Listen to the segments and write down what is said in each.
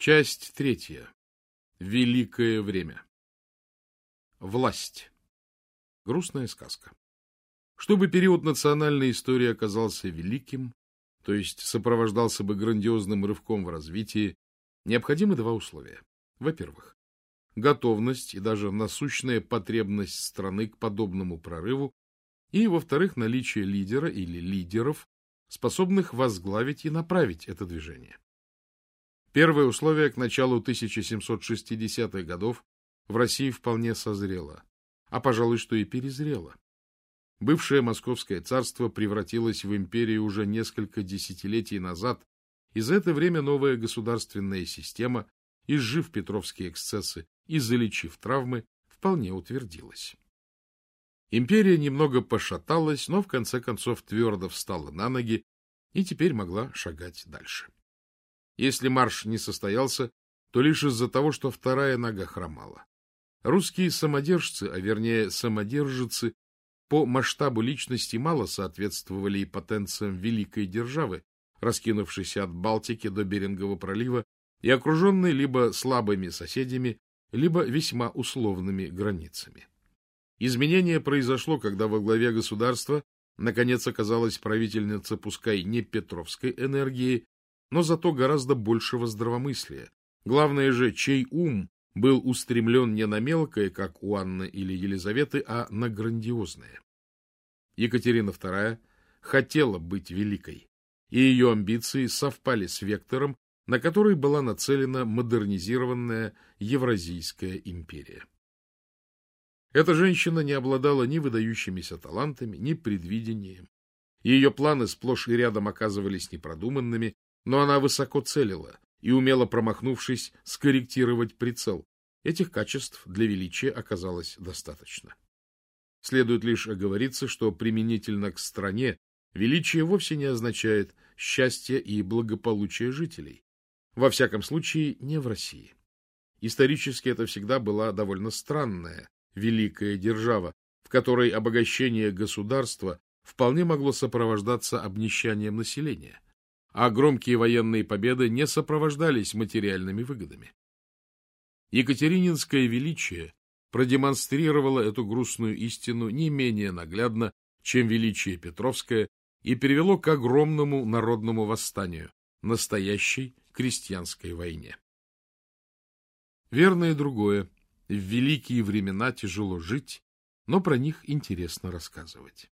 Часть третья. Великое время. Власть. Грустная сказка. Чтобы период национальной истории оказался великим, то есть сопровождался бы грандиозным рывком в развитии, необходимы два условия. Во-первых, готовность и даже насущная потребность страны к подобному прорыву, и, во-вторых, наличие лидера или лидеров, способных возглавить и направить это движение. Первое условие к началу 1760-х годов в России вполне созрело, а, пожалуй, что и перезрело. Бывшее Московское царство превратилось в империю уже несколько десятилетий назад, и за это время новая государственная система, изжив петровские эксцессы и залечив травмы, вполне утвердилась. Империя немного пошаталась, но в конце концов твердо встала на ноги и теперь могла шагать дальше. Если марш не состоялся, то лишь из-за того, что вторая нога хромала. Русские самодержцы, а вернее самодержицы, по масштабу личности мало соответствовали и потенциям великой державы, раскинувшейся от Балтики до Берингового пролива и окруженной либо слабыми соседями, либо весьма условными границами. Изменение произошло, когда во главе государства наконец оказалась правительница, пускай не Петровской энергии, но зато гораздо большего здравомыслия. Главное же, чей ум был устремлен не на мелкое, как у Анны или Елизаветы, а на грандиозное. Екатерина II хотела быть великой, и ее амбиции совпали с вектором, на который была нацелена модернизированная Евразийская империя. Эта женщина не обладала ни выдающимися талантами, ни предвидением. Ее планы сплошь и рядом оказывались непродуманными, но она высоко целила и умела, промахнувшись, скорректировать прицел. Этих качеств для величия оказалось достаточно. Следует лишь оговориться, что применительно к стране величие вовсе не означает счастье и благополучие жителей. Во всяком случае, не в России. Исторически это всегда была довольно странная, великая держава, в которой обогащение государства вполне могло сопровождаться обнищанием населения – а громкие военные победы не сопровождались материальными выгодами. Екатерининское величие продемонстрировало эту грустную истину не менее наглядно, чем величие Петровское, и привело к огромному народному восстанию, настоящей крестьянской войне. Верно и другое. В великие времена тяжело жить, но про них интересно рассказывать.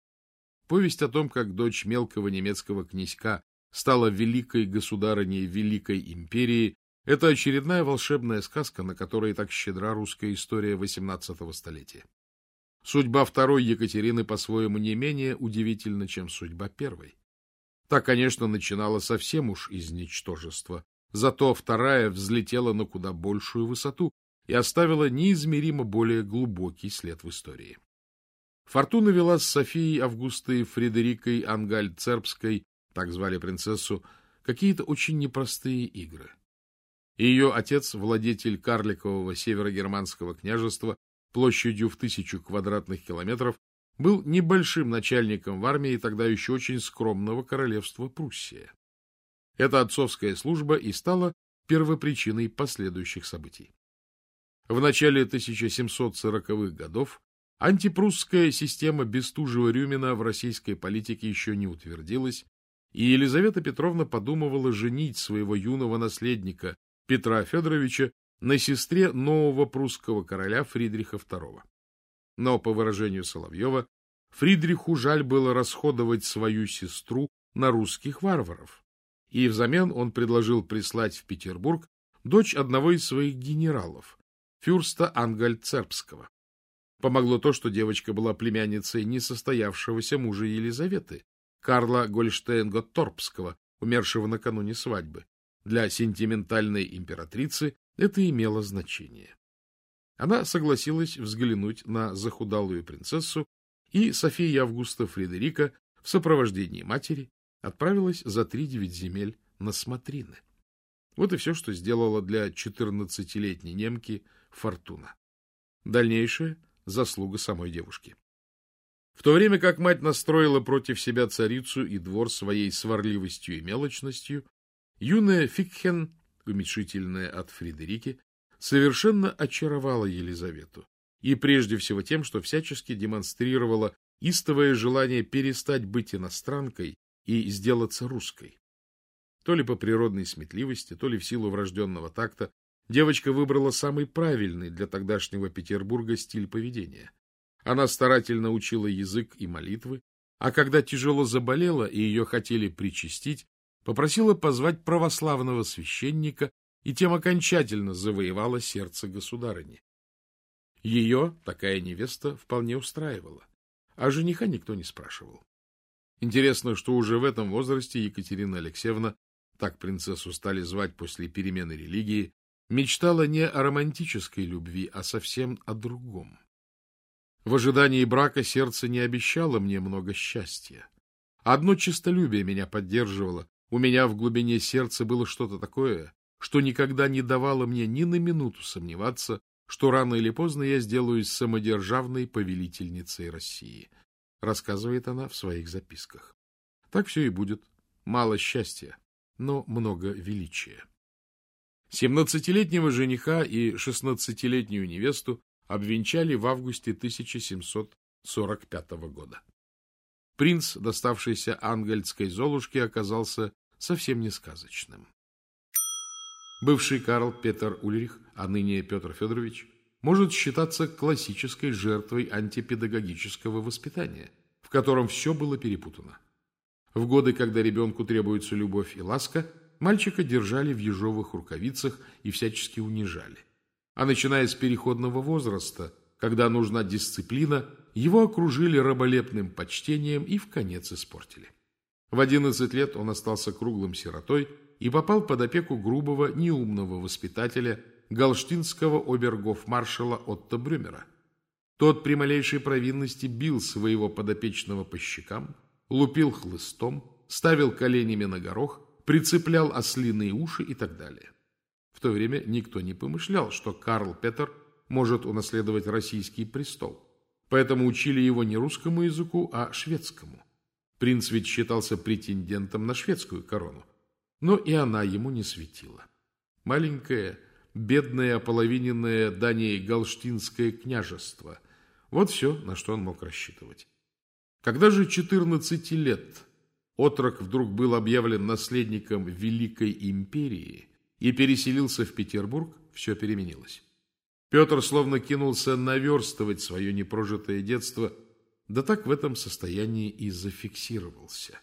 Повесть о том, как дочь мелкого немецкого князька стала великой государыней Великой империи, это очередная волшебная сказка, на которой так щедра русская история XVIII столетия. Судьба второй Екатерины по-своему не менее удивительна, чем судьба первой. Та, конечно, начинала совсем уж из ничтожества, зато вторая взлетела на куда большую высоту и оставила неизмеримо более глубокий след в истории. Фортуна вела с Софией Августой Фредерикой Ангальд-Цербской так звали принцессу, какие-то очень непростые игры. Ее отец, владетель карликового северогерманского княжества площадью в тысячу квадратных километров, был небольшим начальником в армии тогда еще очень скромного королевства Пруссия. Эта отцовская служба и стала первопричиной последующих событий. В начале 1740-х годов антипрусская система Бестужева-Рюмина в российской политике еще не утвердилась, и Елизавета Петровна подумывала женить своего юного наследника Петра Федоровича на сестре нового прусского короля Фридриха II. Но, по выражению Соловьева, Фридриху жаль было расходовать свою сестру на русских варваров, и взамен он предложил прислать в Петербург дочь одного из своих генералов, фюрста Ангальцербского. Помогло то, что девочка была племянницей несостоявшегося мужа Елизаветы, Карла Гольштейн-Готторпского, умершего накануне свадьбы. Для сентиментальной императрицы это имело значение. Она согласилась взглянуть на захудалую принцессу, и София Августа Фредерика в сопровождении матери отправилась за три девять земель на смотрины. Вот и все, что сделала для четырнадцатилетней немки Фортуна. Дальнейшее — заслуга самой девушки. В то время как мать настроила против себя царицу и двор своей сварливостью и мелочностью, юная Фикхен уменьшительное от Фредерики, совершенно очаровала Елизавету, и прежде всего тем, что всячески демонстрировала истовое желание перестать быть иностранкой и сделаться русской. То ли по природной сметливости, то ли в силу врожденного такта, девочка выбрала самый правильный для тогдашнего Петербурга стиль поведения. Она старательно учила язык и молитвы, а когда тяжело заболела и ее хотели причастить, попросила позвать православного священника и тем окончательно завоевала сердце государыни. Ее такая невеста вполне устраивала, а жениха никто не спрашивал. Интересно, что уже в этом возрасте Екатерина Алексеевна, так принцессу стали звать после перемены религии, мечтала не о романтической любви, а совсем о другом. В ожидании брака сердце не обещало мне много счастья. Одно честолюбие меня поддерживало, у меня в глубине сердца было что-то такое, что никогда не давало мне ни на минуту сомневаться, что рано или поздно я сделаюсь самодержавной повелительницей России, рассказывает она в своих записках. Так все и будет. Мало счастья, но много величия. Семнадцатилетнего жениха и шестнадцатилетнюю невесту обвенчали в августе 1745 года. Принц, доставшийся ангельской Золушке, оказался совсем не сказочным. Бывший Карл Петр Ульрих, а ныне Петр Федорович, может считаться классической жертвой антипедагогического воспитания, в котором все было перепутано. В годы, когда ребенку требуется любовь и ласка, мальчика держали в ежовых рукавицах и всячески унижали. А начиная с переходного возраста, когда нужна дисциплина, его окружили раболепным почтением и в конец испортили. В 11 лет он остался круглым сиротой и попал под опеку грубого, неумного воспитателя галштинского обергов-маршала Отто Брюмера. Тот при малейшей провинности бил своего подопечного по щекам, лупил хлыстом, ставил коленями на горох, прицеплял ослиные уши и так далее. То время никто не помышлял, что Карл Петер может унаследовать российский престол. Поэтому учили его не русскому языку, а шведскому. Принц ведь считался претендентом на шведскую корону. Но и она ему не светила. Маленькое, бедное, ополовиненное Данией Галштинское княжество. Вот все, на что он мог рассчитывать. Когда же 14 лет отрок вдруг был объявлен наследником Великой империи и переселился в Петербург, все переменилось. Петр словно кинулся наверстывать свое непрожитое детство, да так в этом состоянии и зафиксировался.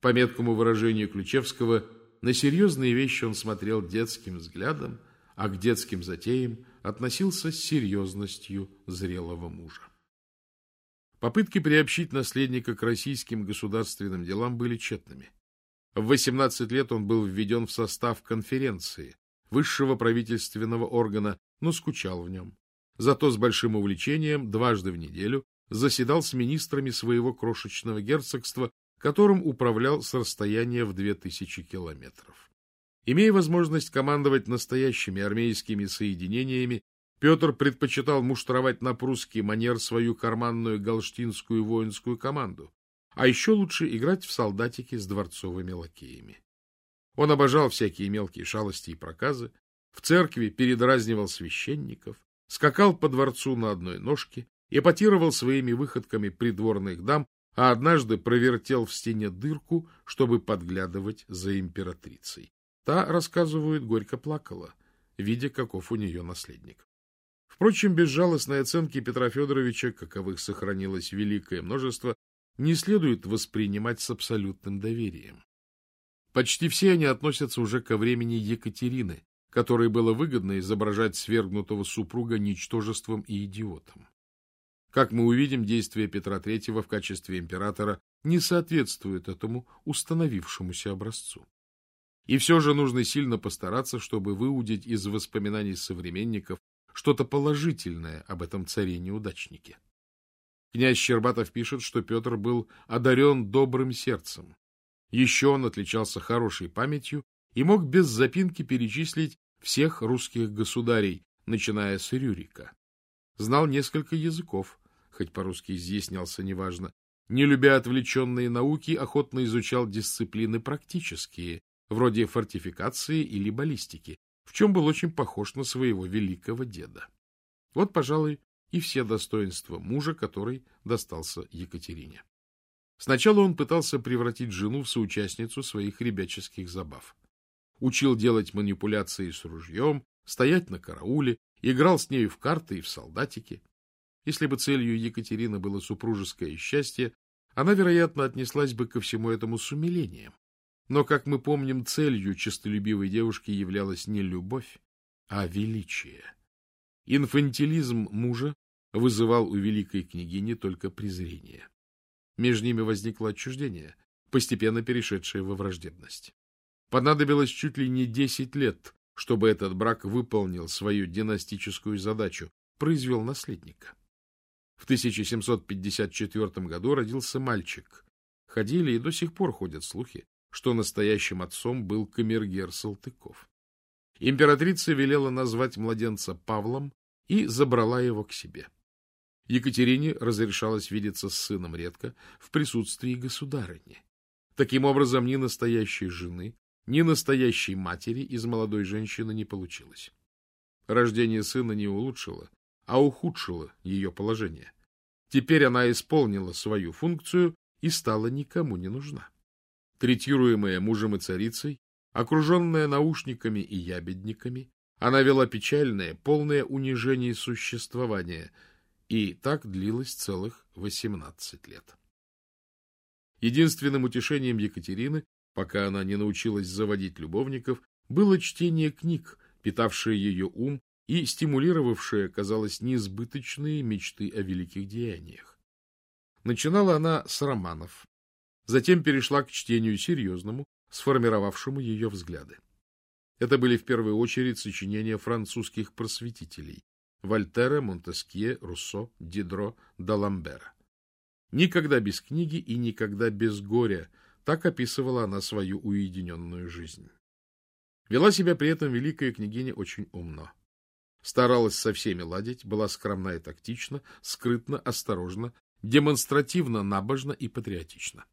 По меткому выражению Ключевского, на серьезные вещи он смотрел детским взглядом, а к детским затеям относился с серьезностью зрелого мужа. Попытки приобщить наследника к российским государственным делам были тщетными. В 18 лет он был введен в состав конференции, высшего правительственного органа, но скучал в нем. Зато с большим увлечением дважды в неделю заседал с министрами своего крошечного герцогства, которым управлял с расстояния в две тысячи километров. Имея возможность командовать настоящими армейскими соединениями, Петр предпочитал муштровать на прусский манер свою карманную галштинскую воинскую команду, а еще лучше играть в солдатики с дворцовыми лакеями. Он обожал всякие мелкие шалости и проказы, в церкви передразнивал священников, скакал по дворцу на одной ножке, эпатировал своими выходками придворных дам, а однажды провертел в стене дырку, чтобы подглядывать за императрицей. Та, рассказывают, горько плакала, видя, каков у нее наследник. Впрочем, безжалостной оценки Петра Федоровича, каковых сохранилось великое множество, не следует воспринимать с абсолютным доверием. Почти все они относятся уже ко времени Екатерины, которой было выгодно изображать свергнутого супруга ничтожеством и идиотом. Как мы увидим, действия Петра III в качестве императора не соответствуют этому установившемуся образцу. И все же нужно сильно постараться, чтобы выудить из воспоминаний современников что-то положительное об этом царе-неудачнике. Князь Щербатов пишет, что Петр был одарен добрым сердцем. Еще он отличался хорошей памятью и мог без запинки перечислить всех русских государей, начиная с Рюрика. Знал несколько языков, хоть по-русски изъяснялся неважно. Не любя отвлеченные науки, охотно изучал дисциплины практические вроде фортификации или баллистики, в чем был очень похож на своего великого деда. Вот, пожалуй, и все достоинства мужа, который достался Екатерине. Сначала он пытался превратить жену в соучастницу своих ребяческих забав. Учил делать манипуляции с ружьем, стоять на карауле, играл с нею в карты и в солдатики. Если бы целью Екатерины было супружеское счастье, она, вероятно, отнеслась бы ко всему этому с умилением. Но, как мы помним, целью честолюбивой девушки являлась не любовь, а величие. Инфантилизм мужа вызывал у великой княгини только презрение. Между ними возникло отчуждение, постепенно перешедшее во враждебность. Понадобилось чуть ли не десять лет, чтобы этот брак выполнил свою династическую задачу, произвел наследника. В 1754 году родился мальчик. Ходили и до сих пор ходят слухи, что настоящим отцом был камергер Салтыков. Императрица велела назвать младенца Павлом и забрала его к себе. Екатерине разрешалось видеться с сыном редко в присутствии государыни. Таким образом, ни настоящей жены, ни настоящей матери из молодой женщины не получилось. Рождение сына не улучшило, а ухудшило ее положение. Теперь она исполнила свою функцию и стала никому не нужна третируемая мужем и царицей, окруженная наушниками и ябедниками, она вела печальное, полное унижение существования, и так длилось целых восемнадцать лет. Единственным утешением Екатерины, пока она не научилась заводить любовников, было чтение книг, питавшее ее ум и стимулировавшее, казалось, несбыточные мечты о великих деяниях. Начинала она с романов, Затем перешла к чтению серьезному, сформировавшему ее взгляды. Это были в первую очередь сочинения французских просветителей Вольтера, Монтескье, Руссо, Дидро, Даламбера. Никогда без книги и никогда без горя так описывала она свою уединенную жизнь. Вела себя при этом великая княгиня очень умно. Старалась со всеми ладить, была скромна и тактична, скрытно, осторожна, демонстративно набожна и патриотична.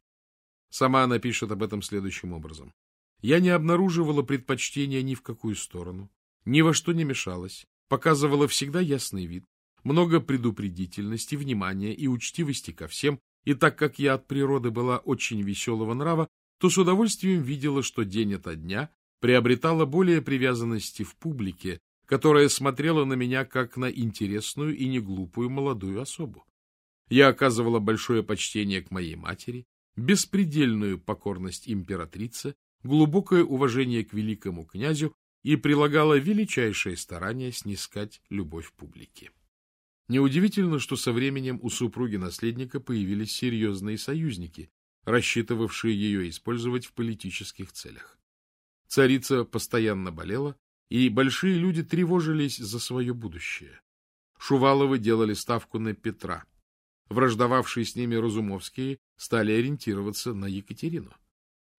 Сама она пишет об этом следующим образом. «Я не обнаруживала предпочтения ни в какую сторону, ни во что не мешалась, показывала всегда ясный вид, много предупредительности, внимания и учтивости ко всем, и так как я от природы была очень веселого нрава, то с удовольствием видела, что день ото дня приобретала более привязанности в публике, которая смотрела на меня как на интересную и неглупую молодую особу. Я оказывала большое почтение к моей матери, беспредельную покорность императрице, глубокое уважение к великому князю и прилагала величайшее старание снискать любовь публики. Неудивительно, что со временем у супруги наследника появились серьезные союзники, рассчитывавшие ее использовать в политических целях. Царица постоянно болела, и большие люди тревожились за свое будущее. Шуваловы делали ставку на Петра, враждовавшие с ними Разумовские стали ориентироваться на Екатерину.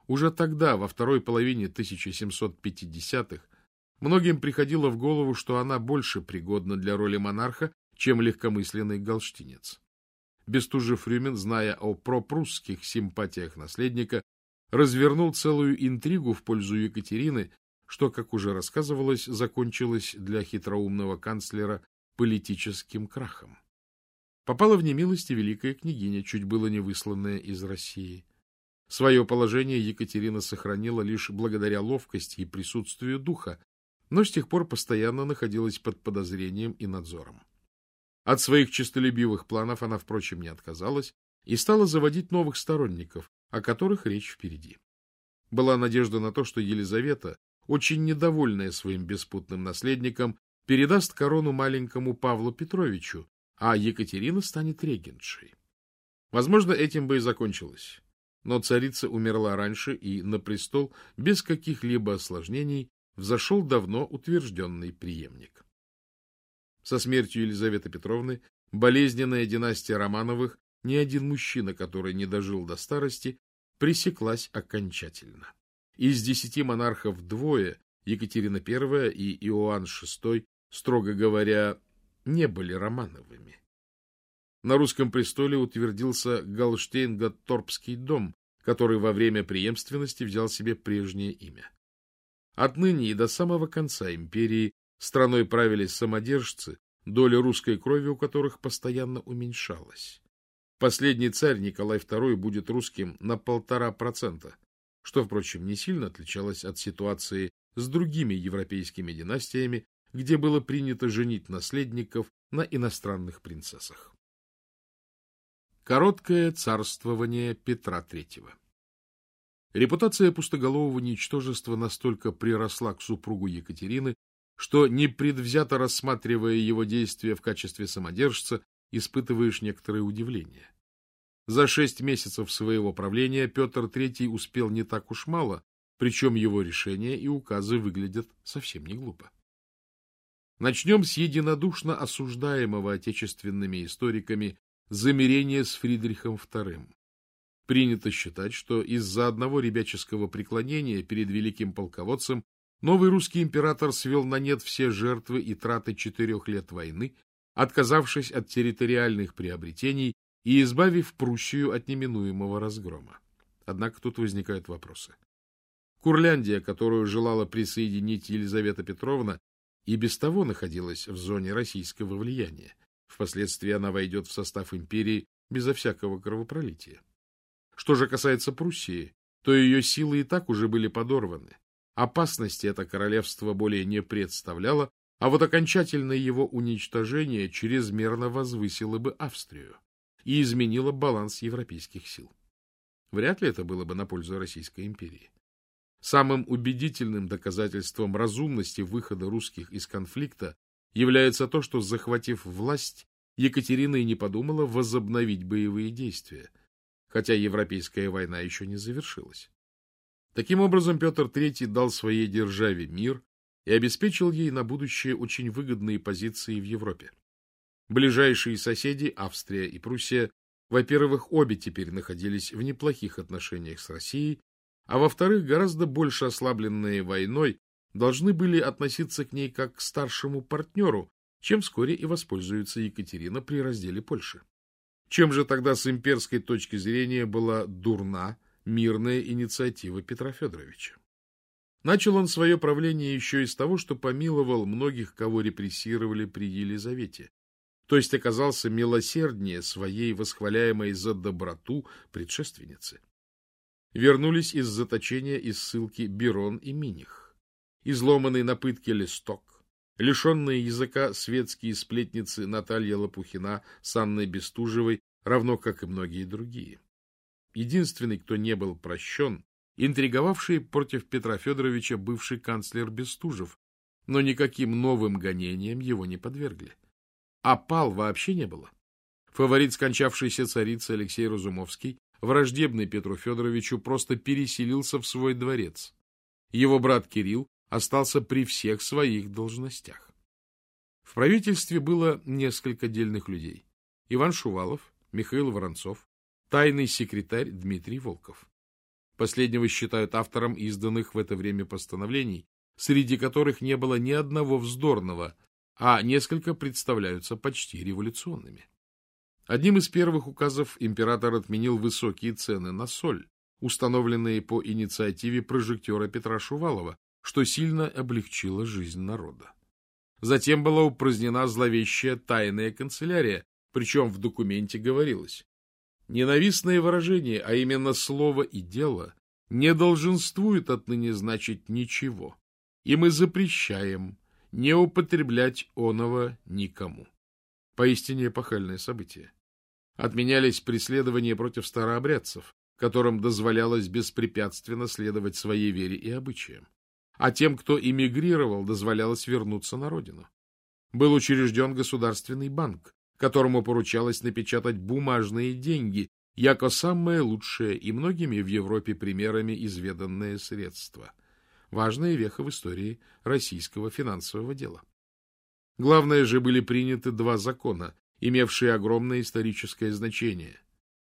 Уже тогда, во второй половине 1750-х, многим приходило в голову, что она больше пригодна для роли монарха, чем легкомысленный галштинец. Бестужев-Рюмин, зная о пропрусских симпатиях наследника, развернул целую интригу в пользу Екатерины, что, как уже рассказывалось, закончилось для хитроумного канцлера политическим крахом. Попала в немилости великая княгиня, чуть было не высланная из России. Свое положение Екатерина сохранила лишь благодаря ловкости и присутствию духа, но с тех пор постоянно находилась под подозрением и надзором. От своих честолюбивых планов она, впрочем, не отказалась и стала заводить новых сторонников, о которых речь впереди. Была надежда на то, что Елизавета, очень недовольная своим беспутным наследником, передаст корону маленькому Павлу Петровичу, а Екатерина станет регеншей. Возможно, этим бы и закончилось. Но царица умерла раньше, и на престол без каких-либо осложнений взошел давно утвержденный преемник. Со смертью Елизаветы Петровны болезненная династия Романовых, ни один мужчина, который не дожил до старости, пресеклась окончательно. Из десяти монархов двое, Екатерина I и Иоанн VI, строго говоря, не были Романовыми. На русском престоле утвердился Галштейн-Гатторпский дом, который во время преемственности взял себе прежнее имя. Отныне и до самого конца империи страной правили самодержцы, доля русской крови у которых постоянно уменьшалась. Последний царь Николай II будет русским на полтора процента, что, впрочем, не сильно отличалось от ситуации с другими европейскими династиями, где было принято женить наследников на иностранных принцессах. Короткое царствование Петра III Репутация пустоголового ничтожества настолько приросла к супругу Екатерины, что, непредвзято рассматривая его действия в качестве самодержца, испытываешь некоторое удивление. За шесть месяцев своего правления Петр III успел не так уж мало, причем его решения и указы выглядят совсем не глупо. Начнем с единодушно осуждаемого отечественными историками замирения с Фридрихом II. Принято считать, что из-за одного ребяческого преклонения перед великим полководцем новый русский император свел на нет все жертвы и траты четырех лет войны, отказавшись от территориальных приобретений и избавив Пруссию от неминуемого разгрома. Однако тут возникают вопросы. Курляндия, которую желала присоединить Елизавета Петровна, и без того находилась в зоне российского влияния. Впоследствии она войдет в состав империи безо всякого кровопролития. Что же касается Пруссии, то ее силы и так уже были подорваны. Опасности это королевство более не представляло, а вот окончательное его уничтожение чрезмерно возвысило бы Австрию и изменило баланс европейских сил. Вряд ли это было бы на пользу Российской империи. Самым убедительным доказательством разумности выхода русских из конфликта является то, что, захватив власть, Екатерина и не подумала возобновить боевые действия – хотя Европейская война еще не завершилась. Таким образом, Петр III дал своей державе мир и обеспечил ей на будущее очень выгодные позиции в Европе. Ближайшие соседи, Австрия и Пруссия, во-первых, обе теперь находились в неплохих отношениях с Россией, а во-вторых, гораздо больше ослабленные войной, должны были относиться к ней как к старшему партнеру, чем вскоре и воспользуется Екатерина при разделе Польши. Чем же тогда с имперской точки зрения была дурна мирная инициатива Петра Федоровича? Начал он свое правление еще из того, что помиловал многих, кого репрессировали при Елизавете, то есть оказался милосерднее своей восхваляемой за доброту предшественницы. Вернулись из заточения и ссылки Берон и Миних, изломанный на пытке листок, Лишенные языка светские сплетницы Наталья Лопухина с Анной Бестужевой, равно как и многие другие. Единственный, кто не был прощен, интриговавший против Петра Федоровича бывший канцлер Бестужев, но никаким новым гонениям его не подвергли. А пал вообще не было. Фаворит скончавшейся царицы Алексей Разумовский, враждебный Петру Федоровичу, просто переселился в свой дворец. Его брат Кирилл остался при всех своих должностях. В правительстве было несколько дельных людей. Иван Шувалов, Михаил Воронцов, тайный секретарь Дмитрий Волков. Последнего считают автором изданных в это время постановлений, среди которых не было ни одного вздорного, а несколько представляются почти революционными. Одним из первых указов император отменил высокие цены на соль, установленные по инициативе прожектора Петра Шувалова, что сильно облегчило жизнь народа. Затем была упразднена зловещая тайная канцелярия, причем в документе говорилось. Ненавистное выражение, а именно слово и дело, не долженствует отныне значить ничего, и мы запрещаем не употреблять оного никому. Поистине эпохальное событие. Отменялись преследования против старообрядцев, которым дозволялось беспрепятственно следовать своей вере и обычаям а тем, кто эмигрировал, дозволялось вернуться на родину. Был учрежден государственный банк, которому поручалось напечатать бумажные деньги, яко самое лучшее и многими в Европе примерами изведанное средство. Важная веха в истории российского финансового дела. Главное же были приняты два закона, имевшие огромное историческое значение.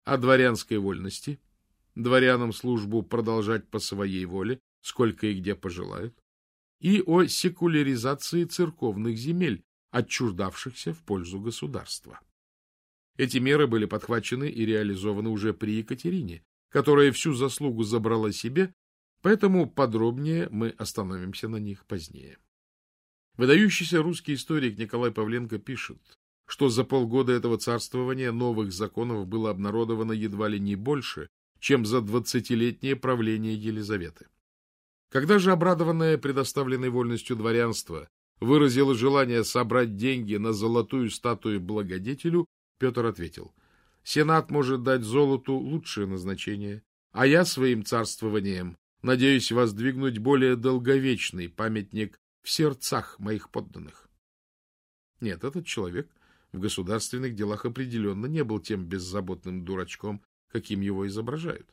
О дворянской вольности, дворянам службу продолжать по своей воле, сколько и где пожелают, и о секуляризации церковных земель, отчуждавшихся в пользу государства. Эти меры были подхвачены и реализованы уже при Екатерине, которая всю заслугу забрала себе, поэтому подробнее мы остановимся на них позднее. Выдающийся русский историк Николай Павленко пишет, что за полгода этого царствования новых законов было обнародовано едва ли не больше, чем за двадцатилетнее правление Елизаветы. Когда же обрадованное предоставленной вольностью дворянство выразило желание собрать деньги на золотую статую благодетелю, Петр ответил, «Сенат может дать золоту лучшее назначение, а я своим царствованием надеюсь воздвигнуть более долговечный памятник в сердцах моих подданных». Нет, этот человек в государственных делах определенно не был тем беззаботным дурачком, каким его изображают.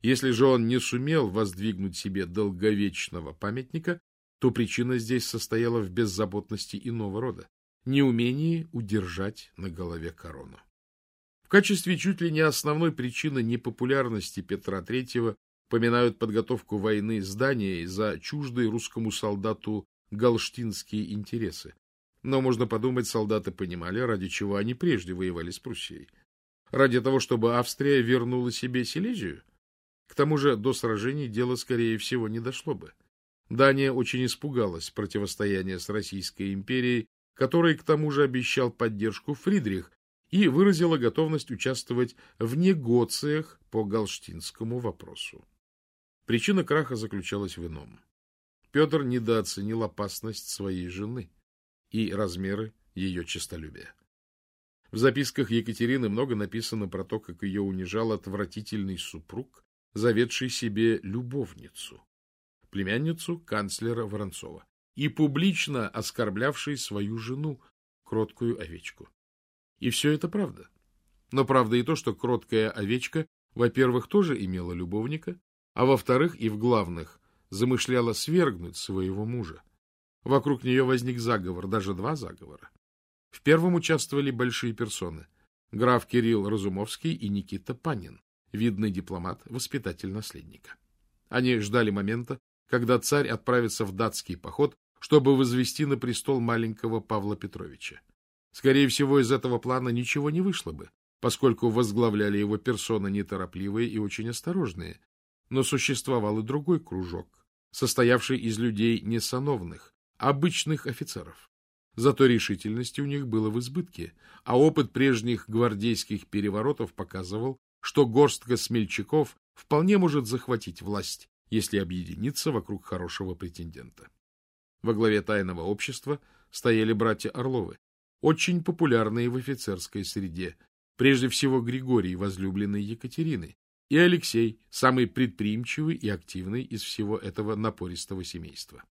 Если же он не сумел воздвигнуть себе долговечного памятника, то причина здесь состояла в беззаботности иного рода, неумении удержать на голове корону. В качестве чуть ли не основной причины непопулярности Петра III поминают подготовку войны с Данией за чуждые русскому солдату галштинские интересы, но можно подумать, солдаты понимали, ради чего они прежде воевали с Пруссией. Ради того, чтобы Австрия вернула себе Силезию? К тому же до сражений дело, скорее всего, не дошло бы. Дания очень испугалась противостояния с Российской империей, которой, к тому же, обещал поддержку Фридрих, и выразила готовность участвовать в негоциях по галштинскому вопросу. Причина краха заключалась в ином. Петр недооценил опасность своей жены и размеры ее честолюбия. В записках Екатерины много написано про то, как ее унижал отвратительный супруг, заведший себе любовницу, племянницу канцлера Воронцова, и публично оскорблявший свою жену, кроткую овечку. И все это правда. Но правда и то, что кроткая овечка, во-первых, тоже имела любовника, а во-вторых, и в главных, замышляла свергнуть своего мужа. Вокруг нее возник заговор, даже два заговора. В первом участвовали большие персоны. Граф Кирилл Разумовский и Никита Панин, видный дипломат, воспитатель наследника. Они ждали момента, когда царь отправится в датский поход, чтобы возвести на престол маленького Павла Петровича. Скорее всего, из этого плана ничего не вышло бы, поскольку возглавляли его персоны неторопливые и очень осторожные. Но существовал и другой кружок, состоявший из людей несановных, обычных офицеров. Зато решительности у них было в избытке, а опыт прежних гвардейских переворотов показывал, что горстка смельчаков вполне может захватить власть, если объединиться вокруг хорошего претендента. Во главе тайного общества стояли братья Орловы, очень популярные в офицерской среде, прежде всего Григорий, возлюбленный Екатерины, и Алексей, самый предприимчивый и активный из всего этого напористого семейства.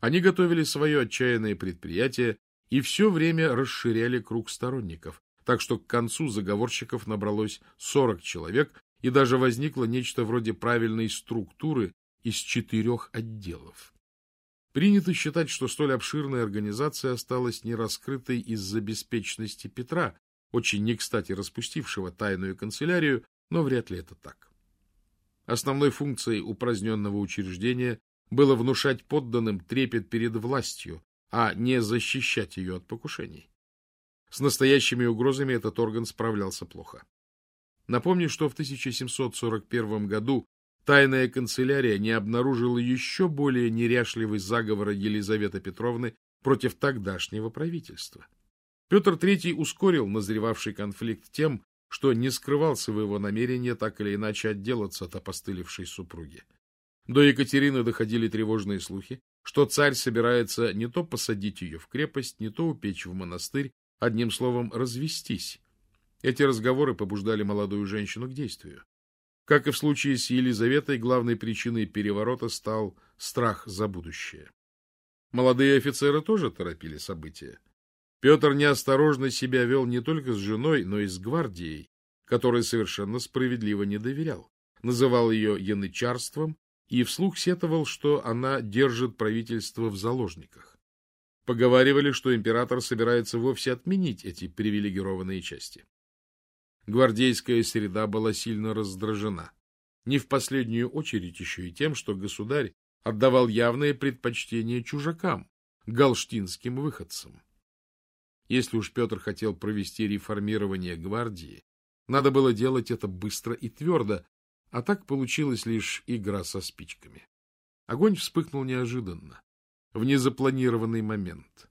Они готовили свое отчаянное предприятие и все время расширяли круг сторонников, так что к концу заговорщиков набралось 40 человек, и даже возникло нечто вроде правильной структуры из четырех отделов. Принято считать, что столь обширная организация осталась нераскрытой из-за беспечности Петра, очень не кстати распустившего тайную канцелярию, но вряд ли это так. Основной функцией упраздненного учреждения было внушать подданным трепет перед властью, а не защищать ее от покушений. С настоящими угрозами этот орган справлялся плохо. Напомню, что в 1741 году тайная канцелярия не обнаружила еще более неряшливый заговор Елизаветы Петровны против тогдашнего правительства. Петр III ускорил назревавший конфликт тем, что не скрывал своего намерения так или иначе отделаться от опостылевшей супруги. До Екатерины доходили тревожные слухи, что царь собирается не то посадить ее в крепость, не то упечь в монастырь, одним словом, развестись. Эти разговоры побуждали молодую женщину к действию. Как и в случае с Елизаветой, главной причиной переворота стал страх за будущее. Молодые офицеры тоже торопили события. Петр неосторожно себя вел не только с женой, но и с гвардией, которой совершенно справедливо не доверял. Называл ее янычарством и вслух сетовал, что она держит правительство в заложниках. Поговаривали, что император собирается вовсе отменить эти привилегированные части. Гвардейская среда была сильно раздражена. Не в последнюю очередь еще и тем, что государь отдавал явное предпочтение чужакам, галштинским выходцам. Если уж Петр хотел провести реформирование гвардии, надо было делать это быстро и твердо, А так получилась лишь игра со спичками. Огонь вспыхнул неожиданно, в незапланированный момент.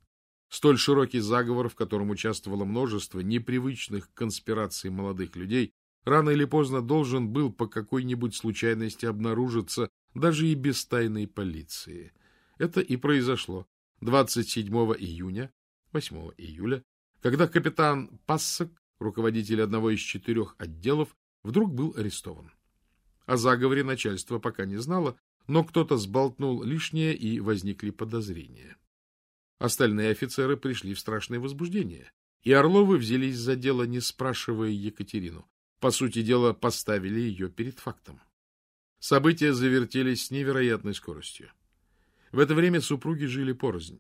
Столь широкий заговор, в котором участвовало множество непривычных конспираций молодых людей, рано или поздно должен был по какой-нибудь случайности обнаружиться даже и без тайной полиции. Это и произошло 27 июня, 8 июля, когда капитан Пассок, руководитель одного из четырех отделов, вдруг был арестован. О заговоре начальство пока не знало, но кто-то сболтнул лишнее, и возникли подозрения. Остальные офицеры пришли в страшное возбуждение, и Орловы взялись за дело, не спрашивая Екатерину. По сути дела, поставили ее перед фактом. События завертелись с невероятной скоростью. В это время супруги жили порознь.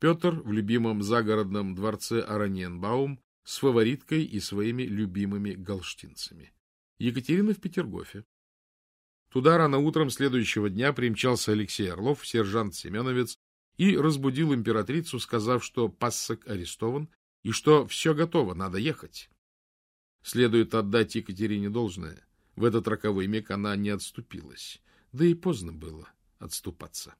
Петр в любимом загородном дворце Араньенбаум с фавориткой и своими любимыми галштинцами. Екатерина в Петергофе. Туда рано утром следующего дня примчался Алексей Орлов, сержант Семеновец, и разбудил императрицу, сказав, что пассок арестован и что все готово, надо ехать. Следует отдать Екатерине должное. В этот роковой миг она не отступилась. Да и поздно было отступаться.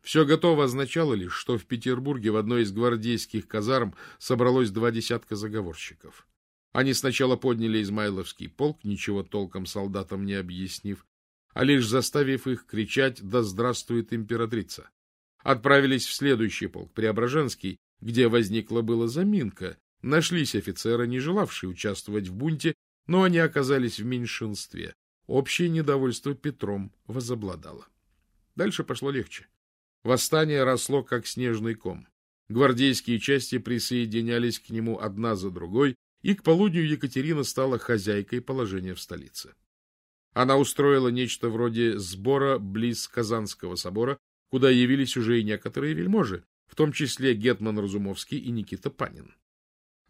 Все готово означало лишь, что в Петербурге в одной из гвардейских казарм собралось два десятка заговорщиков. Они сначала подняли Измайловский полк, ничего толком солдатам не объяснив, а лишь заставив их кричать «Да здравствует императрица!» Отправились в следующий полк, Преображенский, где возникла была заминка. Нашлись офицеры, не желавшие участвовать в бунте, но они оказались в меньшинстве. Общее недовольство Петром возобладало. Дальше пошло легче. Восстание росло, как снежный ком. Гвардейские части присоединялись к нему одна за другой, и к полудню Екатерина стала хозяйкой положения в столице. Она устроила нечто вроде сбора близ Казанского собора, куда явились уже и некоторые вельможи, в том числе Гетман Разумовский и Никита Панин.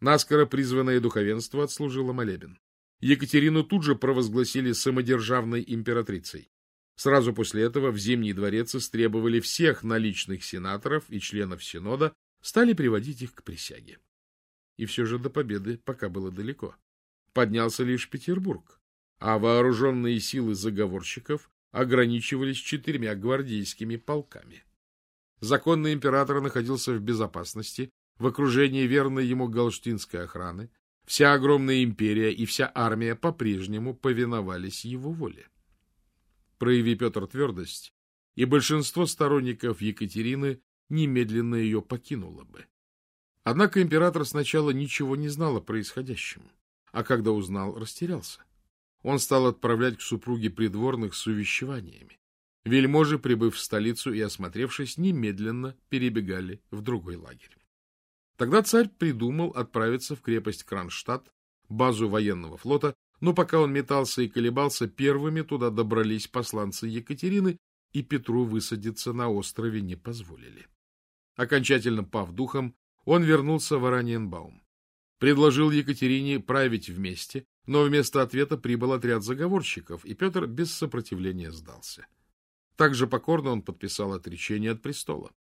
Наскоро призванное духовенство отслужило молебен. Екатерину тут же провозгласили самодержавной императрицей. Сразу после этого в Зимний дворец истребовали всех наличных сенаторов и членов Синода, стали приводить их к присяге. И все же до победы пока было далеко. Поднялся лишь Петербург, а вооруженные силы заговорщиков ограничивались четырьмя гвардейскими полками. Законный император находился в безопасности, в окружении верной ему галштинской охраны, вся огромная империя и вся армия по-прежнему повиновались его воле. Прояви Петр твердость, и большинство сторонников Екатерины немедленно ее покинуло бы. Однако император сначала ничего не знал о происходящем, а когда узнал, растерялся. Он стал отправлять к супруге придворных с увещеваниями. Вельможи, прибыв в столицу и осмотревшись, немедленно перебегали в другой лагерь. Тогда царь придумал отправиться в крепость Кронштадт, базу военного флота, но пока он метался и колебался, первыми туда добрались посланцы Екатерины, и Петру высадиться на острове не позволили. Окончательно пав духом, он вернулся в Араньенбаум. Предложил Екатерине править вместе, но вместо ответа прибыл отряд заговорщиков, и Петр без сопротивления сдался. Также покорно он подписал отречение от престола.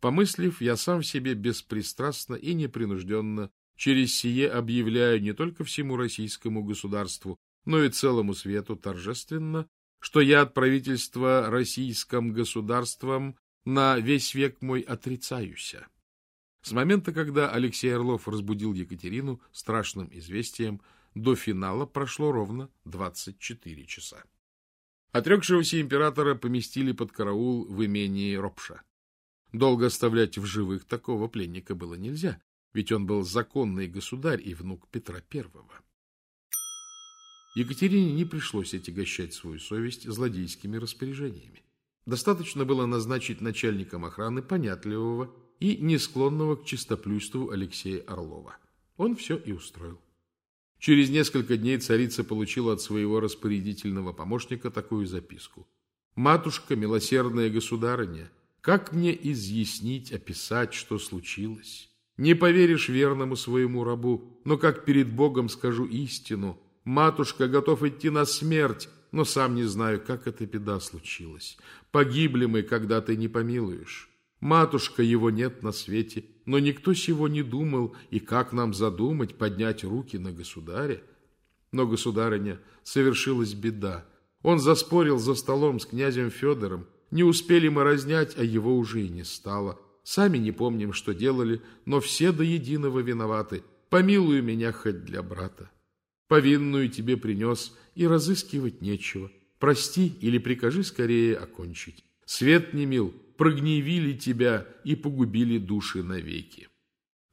Помыслив, я сам себе беспристрастно и непринужденно через сие объявляю не только всему российскому государству, но и целому свету торжественно, что я от правительства российским государством на весь век мой отрицаюся. С момента, когда Алексей Орлов разбудил Екатерину страшным известием, до финала прошло ровно 24 часа. Отрекшегося императора поместили под караул в имении Ропша. Долго оставлять в живых такого пленника было нельзя, ведь он был законный государь и внук Петра I. Екатерине не пришлось отягощать свою совесть злодейскими распоряжениями. Достаточно было назначить начальником охраны понятливого и не склонного к чистоплюйству Алексея Орлова. Он все и устроил. Через несколько дней царица получила от своего распорядительного помощника такую записку. «Матушка, милосердная государыня, как мне изъяснить, описать, что случилось? Не поверишь верному своему рабу, но как перед Богом скажу истину. Матушка готов идти на смерть, но сам не знаю, как эта беда случилась. Погибли мы, когда ты не помилуешь. Матушка его нет на свете, но никто сего не думал, и как нам задумать поднять руки на государя? Но, государыня, совершилась беда. Он заспорил за столом с князем Федором. Не успели мы разнять, а его уже и не стало. Сами не помним, что делали, но все до единого виноваты. Помилуй меня хоть для брата. Повинную тебе принес, и разыскивать нечего. Прости или прикажи скорее окончить. Свет не мил, прогневили тебя и погубили души навеки.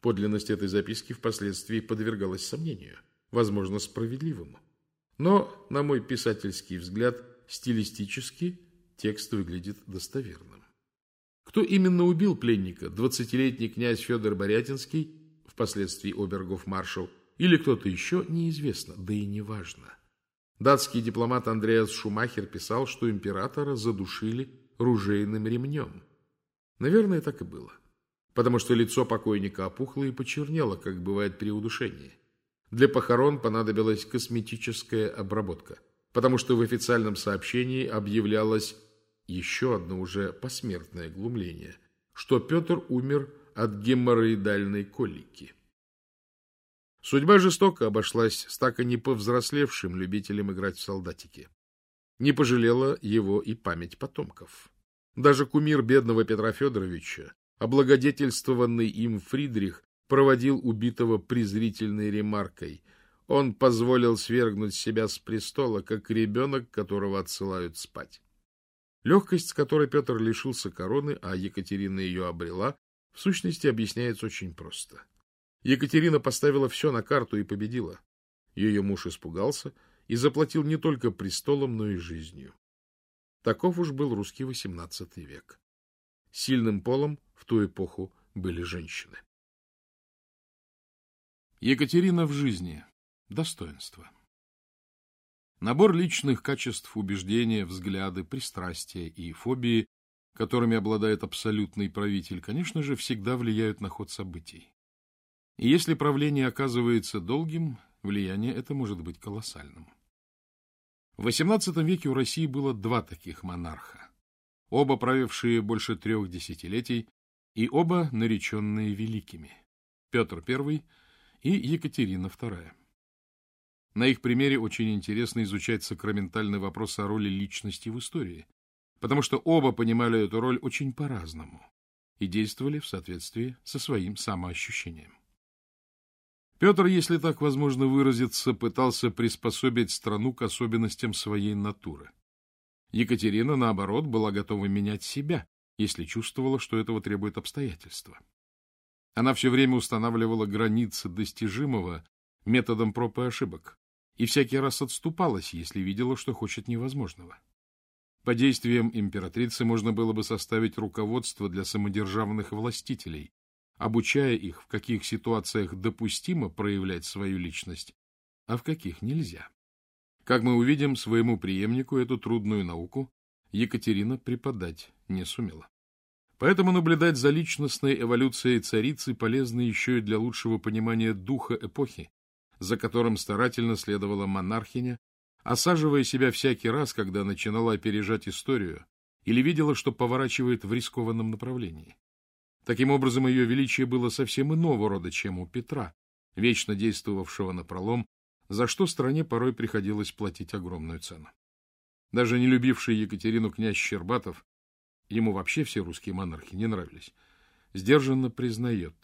Подлинность этой записки впоследствии подвергалась сомнению, возможно, справедливому. Но, на мой писательский взгляд, стилистически текст выглядит достоверным. Кто именно убил пленника, двадцатилетний князь Федор Борятинский, впоследствии обергов-маршал, или кто-то еще, неизвестно, да и не важно. Датский дипломат Андреас Шумахер писал, что императора задушили ружейным ремнем. Наверное, так и было. Потому что лицо покойника опухло и почернело, как бывает при удушении. Для похорон понадобилась косметическая обработка, потому что в официальном сообщении объявлялось еще одно уже посмертное глумление, что Петр умер от геморроидальной колики. Судьба жестоко обошлась с так и не повзрослевшим любителем играть в солдатики. Не пожалела его и память потомков. Даже кумир бедного Петра Федоровича, облагодетельствованный им Фридрих, проводил убитого презрительной ремаркой. Он позволил свергнуть себя с престола, как ребенок, которого отсылают спать. Легкость, с которой Петр лишился короны, а Екатерина ее обрела, в сущности объясняется очень просто. Екатерина поставила все на карту и победила. Ее муж испугался и заплатил не только престолом, но и жизнью. Таков уж был русский XVIII век. Сильным полом в ту эпоху были женщины. Екатерина в жизни. Достоинство. Набор личных качеств, убеждения, взгляды, пристрастия и фобии, которыми обладает абсолютный правитель, конечно же, всегда влияют на ход событий. И если правление оказывается долгим, влияние это может быть колоссальным. В XVIII веке у России было два таких монарха, оба правившие больше трех десятилетий и оба нареченные великими – Петр I и Екатерина II. На их примере очень интересно изучать сакраментальный вопрос о роли личности в истории, потому что оба понимали эту роль очень по-разному и действовали в соответствии со своим самоощущением. Петр, если так возможно выразиться, пытался приспособить страну к особенностям своей натуры. Екатерина, наоборот, была готова менять себя, если чувствовала, что этого требует обстоятельства. Она все время устанавливала границы достижимого методом проб и ошибок и всякий раз отступалась, если видела, что хочет невозможного. По действиям императрицы можно было бы составить руководство для самодержавных властителей, обучая их, в каких ситуациях допустимо проявлять свою личность, а в каких нельзя. Как мы увидим, своему преемнику эту трудную науку Екатерина преподать не сумела. Поэтому наблюдать за личностной эволюцией царицы полезно еще и для лучшего понимания духа эпохи, за которым старательно следовала монархиня, осаживая себя всякий раз, когда начинала опережать историю или видела, что поворачивает в рискованном направлении. Таким образом, ее величие было совсем иного рода, чем у Петра, вечно действовавшего на пролом, за что стране порой приходилось платить огромную цену. Даже не любивший Екатерину князь Щербатов, ему вообще все русские монархи не нравились, сдержанно признает,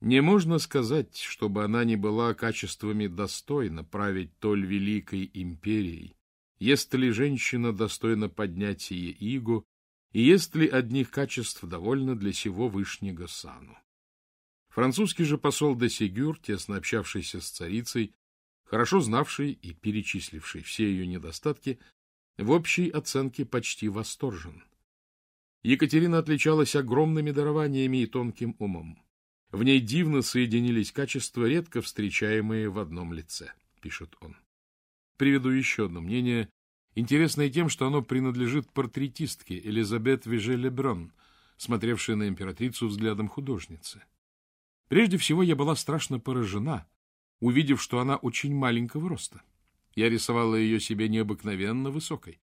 не можно сказать, чтобы она не была качествами достойна править толь великой империей, есть ли женщина достойна поднять сие игу, и есть ли одних качеств довольно для сего вышнего сану. Французский же посол де Сигюр, тесно общавшийся с царицей, хорошо знавший и перечисливший все ее недостатки, в общей оценке почти восторжен. Екатерина отличалась огромными дарованиями и тонким умом. В ней дивно соединились качества, редко встречаемые в одном лице, пишет он. Приведу еще одно мнение, интересное тем, что оно принадлежит портретистке Элизабет Виже-Леброн, смотревшей на императрицу взглядом художницы. Прежде всего, я была страшно поражена, увидев, что она очень маленького роста. Я рисовала ее себе необыкновенно высокой,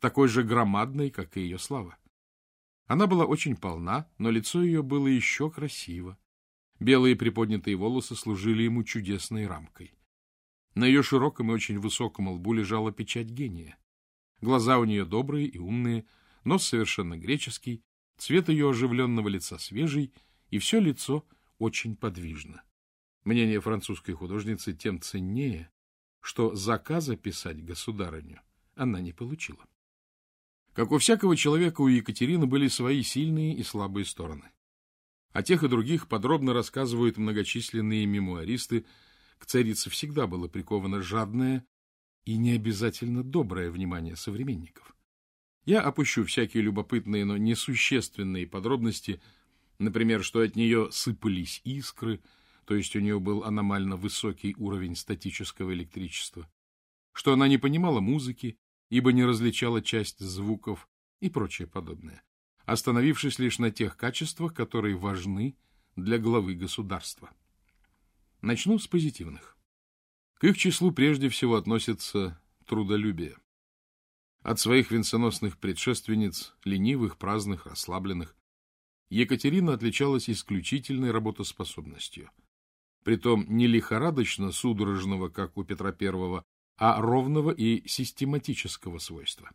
такой же громадной, как и ее слава. Она была очень полна, но лицо ее было еще красиво, Белые приподнятые волосы служили ему чудесной рамкой. На ее широком и очень высоком лбу лежала печать гения. Глаза у нее добрые и умные, нос совершенно греческий, цвет ее оживленного лица свежий, и все лицо очень подвижно. Мнение французской художницы тем ценнее, что заказа писать государыню она не получила. Как у всякого человека, у Екатерины были свои сильные и слабые стороны. О тех и других подробно рассказывают многочисленные мемуаристы. К царице всегда было приковано жадное и не обязательно доброе внимание современников. Я опущу всякие любопытные, но несущественные подробности, например, что от нее сыпались искры, то есть у нее был аномально высокий уровень статического электричества, что она не понимала музыки, ибо не различала часть звуков и прочее подобное, остановившись лишь на тех качествах, которые важны для главы государства. Начну с позитивных. К их числу прежде всего относится трудолюбие. От своих венценосных предшественниц, ленивых, праздных, расслабленных, Екатерина отличалась исключительной работоспособностью. Притом не лихорадочно судорожного, как у Петра I, а ровного и систематического свойства.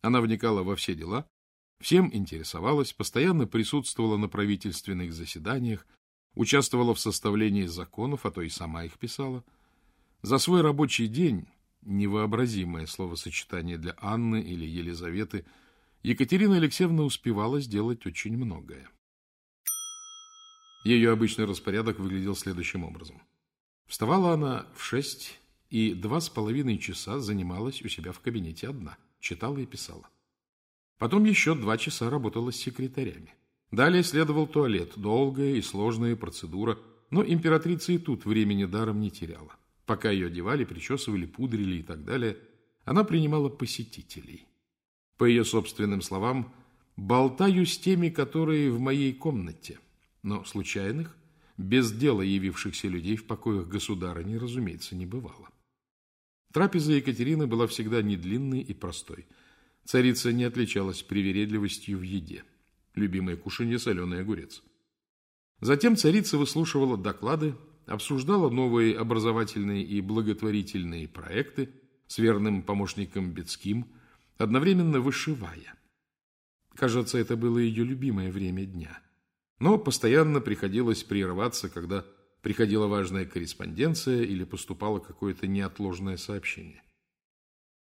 Она вникала во все дела, всем интересовалась, постоянно присутствовала на правительственных заседаниях, участвовала в составлении законов, а то и сама их писала. За свой рабочий день, невообразимое словосочетание для Анны или Елизаветы, Екатерина Алексеевна успевала сделать очень многое. Ее обычный распорядок выглядел следующим образом. Вставала она в шесть и два с половиной часа занималась у себя в кабинете одна, читала и писала. Потом еще два часа работала с секретарями. Далее следовал туалет, долгая и сложная процедура, но императрица и тут времени даром не теряла. Пока ее одевали, причесывали, пудрили и так далее, она принимала посетителей. По ее собственным словам, «болтаю с теми, которые в моей комнате», но случайных, без дела явившихся людей в покоях государыни, разумеется, не бывало. Трапеза Екатерины была всегда недлинной и простой. Царица не отличалась привередливостью в еде. Любимое кушанье – соленый огурец. Затем царица выслушивала доклады, обсуждала новые образовательные и благотворительные проекты с верным помощником Бецким, одновременно вышивая. Кажется, это было ее любимое время дня. Но постоянно приходилось прерываться, когда приходила важная корреспонденция или поступало какое-то неотложное сообщение.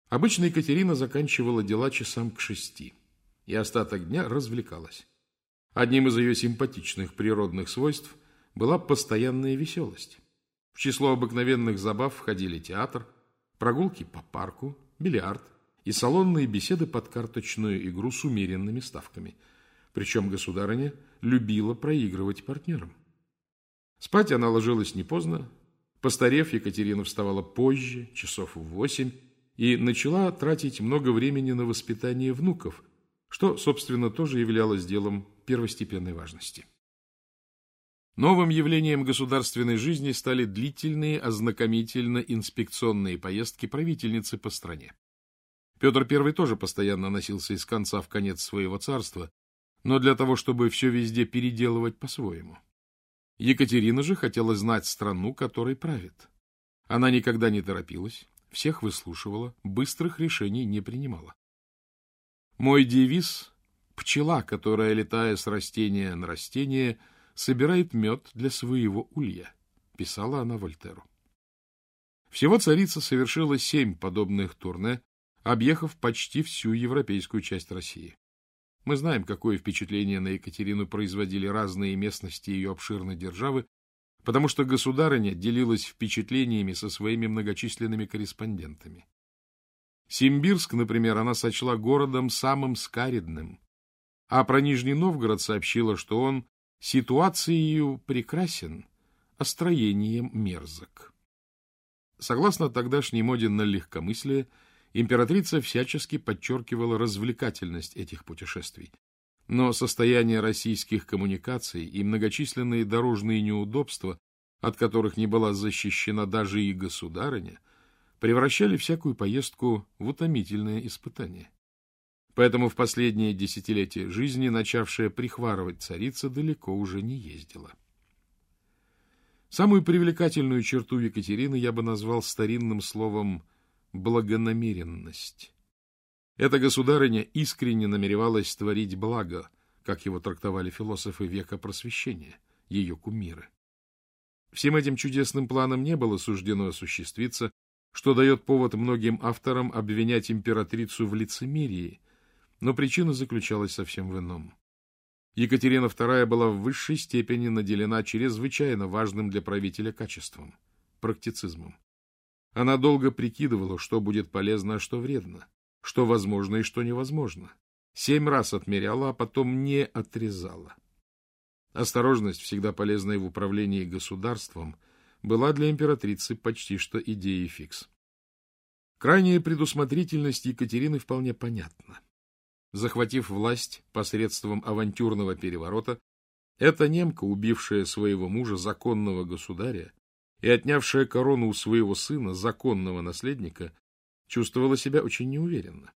Обычно Екатерина заканчивала дела часам к шести, и остаток дня развлекалась. Одним из ее симпатичных природных свойств была постоянная веселость. В число обыкновенных забав входили театр, прогулки по парку, бильярд и салонные беседы под карточную игру с умеренными ставками. Причем государыня любила проигрывать партнерам. Спать она ложилась не поздно. Постарев, Екатерина вставала позже, часов в восемь, и начала тратить много времени на воспитание внуков, что, собственно, тоже являлось делом первостепенной важности. Новым явлением государственной жизни стали длительные ознакомительно-инспекционные поездки правительницы по стране. Петр I тоже постоянно носился из конца в конец своего царства, но для того, чтобы все везде переделывать по-своему. Екатерина же хотела знать страну, которой правит. Она никогда не торопилась, всех выслушивала, быстрых решений не принимала. Мой девиз — пчела, которая, летая с растения на растение, собирает мед для своего улья, — писала она Вольтеру. Всего царица совершила семь подобных турне, объехав почти всю европейскую часть России. Мы знаем, какое впечатление на Екатерину производили разные местности ее обширной державы, потому что государыня делилась впечатлениями со своими многочисленными корреспондентами. Симбирск, например, она сочла городом самым скаридным, а про Нижний Новгород сообщила, что он ситуацией прекрасен, а строением мерзок. Согласно тогдашней моде на легкомыслие, императрица всячески подчеркивала развлекательность этих путешествий. Но состояние российских коммуникаций и многочисленные дорожные неудобства, от которых не была защищена даже и государыня, превращали всякую поездку в утомительное испытание. Поэтому в последние десятилетия жизни, начавшая прихварывать царица, далеко уже не ездила. Самую привлекательную черту Екатерины я бы назвал старинным словом «благонамеренность». Эта государыня искренне намеревалась творить благо, как его трактовали философы века просвещения, ее кумиры. Всем этим чудесным планам не было суждено осуществиться, что дает повод многим авторам обвинять императрицу в лицемерии, но причина заключалась совсем в ином. Екатерина II была в высшей степени наделена чрезвычайно важным для правителя качеством – практицизмом. Она долго прикидывала, что будет полезно, а что вредно, что возможно и что невозможно. Семь раз отмеряла, а потом не отрезала. Осторожность, всегда полезная в управлении государством, была для императрицы почти что идеей фикс. Крайняя предусмотрительность Екатерины вполне понятна. Захватив власть посредством авантюрного переворота, эта немка, убившая своего мужа, законного государя, и отнявшая корону у своего сына, законного наследника, чувствовала себя очень неуверенно.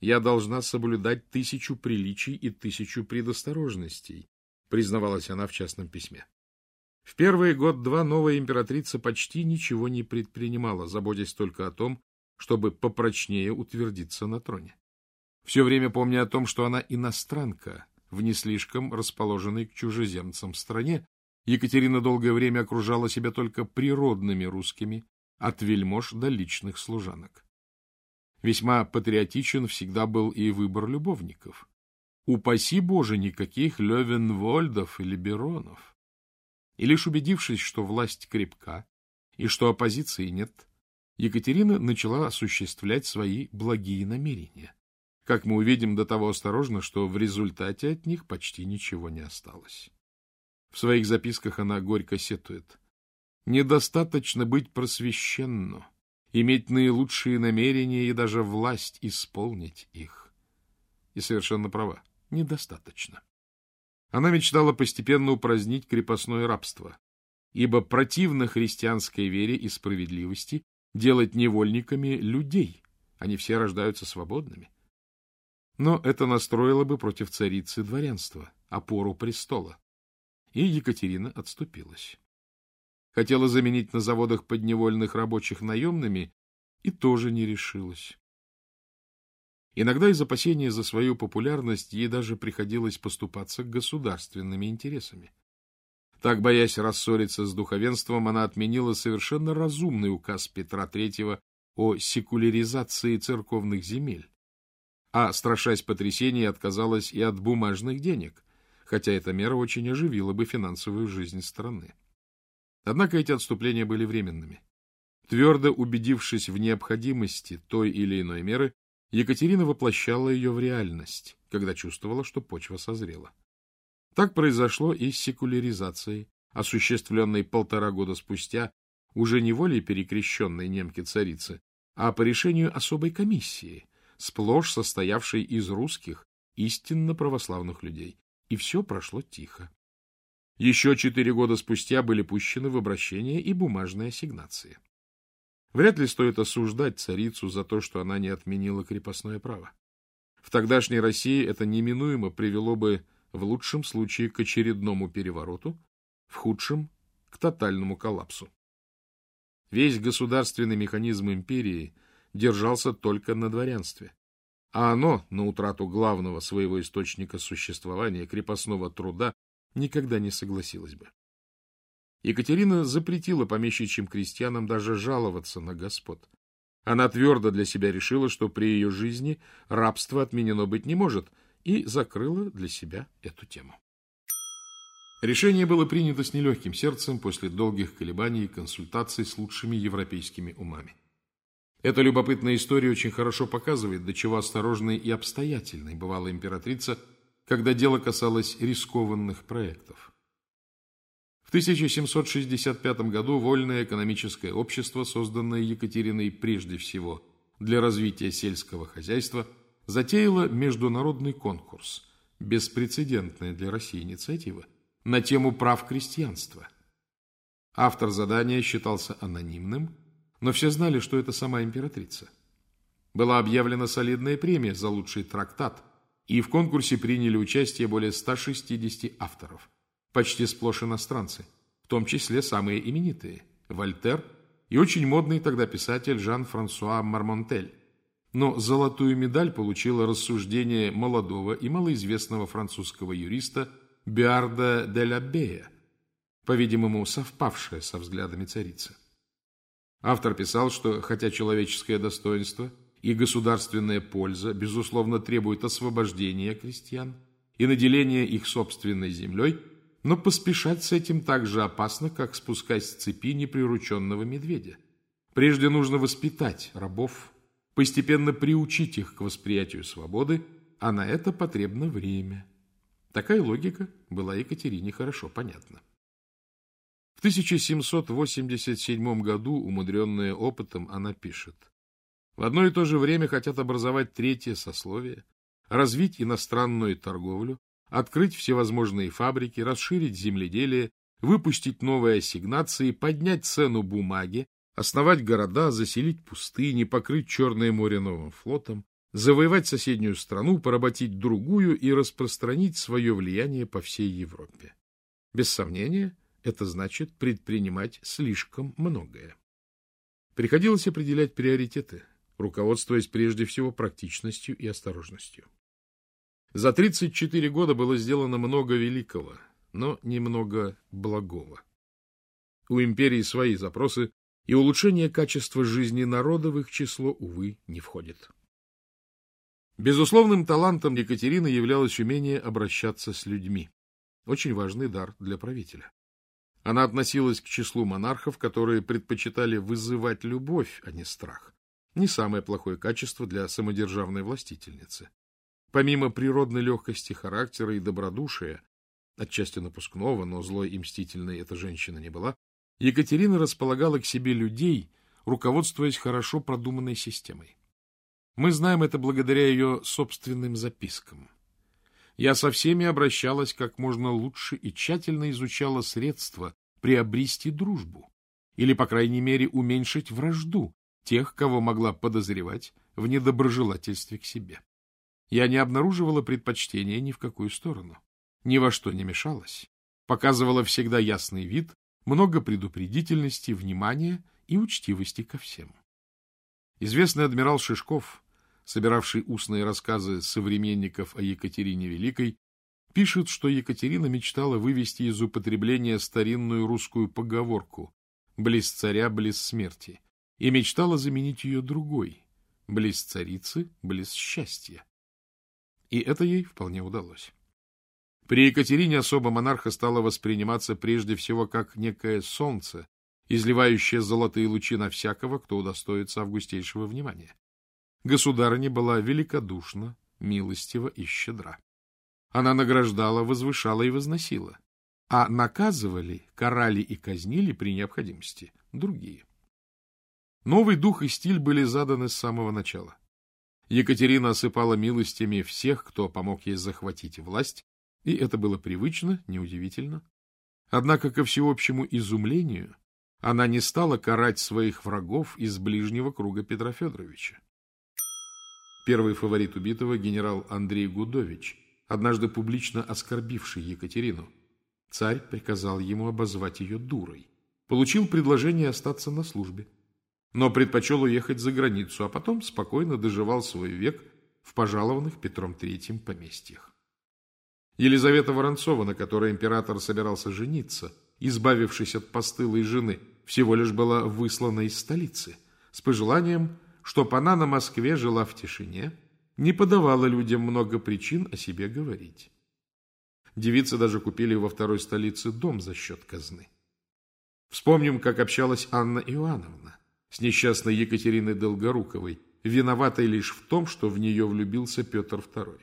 Я должна соблюдать тысячу приличий и тысячу предосторожностей, признавалась она в частном письме. В первый год-два новая императрица почти ничего не предпринимала, заботясь только о том, чтобы попрочнее утвердиться на троне все время помня о том, что она иностранка в не слишком расположенной к чужеземцам стране, Екатерина долгое время окружала себя только природными русскими, от вельмож до личных служанок. Весьма патриотичен всегда был и выбор любовников. Упаси Боже, никаких Левенвольдов или Беронов. И лишь убедившись, что власть крепка и что оппозиции нет, Екатерина начала осуществлять свои благие намерения как мы увидим, до того осторожно, что в результате от них почти ничего не осталось. В своих записках она горько сетует. Недостаточно быть просвещенну, иметь наилучшие намерения и даже власть исполнить их. И совершенно права, недостаточно. Она мечтала постепенно упразднить крепостное рабство, ибо противно христианской вере и справедливости делать невольниками людей. Они все рождаются свободными. Но это настроило бы против царицы дворянства, опору престола. И Екатерина отступилась. Хотела заменить на заводах подневольных рабочих наемными и тоже не решилась. Иногда из опасения за свою популярность ей даже приходилось поступаться государственными интересами. Так, боясь рассориться с духовенством, она отменила совершенно разумный указ Петра III о секуляризации церковных земель, а, страшась потрясений, отказалась и от бумажных денег, хотя эта мера очень оживила бы финансовую жизнь страны. Однако эти отступления были временными. Твердо убедившись в необходимости той или иной меры, Екатерина воплощала ее в реальность, когда чувствовала, что почва созрела. Так произошло и с секуляризацией, осуществленной полтора года спустя, уже не волей перекрещенной немки-царицы, а по решению особой комиссии, сплошь состоявшей из русских, истинно православных людей. И все прошло тихо. Еще четыре года спустя были пущены в обращение и бумажные ассигнации. Вряд ли стоит осуждать царицу за то, что она не отменила крепостное право. В тогдашней России это неминуемо привело бы в лучшем случае к очередному перевороту, в худшем — к тотальному коллапсу. Весь государственный механизм империи держался только на дворянстве. А оно, на утрату главного своего источника существования, крепостного труда, никогда не согласилось бы. Екатерина запретила помещичьим крестьянам даже жаловаться на господ. Она твердо для себя решила, что при ее жизни рабство отменено быть не может, и закрыла для себя эту тему. Решение было принято с нелегким сердцем после долгих колебаний и консультаций с лучшими европейскими умами. Эта любопытная история очень хорошо показывает, до чего осторожной и обстоятельной бывала императрица, когда дело касалось рискованных проектов. В 1765 году Вольное экономическое общество, созданное Екатериной прежде всего для развития сельского хозяйства, затеяло международный конкурс, беспрецедентная для России инициатива, на тему прав крестьянства. Автор задания считался анонимным – но все знали, что это сама императрица. Была объявлена солидная премия за лучший трактат, и в конкурсе приняли участие более 160 авторов, почти сплошь иностранцы, в том числе самые именитые – Вольтер и очень модный тогда писатель Жан-Франсуа Мармонтель. Но золотую медаль получило рассуждение молодого и малоизвестного французского юриста Биарда де ла Бея, по-видимому, совпавшее со взглядами царицы. Автор писал, что хотя человеческое достоинство и государственная польза, безусловно, требуют освобождения крестьян и наделения их собственной землей, но поспешать с этим так же опасно, как спускать с цепи неприрученного медведя. Прежде нужно воспитать рабов, постепенно приучить их к восприятию свободы, а на это потребно время. Такая логика была Екатерине хорошо понятна. В 1787 году, умудренная опытом, она пишет. В одно и то же время хотят образовать третье сословие, развить иностранную торговлю, открыть всевозможные фабрики, расширить земледелие, выпустить новые ассигнации, поднять цену бумаги, основать города, заселить пустыни, покрыть Черное море новым флотом, завоевать соседнюю страну, поработить другую и распространить свое влияние по всей Европе. Без сомнения, это значит предпринимать слишком многое. Приходилось определять приоритеты, руководствуясь прежде всего практичностью и осторожностью. За 34 года было сделано много великого, но немного благого. У империи свои запросы, и улучшение качества жизни народа в их число, увы, не входит. Безусловным талантом Екатерины являлось умение обращаться с людьми. Очень важный дар для правителя. Она относилась к числу монархов, которые предпочитали вызывать любовь, а не страх. Не самое плохое качество для самодержавной властительницы. Помимо природной легкости характера и добродушия, отчасти напускного, но злой и мстительной эта женщина не была, Екатерина располагала к себе людей, руководствуясь хорошо продуманной системой. Мы знаем это благодаря ее собственным запискам. Я со всеми обращалась как можно лучше и тщательно изучала средства приобрести дружбу или, по крайней мере, уменьшить вражду тех, кого могла подозревать в недоброжелательстве к себе. Я не обнаруживала предпочтения ни в какую сторону, ни во что не мешалась, показывала всегда ясный вид, много предупредительности, внимания и учтивости ко всем. Известный адмирал Шишков собиравший устные рассказы современников о Екатерине Великой, пишет, что Екатерина мечтала вывести из употребления старинную русскую поговорку «близ царя, близ смерти» и мечтала заменить ее другой «близ царицы, близ счастья». И это ей вполне удалось. При Екатерине особо монарха стало восприниматься прежде всего как некое солнце, изливающее золотые лучи на всякого, кто удостоится августейшего внимания государыня была великодушна, милостива и щедра. Она награждала, возвышала и возносила, а наказывали, карали и казнили при необходимости другие. Новый дух и стиль были заданы с самого начала. Екатерина осыпала милостями всех, кто помог ей захватить власть, и это было привычно, неудивительно. Однако, ко всеобщему изумлению, она не стала карать своих врагов из ближнего круга Петра Федоровича. Первый фаворит убитого, генерал Андрей Гудович, однажды публично оскорбивший Екатерину. Царь приказал ему обозвать ее дурой. Получил предложение остаться на службе, но предпочел уехать за границу, а потом спокойно доживал свой век в пожалованных Петром III поместьях. Елизавета Воронцова, на которой император собирался жениться, избавившись от постылой жены, всего лишь была выслана из столицы с пожеланием чтоб она на Москве жила в тишине, не подавала людям много причин о себе говорить. Девицы даже купили во второй столице дом за счет казны. Вспомним, как общалась Анна Иоанновна с несчастной Екатериной Долгоруковой, виноватой лишь в том, что в нее влюбился Петр II.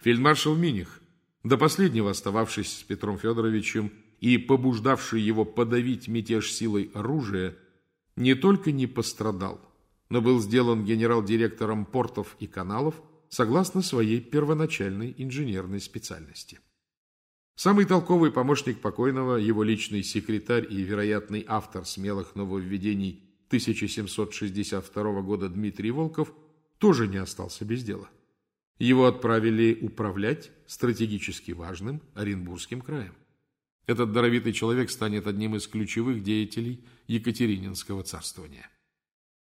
Фельдмаршал Миних, до последнего остававшись с Петром Федоровичем и побуждавший его подавить мятеж силой оружия, не только не пострадал, но был сделан генерал-директором портов и каналов согласно своей первоначальной инженерной специальности. Самый толковый помощник покойного, его личный секретарь и вероятный автор смелых нововведений 1762 года Дмитрий Волков тоже не остался без дела. Его отправили управлять стратегически важным Оренбургским краем. Этот даровитый человек станет одним из ключевых деятелей Екатерининского царствования.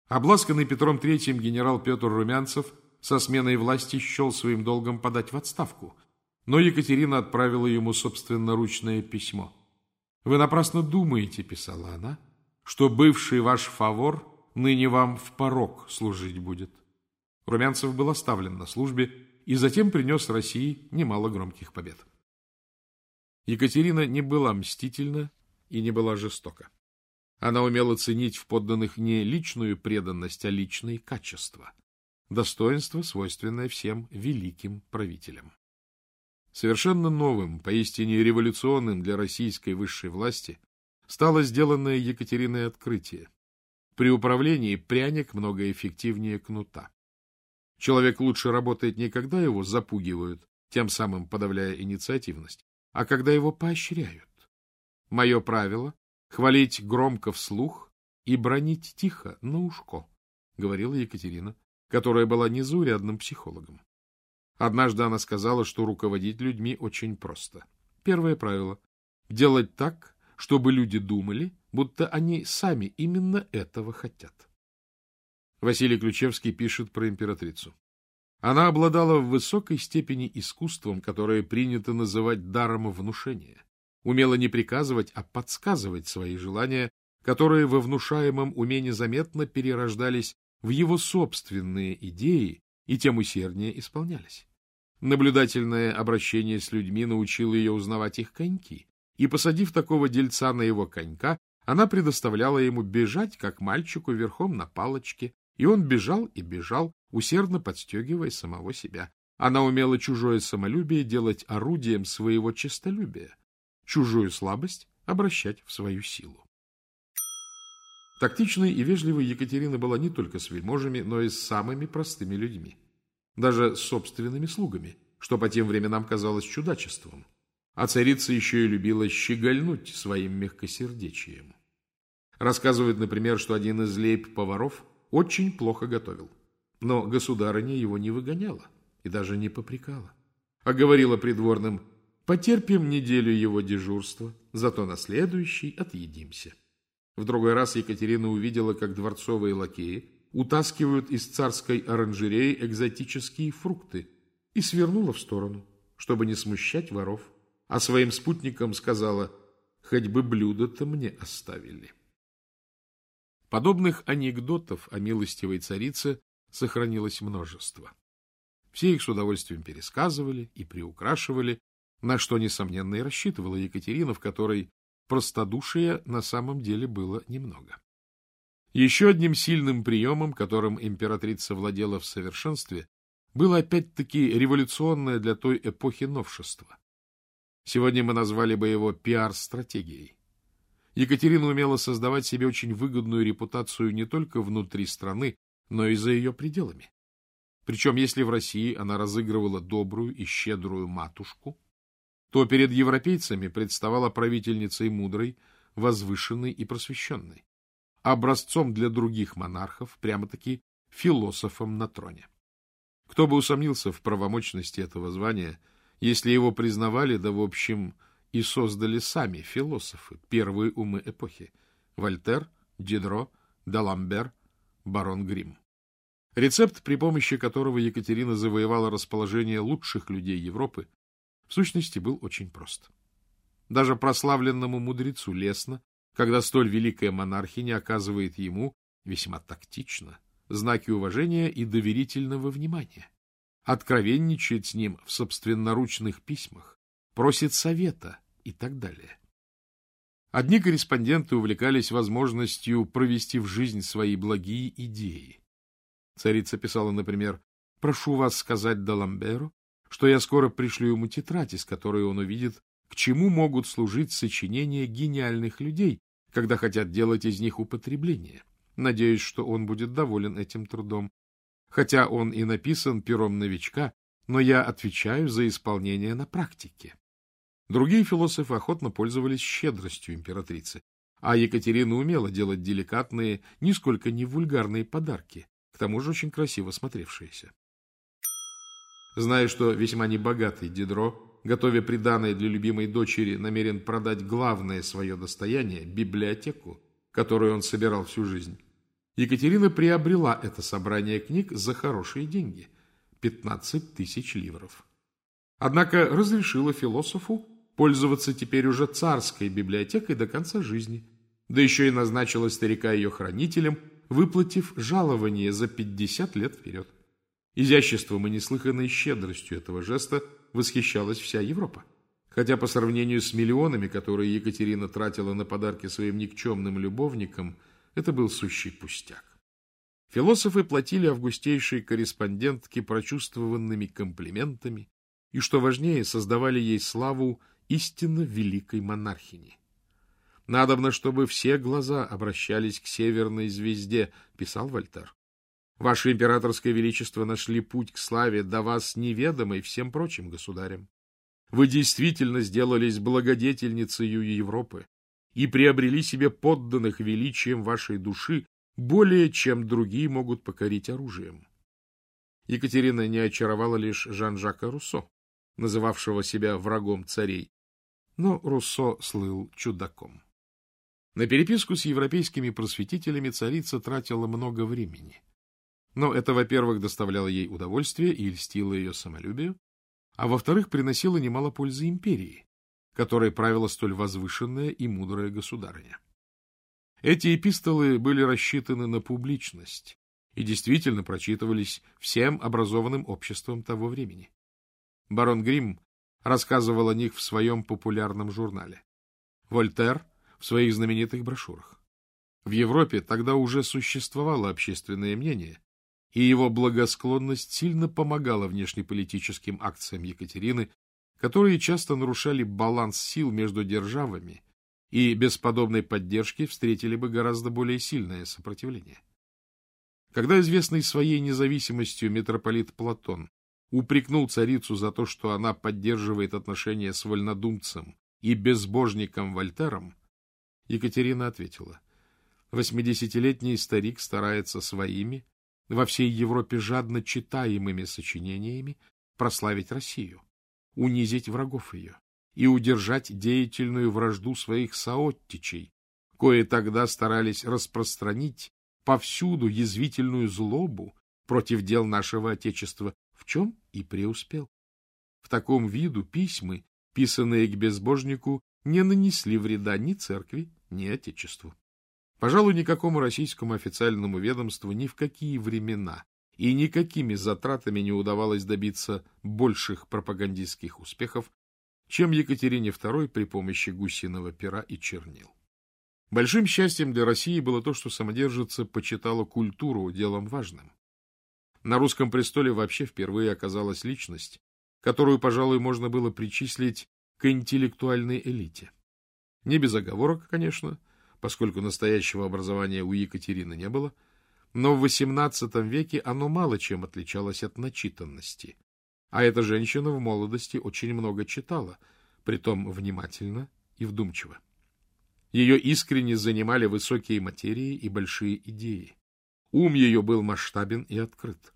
Обласканный Петром III генерал Петр Румянцев со сменой власти счел своим долгом подать в отставку, но Екатерина отправила ему собственноручное письмо. «Вы напрасно думаете, — писала она, — что бывший ваш фавор ныне вам в порог служить будет». Румянцев был оставлен на службе и затем принес России немало громких побед. Екатерина не была мстительна и не была жестока. Она умела ценить в подданных не личную преданность, а личные качества, достоинство, свойственное всем великим правителям. Совершенно новым, поистине революционным для российской высшей власти стало сделанное Екатериной открытие. При управлении пряник много эффективнее кнута. Человек лучше работает не когда его запугивают, тем самым подавляя инициативность, а когда его поощряют. Мое правило — хвалить громко вслух и бронить тихо на ушко, — говорила Екатерина, которая была незаурядным психологом. Однажды она сказала, что руководить людьми очень просто. Первое правило — делать так, чтобы люди думали, будто они сами именно этого хотят. Василий Ключевский пишет про императрицу. Она обладала в высокой степени искусством, которое принято называть даром внушения. Умела не приказывать, а подсказывать свои желания, которые во внушаемом уме незаметно перерождались в его собственные идеи и тем усерднее исполнялись. Наблюдательное обращение с людьми научило ее узнавать их коньки, и, посадив такого дельца на его конька, она предоставляла ему бежать, как мальчику, верхом на палочке, и он бежал и бежал, усердно подстегивая самого себя. Она умела чужое самолюбие делать орудием своего честолюбия, чужую слабость обращать в свою силу. Тактичной и вежливой Екатерина была не только с вельможами, но и с самыми простыми людьми. Даже с собственными слугами, что по тем временам казалось чудачеством. А царица еще и любила щегольнуть своим мягкосердечием. Рассказывают, например, что один из лейб-поваров очень плохо готовил. Но государыня его не выгоняла и даже не попрекала, а говорила придворным «потерпим неделю его дежурства, зато на следующий отъедимся». В другой раз Екатерина увидела, как дворцовые лакеи утаскивают из царской оранжереи экзотические фрукты и свернула в сторону, чтобы не смущать воров, а своим спутникам сказала «хоть бы блюдо-то мне оставили». Подобных анекдотов о милостивой царице сохранилось множество. Все их с удовольствием пересказывали и приукрашивали, на что, несомненно, и рассчитывала Екатерина, в которой простодушия на самом деле было немного. Еще одним сильным приемом, которым императрица владела в совершенстве, было опять-таки революционное для той эпохи новшество. Сегодня мы назвали бы его пиар-стратегией. Екатерина умела создавать себе очень выгодную репутацию не только внутри страны, но и за ее пределами. Причем, если в России она разыгрывала добрую и щедрую матушку, то перед европейцами представала правительницей мудрой, возвышенной и просвещенной, образцом для других монархов, прямо-таки философом на троне. Кто бы усомнился в правомочности этого звания, если его признавали, да в общем и создали сами философы, первые умы эпохи – Вольтер, Дидро, Даламбер – барон Грим. Рецепт, при помощи которого Екатерина завоевала расположение лучших людей Европы, в сущности был очень прост. Даже прославленному мудрецу лестно, когда столь великая монархиня оказывает ему, весьма тактично, знаки уважения и доверительного внимания, откровенничает с ним в собственноручных письмах, просит совета и так далее. Одни корреспонденты увлекались возможностью провести в жизнь свои благие идеи. Царица писала, например, «Прошу вас сказать Даламберу, что я скоро пришлю ему тетрадь, из которой он увидит, к чему могут служить сочинения гениальных людей, когда хотят делать из них употребление. Надеюсь, что он будет доволен этим трудом. Хотя он и написан пером новичка, но я отвечаю за исполнение на практике. Другие философы охотно пользовались щедростью императрицы, а Екатерина умела делать деликатные, нисколько не вульгарные подарки, к тому же очень красиво смотревшиеся. Зная, что весьма небогатый Дидро готовя приданое для любимой дочери, намерен продать главное свое достояние – библиотеку, которую он собирал всю жизнь, Екатерина приобрела это собрание книг за хорошие деньги – 15 тысяч ливров. Однако разрешила философу пользоваться теперь уже царской библиотекой до конца жизни, да еще и назначила старика ее хранителем, выплатив жалование за 50 лет вперед. Изяществом и неслыханной щедростью этого жеста восхищалась вся Европа. Хотя по сравнению с миллионами, которые Екатерина тратила на подарки своим никчемным любовникам, это был сущий пустяк. Философы платили августейшей корреспондентке прочувствованными комплиментами и, что важнее, создавали ей славу истинно великой монархини. «Надобно, чтобы все глаза обращались к северной звезде», — писал Вольтер. Ваше императорское величество нашли путь к славе до вас неведомой всем прочим государям. Вы действительно сделались благодетельницей Европы и приобрели себе подданных величием вашей души более, чем другие могут покорить оружием. Екатерина не очаровала лишь Жан-Жака Руссо, называвшего себя врагом царей, но Руссо слыл чудаком. На переписку с европейскими просветителями царица тратила много времени. Но это, во-первых, доставляло ей удовольствие и льстило ее самолюбию, а во-вторых, приносило немало пользы империи, которой правила столь возвышенная и мудрая государыня. Эти эпистолы были рассчитаны на публичность и действительно прочитывались всем образованным обществом того времени. Барон Грим рассказывал о них в своем популярном журнале. Вольтер — в своих знаменитых брошюрах. В Европе тогда уже существовало общественное мнение, и его благосклонность сильно помогала внешнеполитическим акциям Екатерины, которые часто нарушали баланс сил между державами и без подобной поддержки встретили бы гораздо более сильное сопротивление. Когда известный своей независимостью митрополит Платон упрекнул царицу за то, что она поддерживает отношения с вольнодумцем и безбожником Вольтером, Екатерина ответила, «Восьмидесятилетний старик старается своими, во всей Европе жадно читаемыми сочинениями прославить Россию, унизить врагов ее и удержать деятельную вражду своих сооттичей, кое тогда старались распространить повсюду язвительную злобу против дел нашего Отечества, в чем и преуспел. В таком виду письмы, писанные к безбожнику, не нанесли вреда ни церкви, ни Отечеству. Пожалуй, никакому российскому официальному ведомству ни в какие времена и никакими затратами не удавалось добиться больших пропагандистских успехов, чем Екатерине II при помощи гусиного пера и чернил. Большим счастьем для России было то, что самодержица почитала культуру делом важным. На русском престоле вообще впервые оказалась личность, которую, пожалуй, можно было причислить к интеллектуальной элите. Не без оговорок, конечно, поскольку настоящего образования у Екатерины не было, но в XVIII веке оно мало чем отличалось от начитанности. А эта женщина в молодости очень много читала, притом внимательно и вдумчиво. Ее искренне занимали высокие материи и большие идеи. Ум ее был масштабен и открыт.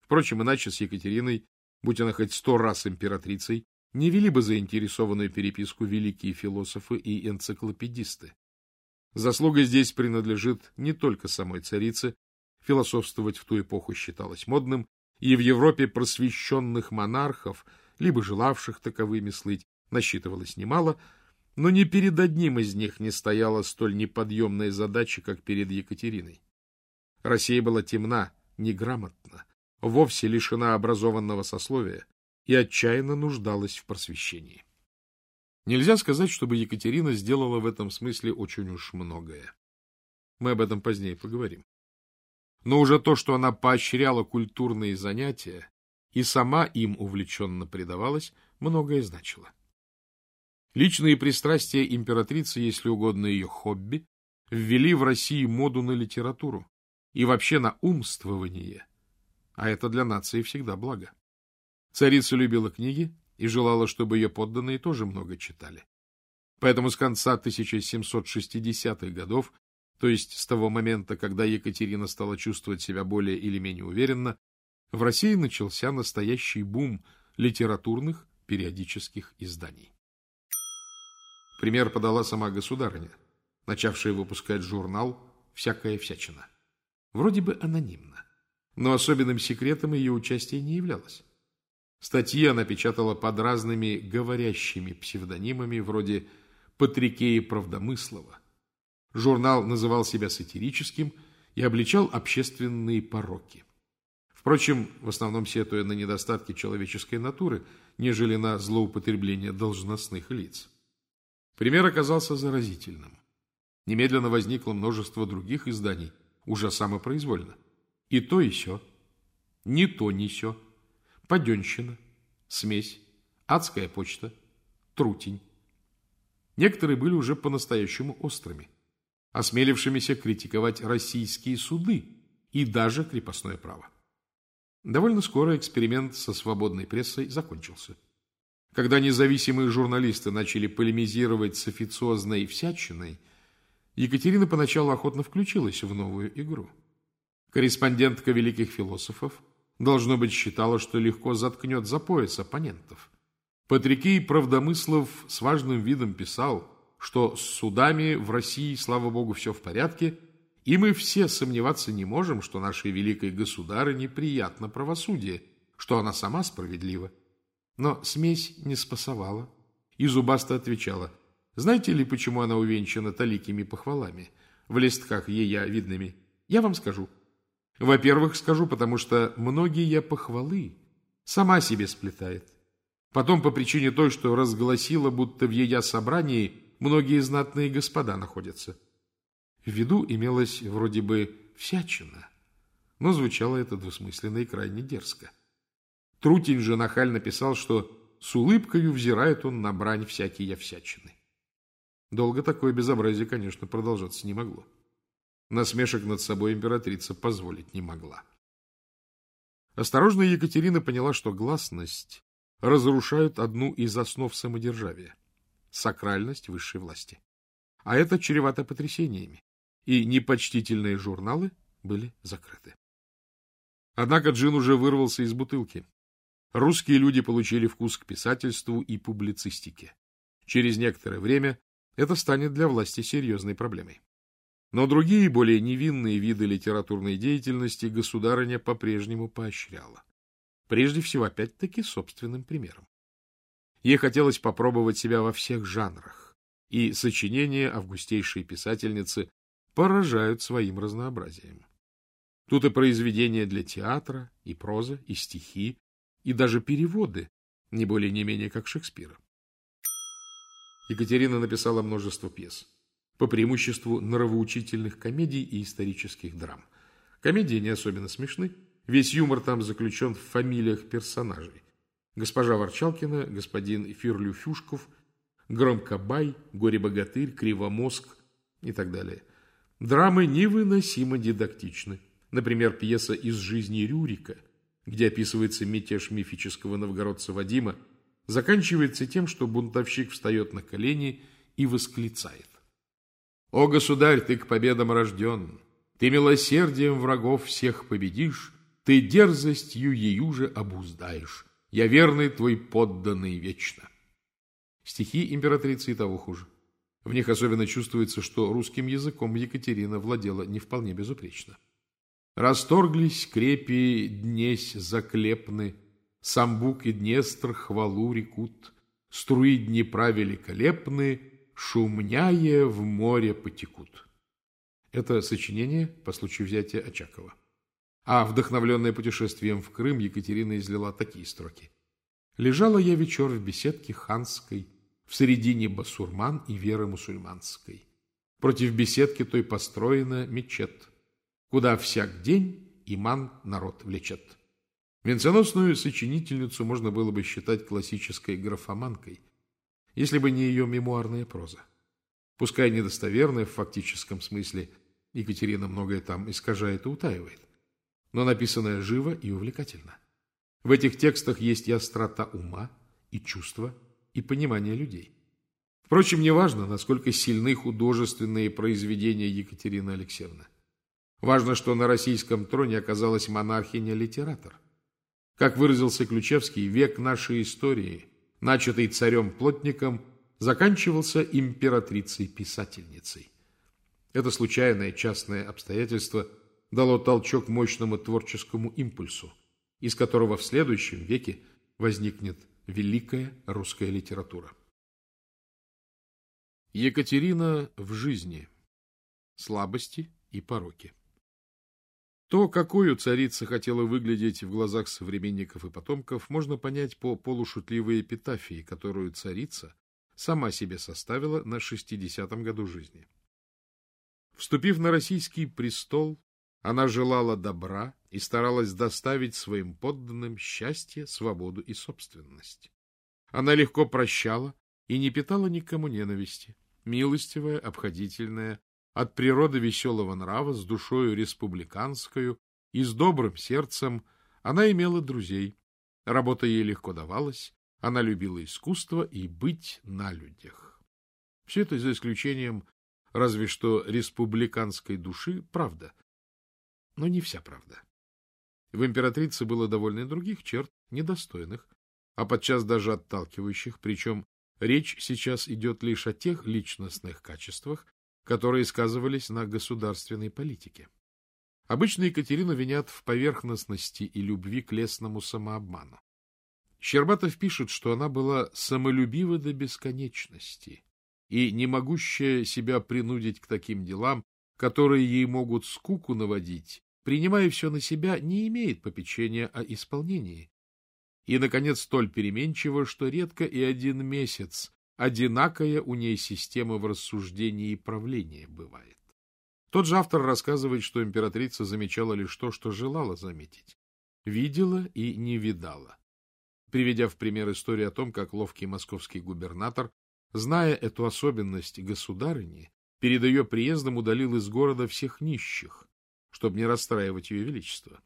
Впрочем, иначе с Екатериной, будь она хоть сто раз императрицей, не вели бы заинтересованную переписку великие философы и энциклопедисты. Заслуга здесь принадлежит не только самой царице, философствовать в ту эпоху считалось модным, и в Европе просвещенных монархов, либо желавших таковыми слыть, насчитывалось немало, но ни перед одним из них не стояла столь неподъемная задача, как перед Екатериной. Россия была темна, неграмотна, вовсе лишена образованного сословия и отчаянно нуждалась в просвещении. Нельзя сказать, чтобы Екатерина сделала в этом смысле очень уж многое. Мы об этом позднее поговорим. Но уже то, что она поощряла культурные занятия и сама им увлеченно предавалась, многое значило. Личные пристрастия императрицы, если угодно ее хобби, ввели в России моду на литературу и вообще на умствование, а это для нации всегда благо. Царица любила книги, и желала, чтобы ее подданные тоже много читали. Поэтому с конца 1760-х годов, то есть с того момента, когда Екатерина стала чувствовать себя более или менее уверенно, в России начался настоящий бум литературных периодических изданий. Пример подала сама государыня, начавшая выпускать журнал «Всякая всячина». Вроде бы анонимно, но особенным секретом ее участия не являлось. Статьи она печатала под разными говорящими псевдонимами вроде Патрикея Правдомыслова. Журнал называл себя сатирическим и обличал общественные пороки. Впрочем, в основном сетуя на недостатки человеческой натуры, нежели на злоупотребление должностных лиц. Пример оказался заразительным. Немедленно возникло множество других изданий, уже самопроизвольно. И то, и сё. Не то, не сё. Паденщина, смесь, адская почта, трутень. Некоторые были уже по-настоящему острыми, осмелившимися критиковать российские суды и даже крепостное право. Довольно скоро эксперимент со свободной прессой закончился. Когда независимые журналисты начали полемизировать с официозной всячиной, Екатерина поначалу охотно включилась в новую игру. Корреспондентка великих философов, должно быть, считала, что легко заткнет за пояс оппонентов. Патрикей Правдомыслов с важным видом писал, что с судами в России, слава богу, все в порядке, и мы все сомневаться не можем, что нашей великой государыне приятно правосудие, что она сама справедлива. Но смесь не спасовала, и зубасто отвечала, знаете ли, почему она увенчана таликими похвалами, в листках ея видными? Я вам скажу. Во-первых, скажу, потому что многие похвалы сама себе сплетает. Потом по причине той, что разгласила, будто в ея собрании многие знатные господа находятся. В виду имелось вроде бы всячина, но звучало это двусмысленно и крайне дерзко. Трутень же нахально писал, что с улыбкою взирает он на брань всякие всячины. Долго такое безобразие, конечно, продолжаться не могло. Насмешек над собой императрица позволить не могла. Осторожная Екатерина поняла, что гласность разрушают одну из основ самодержавия – сакральность высшей власти. А это чревато потрясениями, и непочтительные журналы были закрыты. Однако Джин уже вырвался из бутылки. Русские люди получили вкус к писательству и публицистике. Через некоторое время это станет для власти серьезной проблемой. Но другие, более невинные виды литературной деятельности государыня по-прежнему поощряла. Прежде всего, опять-таки, собственным примером. Ей хотелось попробовать себя во всех жанрах, и сочинения августейшей писательницы поражают своим разнообразием. Тут и произведения для театра, и проза, и стихи, и даже переводы, не более не менее как Шекспира. Екатерина написала множество пьес, по преимуществу нравоучительных комедий и исторических драм. Комедии не особенно смешны, весь юмор там заключен в фамилиях персонажей. Госпожа Ворчалкина, господин Фирлюфюшков, Громкобай, Горе-богатырь, Кривомозг и так далее – Драмы невыносимо дидактичны. Например, пьеса «Из жизни Рюрика», где описывается мятеж мифического новгородца Вадима, заканчивается тем, что бунтовщик встает на колени и восклицает. «О, государь, ты к победам рожден! Ты милосердием врагов всех победишь, ты дерзостью ею же обуздаешь. Я верный твой подданный вечно». Стихи императрицы и того хуже. В них особенно чувствуется, что русским языком Екатерина владела не вполне безупречно. Расторглись крепи днесь заклепны, Самбук и Днестр хвалу рекут, Струи Днепра великолепны, Шумняя в море потекут. Это сочинение по случаю взятия Очакова. А вдохновленная путешествием в Крым Екатерина излила такие строки. «Лежала я вечер в беседке ханской, в середине басурман и веры мусульманской. Против беседки той построена мечет, куда всяк день иман народ влечет. Венценосную сочинительницу можно было бы считать классической графоманкой, если бы не ее мемуарная проза. Пускай недостоверная в фактическом смысле, Екатерина многое там искажает и утаивает, но написанная живо и увлекательно. В этих текстах есть и острота ума, и чувства, и понимания людей. Впрочем, не важно, насколько сильны художественные произведения Екатерины Алексеевны. Важно, что на российском троне оказалась монархиня-литератор. Как выразился Ключевский, век нашей истории начатый царем-плотником, заканчивался императрицей-писательницей. Это случайное частное обстоятельство дало толчок мощному творческому импульсу, из которого в следующем веке возникнет великая русская литература. Екатерина в жизни. Слабости и пороки. То, какую царица хотела выглядеть в глазах современников и потомков, можно понять по полушутливой эпитафии, которую царица сама себе составила на 60-м году жизни. Вступив на российский престол, она желала добра и старалась доставить своим подданным счастье, свободу и собственность. Она легко прощала и не питала никому ненависти, милостивая, обходительная, от природы веселого нрава, с душою республиканскую и с добрым сердцем, она имела друзей. Работа ей легко давалась, она любила искусство и быть на людях. Все это за исключением разве что республиканской души правда, но не вся правда. В императрице было довольно и других черт, недостойных, а подчас даже отталкивающих, причем речь сейчас идет лишь о тех личностных качествах, которые сказывались на государственной политике. Обычно Екатерину винят в поверхностности и любви к лесному самообману. Щербатов пишет, что она была самолюбива до бесконечности и не могущая себя принудить к таким делам, которые ей могут скуку наводить, принимая все на себя, не имеет попечения о исполнении. И, наконец, столь переменчиво, что редко и один месяц одинакая у ней система в рассуждении и правлении бывает. Тот же автор рассказывает, что императрица замечала лишь то, что желала заметить. Видела и не видала. Приведя в пример историю о том, как ловкий московский губернатор, зная эту особенность государыни, перед ее приездом удалил из города всех нищих, чтобы не расстраивать ее величество.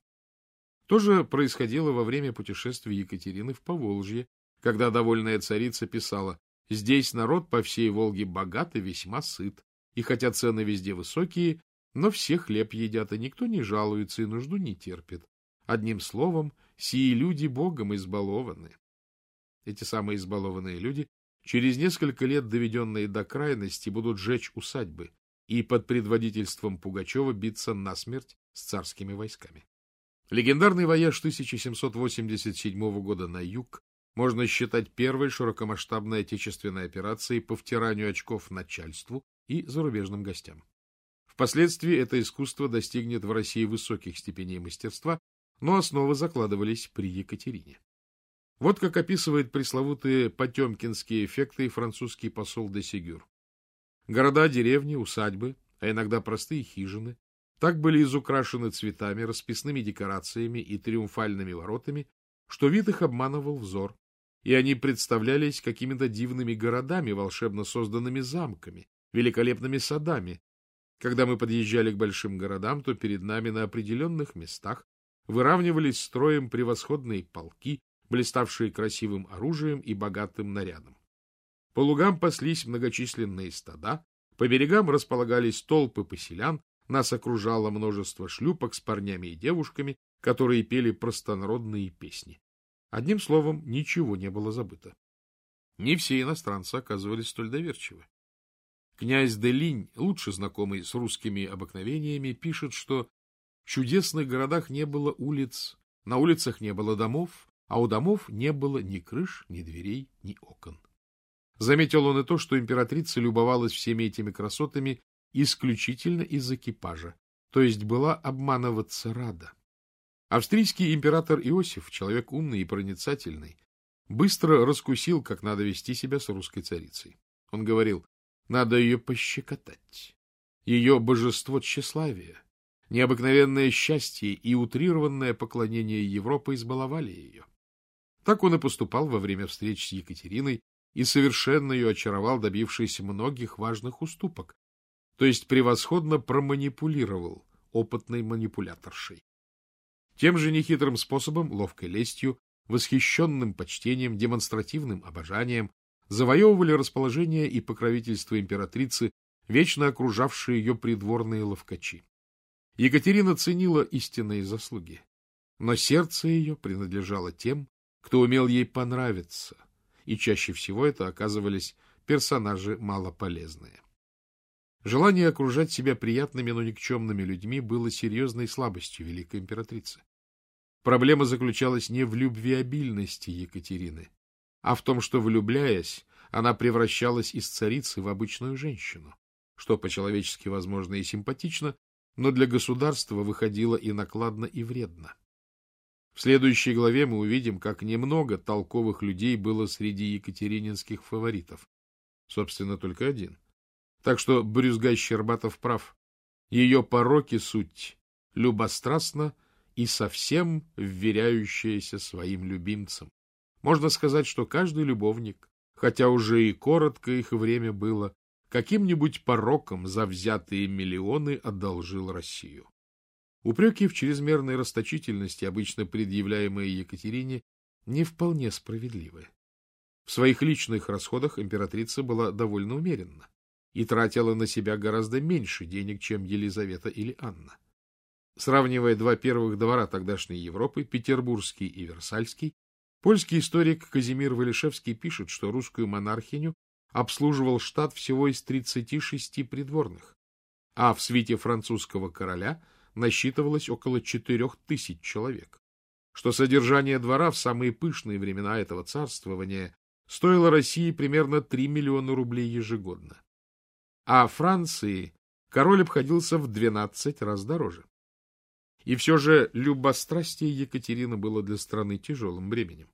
То же происходило во время путешествия Екатерины в Поволжье, когда довольная царица писала Здесь народ по всей Волге богат и весьма сыт, и хотя цены везде высокие, но все хлеб едят, и никто не жалуется и нужду не терпит. Одним словом, сии люди Богом избалованы. Эти самые избалованные люди, через несколько лет доведенные до крайности, будут жечь усадьбы и под предводительством Пугачева биться насмерть с царскими войсками. Легендарный вояж 1787 года на юг можно считать первой широкомасштабной отечественной операцией по втиранию очков начальству и зарубежным гостям. Впоследствии это искусство достигнет в России высоких степеней мастерства, но основы закладывались при Екатерине. Вот как описывает пресловутые потемкинские эффекты французский посол де Сигюр. Города, деревни, усадьбы, а иногда простые хижины, так были изукрашены цветами, расписными декорациями и триумфальными воротами, что вид их обманывал взор, и они представлялись какими-то дивными городами, волшебно созданными замками, великолепными садами. Когда мы подъезжали к большим городам, то перед нами на определенных местах выравнивались строем превосходные полки, блиставшие красивым оружием и богатым нарядом. По лугам паслись многочисленные стада, по берегам располагались толпы поселян, нас окружало множество шлюпок с парнями и девушками, которые пели простонародные песни. Одним словом, ничего не было забыто. Не все иностранцы оказывались столь доверчивы. Князь Делинь, лучше знакомый с русскими обыкновениями, пишет, что в чудесных городах не было улиц, на улицах не было домов, а у домов не было ни крыш, ни дверей, ни окон. Заметил он и то, что императрица любовалась всеми этими красотами исключительно из экипажа, то есть была обманываться рада. Австрийский император Иосиф, человек умный и проницательный, быстро раскусил, как надо вести себя с русской царицей. Он говорил, надо ее пощекотать. Ее божество тщеславия, необыкновенное счастье и утрированное поклонение Европы избаловали ее. Так он и поступал во время встреч с Екатериной и совершенно ее очаровал, добившись многих важных уступок, то есть превосходно проманипулировал опытной манипуляторшей. Тем же нехитрым способом, ловкой лестью, восхищенным почтением, демонстративным обожанием завоевывали расположение и покровительство императрицы, вечно окружавшие ее придворные ловкачи. Екатерина ценила истинные заслуги, но сердце ее принадлежало тем, кто умел ей понравиться, и чаще всего это оказывались персонажи малополезные. Желание окружать себя приятными, но никчемными людьми было серьезной слабостью великой императрицы. Проблема заключалась не в любвеобильности Екатерины, а в том, что, влюбляясь, она превращалась из царицы в обычную женщину, что по-человечески возможно и симпатично, но для государства выходило и накладно, и вредно. В следующей главе мы увидим, как немного толковых людей было среди екатерининских фаворитов. Собственно, только один. Так что Брюзгай Щербатов прав. Ее пороки суть любострастна и совсем вверяющаяся своим любимцам. Можно сказать, что каждый любовник, хотя уже и коротко их время было, каким-нибудь пороком за взятые миллионы одолжил Россию. Упреки в чрезмерной расточительности, обычно предъявляемые Екатерине, не вполне справедливы. В своих личных расходах императрица была довольно умеренна и тратила на себя гораздо меньше денег, чем Елизавета или Анна. Сравнивая два первых двора тогдашней Европы, петербургский и версальский, польский историк Казимир Валишевский пишет, что русскую монархиню обслуживал штат всего из 36 придворных, а в свите французского короля насчитывалось около 4000 человек, что содержание двора в самые пышные времена этого царствования стоило России примерно 3 миллиона рублей ежегодно. А Франции король обходился в 12 раз дороже. И все же любострастие Екатерины было для страны тяжелым бременем.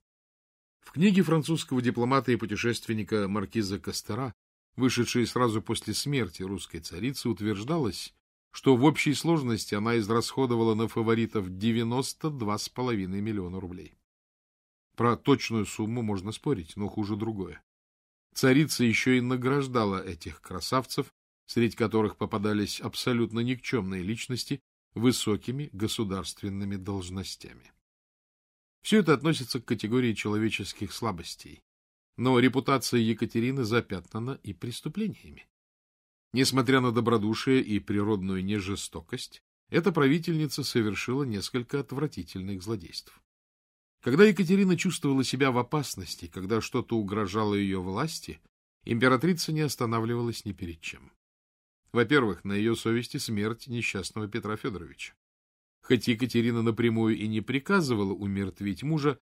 В книге французского дипломата и путешественника маркиза Кастера, вышедшей сразу после смерти русской царицы, утверждалось, что в общей сложности она израсходовала на фаворитов 92,5 миллиона рублей. Про точную сумму можно спорить, но хуже другое. Царица еще и награждала этих красавцев, среди которых попадались абсолютно никчемные личности, высокими государственными должностями. Все это относится к категории человеческих слабостей. Но репутация Екатерины запятнана и преступлениями. Несмотря на добродушие и природную нежестокость, эта правительница совершила несколько отвратительных злодейств. Когда Екатерина чувствовала себя в опасности, когда что-то угрожало ее власти, императрица не останавливалась ни перед чем. Во-первых, на ее совести смерть несчастного Петра Федоровича. Хоть Екатерина напрямую и не приказывала умертвить мужа,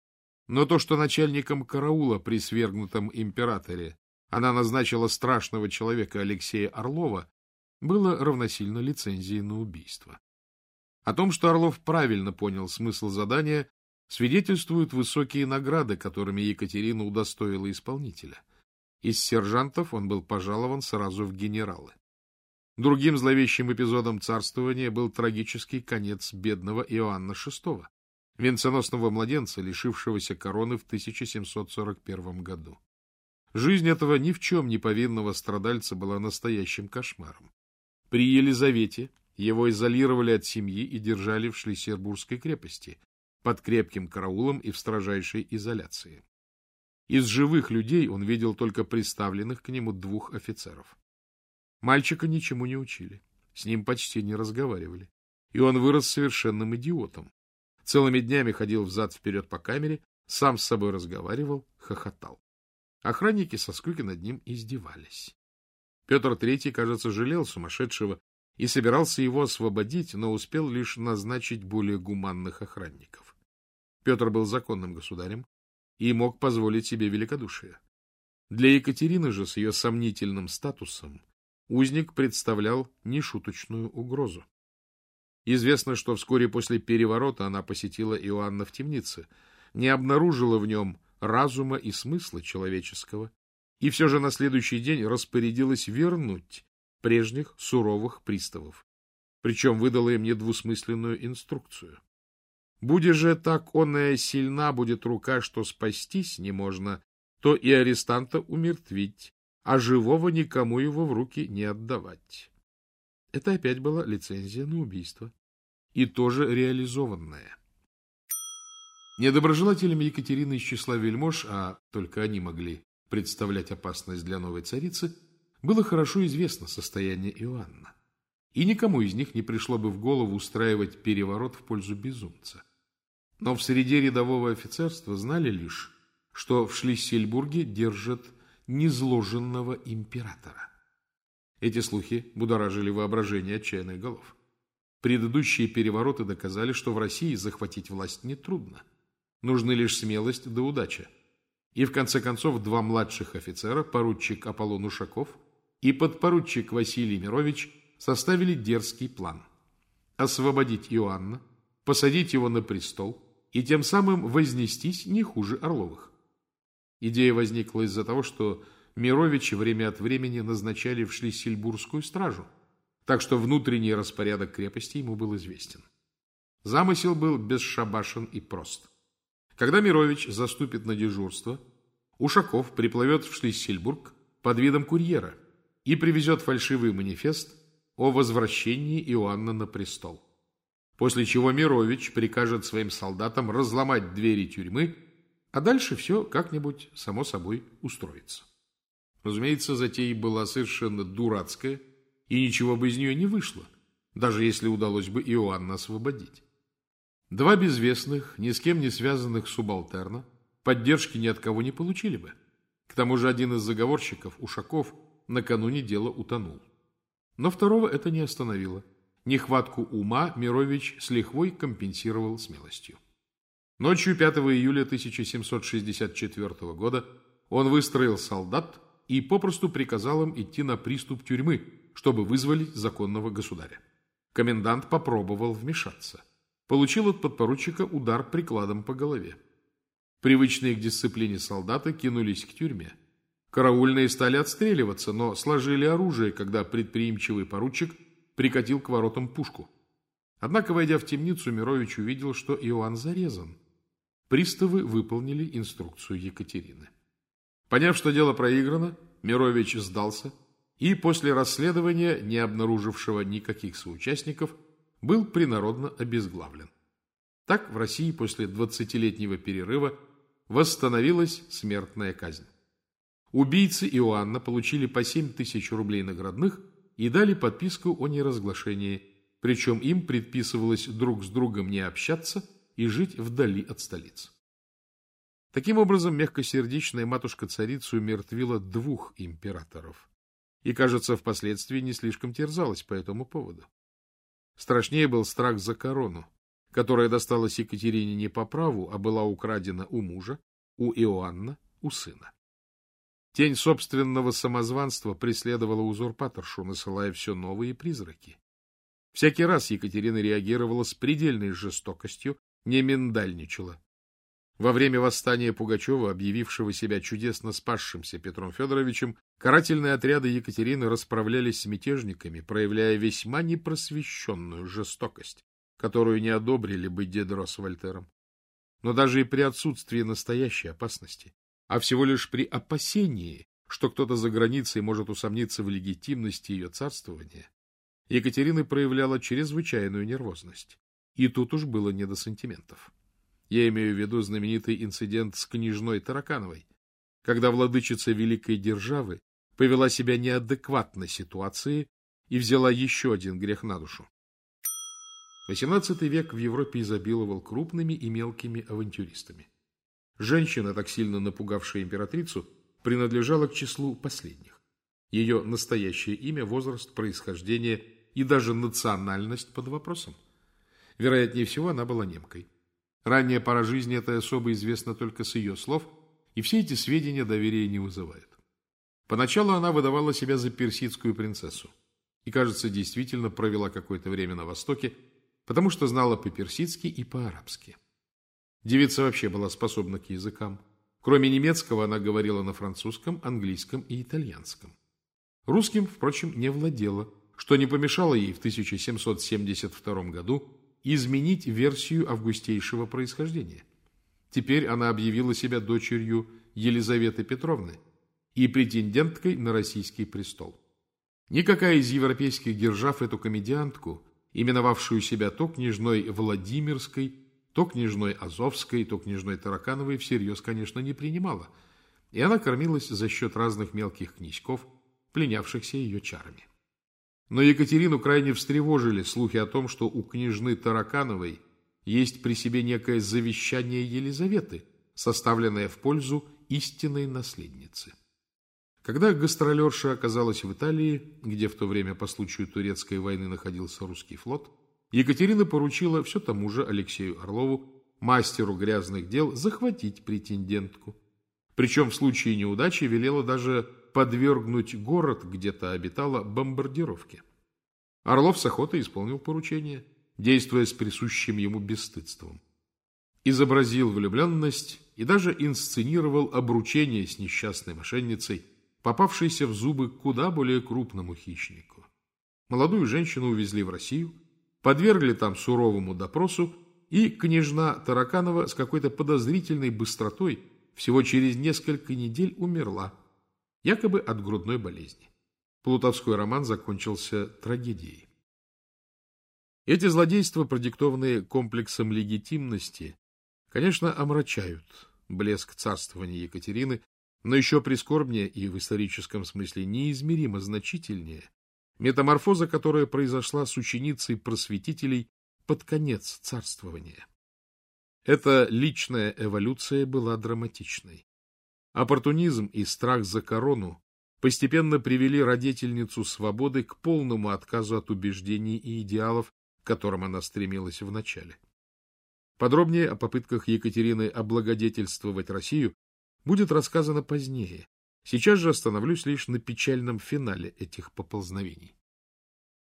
но то, что начальником караула при свергнутом императоре она назначила страшного человека Алексея Орлова, было равносильно лицензии на убийство. О том, что Орлов правильно понял смысл задания, свидетельствуют высокие награды, которыми Екатерина удостоила исполнителя. Из сержантов он был пожалован сразу в генералы. Другим зловещим эпизодом царствования был трагический конец бедного Иоанна VI, венценосного младенца, лишившегося короны в 1741 году. Жизнь этого ни в чем не повинного страдальца была настоящим кошмаром. При Елизавете его изолировали от семьи и держали в Шлиссербургской крепости, под крепким караулом и в строжайшей изоляции. Из живых людей он видел только приставленных к нему двух офицеров. Мальчика ничему не учили, с ним почти не разговаривали, и он вырос совершенным идиотом. Целыми днями ходил взад-вперед по камере, сам с собой разговаривал, хохотал. Охранники со скуки над ним издевались. Петр Третий, кажется, жалел сумасшедшего и собирался его освободить, но успел лишь назначить более гуманных охранников. Петр был законным государем и мог позволить себе великодушие. Для Екатерины же с ее сомнительным статусом узник представлял нешуточную угрозу. Известно, что вскоре после переворота она посетила Иоанна в темнице, не обнаружила в нем разума и смысла человеческого, и все же на следующий день распорядилась вернуть прежних суровых приставов, причем выдала им недвусмысленную инструкцию. Буде же так онная сильна будет рука, что спастись не можно, то и арестанта умертвить, а живого никому его в руки не отдавать. Это опять была лицензия на убийство. И тоже реализованная. Недоброжелателями Екатерины из числа вельмож, а только они могли представлять опасность для новой царицы, было хорошо известно состояние Иоанна. И никому из них не пришло бы в голову устраивать переворот в пользу безумца. Но в среде рядового офицерства знали лишь, что в Шлиссельбурге держат незложенного императора. Эти слухи будоражили воображение отчаянных голов. Предыдущие перевороты доказали, что в России захватить власть нетрудно. Нужны лишь смелость да удача. И в конце концов два младших офицера, поручик Аполлон Ушаков и подпоручик Василий Мирович, составили дерзкий план. Освободить Иоанна, посадить его на престол и тем самым вознестись не хуже Орловых. Идея возникла из-за того, что Мировичи время от времени назначали в Шлиссельбургскую стражу – так что внутренний распорядок крепости ему был известен. Замысел был бесшабашен и прост. Когда Мирович заступит на дежурство, Ушаков приплывет в Шлиссельбург под видом курьера и привезет фальшивый манифест о возвращении Иоанна на престол. После чего Мирович прикажет своим солдатам разломать двери тюрьмы, а дальше все как-нибудь само собой устроится. Разумеется, затея была совершенно дурацкая – и ничего бы из нее не вышло, даже если удалось бы Иоанна освободить. Два безвестных, ни с кем не связанных субалтерна, поддержки ни от кого не получили бы. К тому же один из заговорщиков, Ушаков, накануне дела утонул. Но второго это не остановило. Нехватку ума Мирович с лихвой компенсировал смелостью. Ночью 5 июля 1764 года он выстроил солдат и попросту приказал им идти на приступ тюрьмы, чтобы вызволить законного государя. Комендант попробовал вмешаться. Получил от подпоручика удар прикладом по голове. Привычные к дисциплине солдаты кинулись к тюрьме. Караульные стали отстреливаться, но сложили оружие, когда предприимчивый поручик прикатил к воротам пушку. Однако, войдя в темницу, Мирович увидел, что Иоанн зарезан. Приставы выполнили инструкцию Екатерины. Поняв, что дело проиграно, Мирович сдался и после расследования, не обнаружившего никаких соучастников, был принародно обезглавлен. Так в России после 20-летнего перерыва восстановилась смертная казнь. Убийцы Иоанна получили по 7 тысяч рублей наградных и дали подписку о неразглашении, причем им предписывалось друг с другом не общаться и жить вдали от столиц. Таким образом, мягкосердечная матушка-царица умертвила двух императоров и, кажется, впоследствии не слишком терзалась по этому поводу. Страшнее был страх за корону, которая досталась Екатерине не по праву, а была украдена у мужа, у Иоанна, у сына. Тень собственного самозванства преследовала узурпаторшу, насылая все новые призраки. Всякий раз Екатерина реагировала с предельной жестокостью, не миндальничала, во время восстания Пугачева, объявившего себя чудесно спасшимся Петром Федоровичем, карательные отряды Екатерины расправлялись с мятежниками, проявляя весьма непросвещенную жестокость, которую не одобрили бы Дедро с Вольтером. Но даже и при отсутствии настоящей опасности, а всего лишь при опасении, что кто-то за границей может усомниться в легитимности ее царствования, Екатерина проявляла чрезвычайную нервозность. И тут уж было не до сантиментов. Я имею в виду знаменитый инцидент с княжной Таракановой, когда владычица великой державы повела себя неадекватно ситуации и взяла еще один грех на душу. XVIII век в Европе изобиловал крупными и мелкими авантюристами. Женщина, так сильно напугавшая императрицу, принадлежала к числу последних. Ее настоящее имя, возраст, происхождение и даже национальность под вопросом. Вероятнее всего, она была немкой. Ранняя пора жизни этой особо известна только с ее слов, и все эти сведения доверия не вызывают. Поначалу она выдавала себя за персидскую принцессу и, кажется, действительно провела какое-то время на Востоке, потому что знала по-персидски и по-арабски. Девица вообще была способна к языкам. Кроме немецкого, она говорила на французском, английском и итальянском. Русским, впрочем, не владела, что не помешало ей в 1772 году изменить версию августейшего происхождения. Теперь она объявила себя дочерью Елизаветы Петровны и претенденткой на российский престол. Никакая из европейских держав эту комедиантку, именовавшую себя то княжной Владимирской, то княжной Азовской, то княжной Таракановой, всерьез, конечно, не принимала, и она кормилась за счет разных мелких князьков, пленявшихся ее чарами. Но Екатерину крайне встревожили слухи о том, что у княжны Таракановой есть при себе некое завещание Елизаветы, составленное в пользу истинной наследницы. Когда гастролерша оказалась в Италии, где в то время по случаю турецкой войны находился русский флот, Екатерина поручила все тому же Алексею Орлову, мастеру грязных дел, захватить претендентку. Причем в случае неудачи велела даже подвергнуть город, где-то обитала, бомбардировке. Орлов с охотой исполнил поручение, действуя с присущим ему бесстыдством. Изобразил влюбленность и даже инсценировал обручение с несчастной мошенницей, попавшейся в зубы куда более крупному хищнику. Молодую женщину увезли в Россию, подвергли там суровому допросу, и княжна Тараканова с какой-то подозрительной быстротой всего через несколько недель умерла, якобы от грудной болезни. Плутовской роман закончился трагедией. Эти злодейства, продиктованные комплексом легитимности, конечно, омрачают блеск царствования Екатерины, но еще прискорбнее и в историческом смысле неизмеримо значительнее метаморфоза, которая произошла с ученицей просветителей под конец царствования. Эта личная эволюция была драматичной. Оппортунизм и страх за корону постепенно привели родительницу свободы к полному отказу от убеждений и идеалов, к которым она стремилась вначале. Подробнее о попытках Екатерины облагодетельствовать Россию будет рассказано позднее. Сейчас же остановлюсь лишь на печальном финале этих поползновений.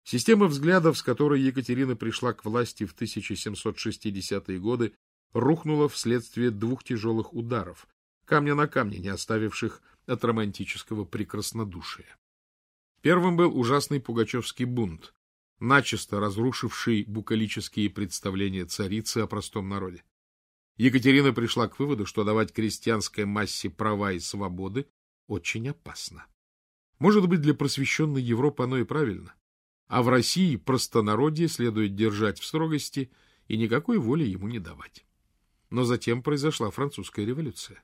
Система взглядов, с которой Екатерина пришла к власти в 1760-е годы, рухнула вследствие двух тяжелых ударов, камня на камне, не оставивших от романтического прекраснодушия. Первым был ужасный пугачевский бунт, начисто разрушивший букалические представления царицы о простом народе. Екатерина пришла к выводу, что давать крестьянской массе права и свободы очень опасно. Может быть, для просвещенной Европы оно и правильно. А в России простонародье следует держать в строгости и никакой воли ему не давать. Но затем произошла французская революция.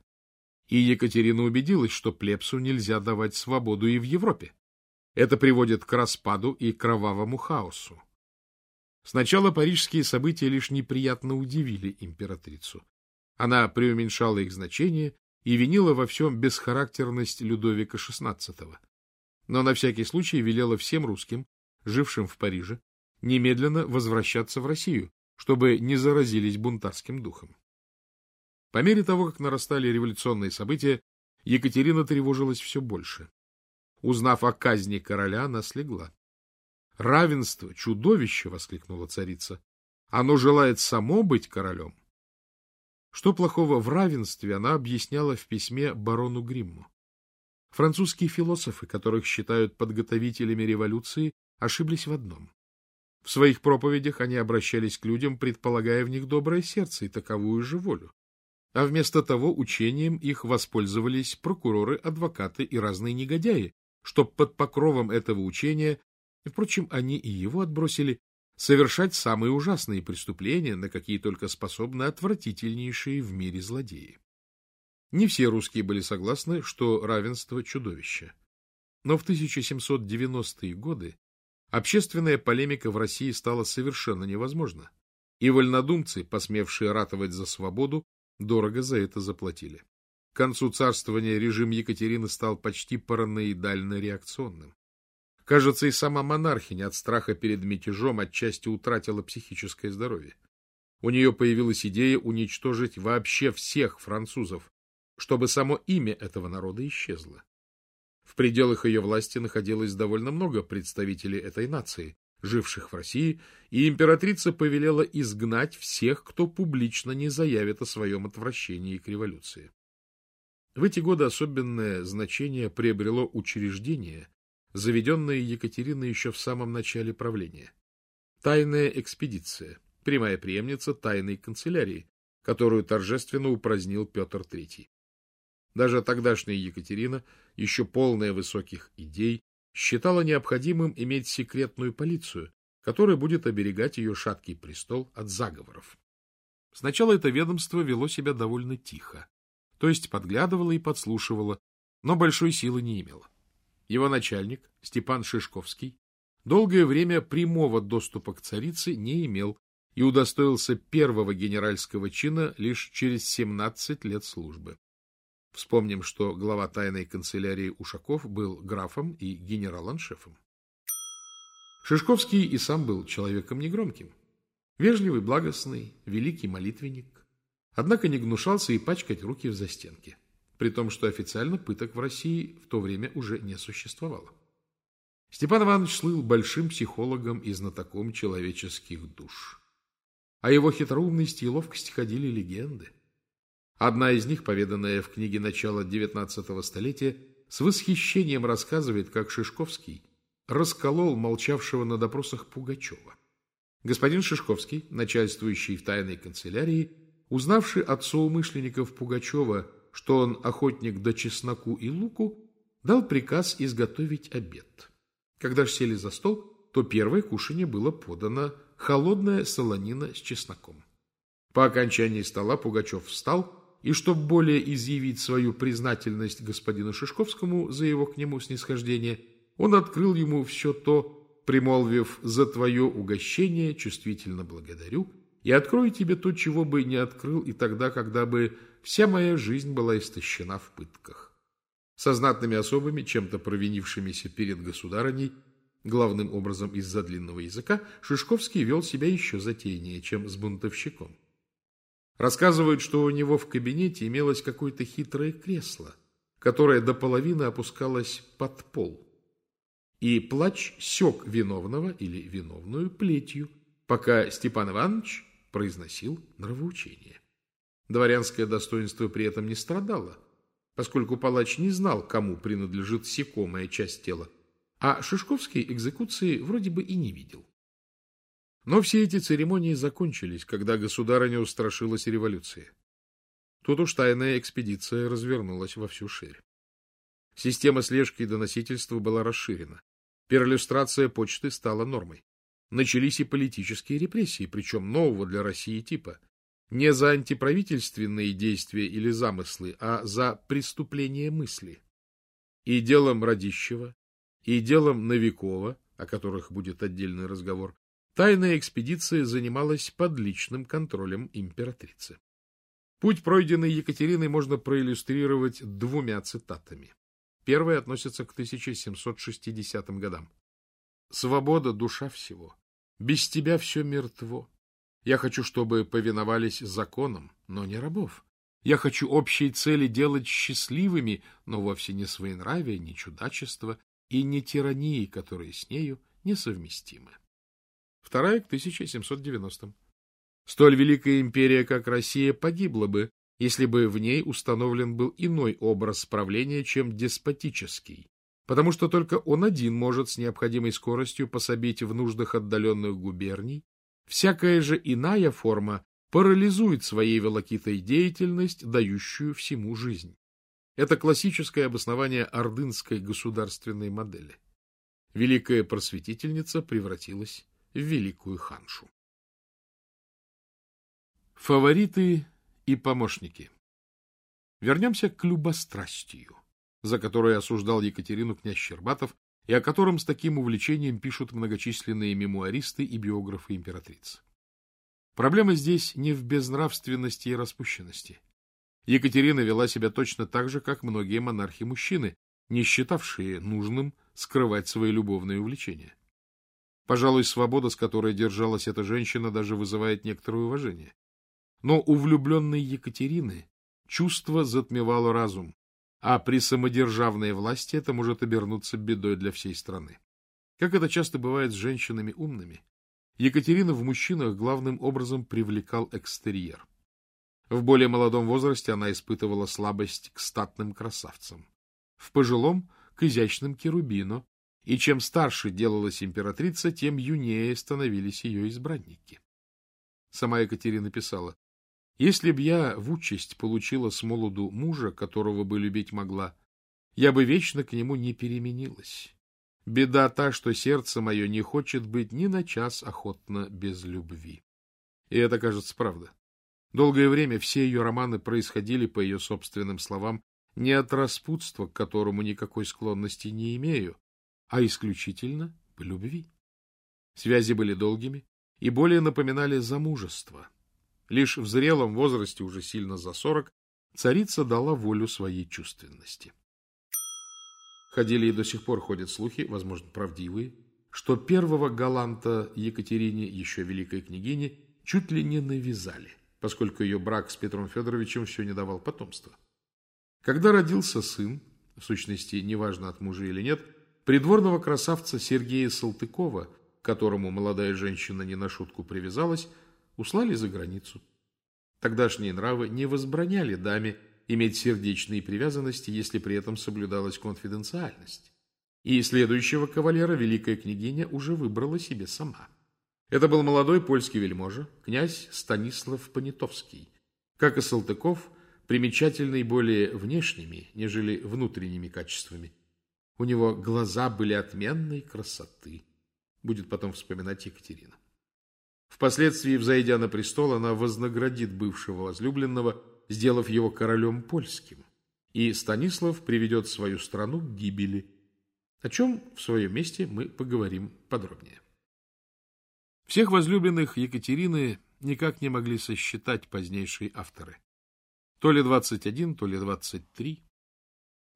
И Екатерина убедилась, что плебсу нельзя давать свободу и в Европе. Это приводит к распаду и кровавому хаосу. Сначала парижские события лишь неприятно удивили императрицу. Она преуменьшала их значение и винила во всем бесхарактерность Людовика XVI. Но на всякий случай велела всем русским, жившим в Париже, немедленно возвращаться в Россию, чтобы не заразились бунтарским духом. По мере того, как нарастали революционные события, Екатерина тревожилась все больше. Узнав о казни короля, она слегла. Равенство, чудовище! — воскликнула царица. Оно желает само быть королем. Что плохого в равенстве, она объясняла в письме барону Гримму. Французские философы, которых считают подготовителями революции, ошиблись в одном. В своих проповедях они обращались к людям, предполагая в них доброе сердце и таковую же волю. А вместо того учением их воспользовались прокуроры, адвокаты и разные негодяи, чтоб под покровом этого учения впрочем, они и его отбросили, совершать самые ужасные преступления, на какие только способны отвратительнейшие в мире злодеи. Не все русские были согласны, что равенство – чудовище. Но в 1790-е годы общественная полемика в России стала совершенно невозможна, и вольнодумцы, посмевшие ратовать за свободу, дорого за это заплатили. К концу царствования режим Екатерины стал почти параноидально реакционным. Кажется, и сама монархиня от страха перед мятежом отчасти утратила психическое здоровье. У нее появилась идея уничтожить вообще всех французов, чтобы само имя этого народа исчезло. В пределах ее власти находилось довольно много представителей этой нации, живших в России, и императрица повелела изгнать всех, кто публично не заявит о своем отвращении к революции. В эти годы особенное значение приобрело учреждение, заведенная Екатериной еще в самом начале правления. Тайная экспедиция, прямая преемница тайной канцелярии, которую торжественно упразднил Петр III. Даже тогдашняя Екатерина, еще полная высоких идей, считала необходимым иметь секретную полицию, которая будет оберегать ее шаткий престол от заговоров. Сначала это ведомство вело себя довольно тихо, то есть подглядывало и подслушивало, но большой силы не имело. Его начальник, Степан Шишковский, долгое время прямого доступа к царице не имел и удостоился первого генеральского чина лишь через 17 лет службы. Вспомним, что глава тайной канцелярии Ушаков был графом и генерал-аншефом. Шишковский и сам был человеком негромким. Вежливый, благостный, великий молитвенник. Однако не гнушался и пачкать руки в застенке, при том, что официально пыток в России в то время уже не существовало. Степан Иванович слыл большим психологом и знатоком человеческих душ. О его хитроумности и ловкости ходили легенды. Одна из них, поведанная в книге начала XIX столетия, с восхищением рассказывает, как Шишковский расколол молчавшего на допросах Пугачева. Господин Шишковский, начальствующий в тайной канцелярии, узнавший от соумышленников Пугачева, что он охотник до чесноку и луку, дал приказ изготовить обед. Когда же сели за стол, то первое кушанье было подано холодная солонина с чесноком. По окончании стола Пугачев встал и, чтобы более изъявить свою признательность господину Шишковскому за его к нему снисхождение, он открыл ему все то, примолвив «за твое угощение чувствительно благодарю» и открою тебе то, чего бы не открыл и тогда, когда бы вся моя жизнь была истощена в пытках. Со знатными особами, чем-то провинившимися перед государыней, главным образом из-за длинного языка, Шишковский вел себя еще затейнее, чем с бунтовщиком. Рассказывают, что у него в кабинете имелось какое-то хитрое кресло, которое до половины опускалось под пол. И плач сек виновного или виновную плетью, пока Степан Иванович произносил нравоучение. Дворянское достоинство при этом не страдало, поскольку палач не знал, кому принадлежит секомая часть тела, а Шишковский экзекуции вроде бы и не видел. Но все эти церемонии закончились, когда государыня устрашилась революции. Тут уж тайная экспедиция развернулась во всю ширь. Система слежки и доносительства была расширена. Перлюстрация почты стала нормой. Начались и политические репрессии, причем нового для России типа. Не за антиправительственные действия или замыслы, а за преступление мысли. И делом Радищева, и делом Новикова, о которых будет отдельный разговор, тайная экспедиция занималась под личным контролем императрицы. Путь, пройденный Екатериной, можно проиллюстрировать двумя цитатами. Первая относится к 1760 годам. «Свобода — душа всего. Без тебя все мертво. Я хочу, чтобы повиновались законам, но не рабов. Я хочу общие цели делать счастливыми, но вовсе не своенравие, не чудачество и не тирании, которые с нею несовместимы. Вторая к 1790 -м. Столь великая империя, как Россия, погибла бы, если бы в ней установлен был иной образ правления, чем деспотический, потому что только он один может с необходимой скоростью пособить в нуждах отдаленных губерний, всякая же иная форма парализует своей волокитой деятельность, дающую всему жизнь. Это классическое обоснование ордынской государственной модели. Великая просветительница превратилась великую ханшу. Фавориты и помощники. Вернемся к любострастию, за которое осуждал Екатерину князь Щербатов и о котором с таким увлечением пишут многочисленные мемуаристы и биографы императрицы. Проблема здесь не в безнравственности и распущенности. Екатерина вела себя точно так же, как многие монархи-мужчины, не считавшие нужным скрывать свои любовные увлечения. Пожалуй, свобода, с которой держалась эта женщина, даже вызывает некоторое уважение. Но у влюбленной Екатерины чувство затмевало разум, а при самодержавной власти это может обернуться бедой для всей страны. Как это часто бывает с женщинами умными, Екатерина в мужчинах главным образом привлекал экстерьер. В более молодом возрасте она испытывала слабость к статным красавцам, в пожилом — к изящным керубино, и чем старше делалась императрица, тем юнее становились ее избранники. Сама Екатерина писала, если б я в участь получила с молоду мужа, которого бы любить могла, я бы вечно к нему не переменилась. Беда та, что сердце мое не хочет быть ни на час охотно без любви. И это, кажется, правда. Долгое время все ее романы происходили, по ее собственным словам, не от распутства, к которому никакой склонности не имею, а исключительно по любви. Связи были долгими, и более напоминали замужество. Лишь в зрелом возрасте, уже сильно за сорок, царица дала волю своей чувственности. Ходили и до сих пор ходят слухи, возможно, правдивые, что первого галанта Екатерине, еще великой княгине, чуть ли не навязали, поскольку ее брак с Петром Федоровичем все не давал потомства. Когда родился сын, в сущности, неважно от мужа или нет, придворного красавца Сергея Салтыкова, которому молодая женщина не на шутку привязалась, услали за границу. Тогдашние нравы не возбраняли даме иметь сердечные привязанности, если при этом соблюдалась конфиденциальность. И следующего кавалера великая княгиня уже выбрала себе сама. Это был молодой польский вельможа, князь Станислав Понятовский. Как и Салтыков, примечательный более внешними, нежели внутренними качествами. У него глаза были отменной красоты, будет потом вспоминать Екатерина. Впоследствии, взойдя на престол, она вознаградит бывшего возлюбленного, сделав его королем польским, и Станислав приведет свою страну к гибели, о чем в своем месте мы поговорим подробнее. Всех возлюбленных Екатерины никак не могли сосчитать позднейшие авторы. То ли 21, то ли 23.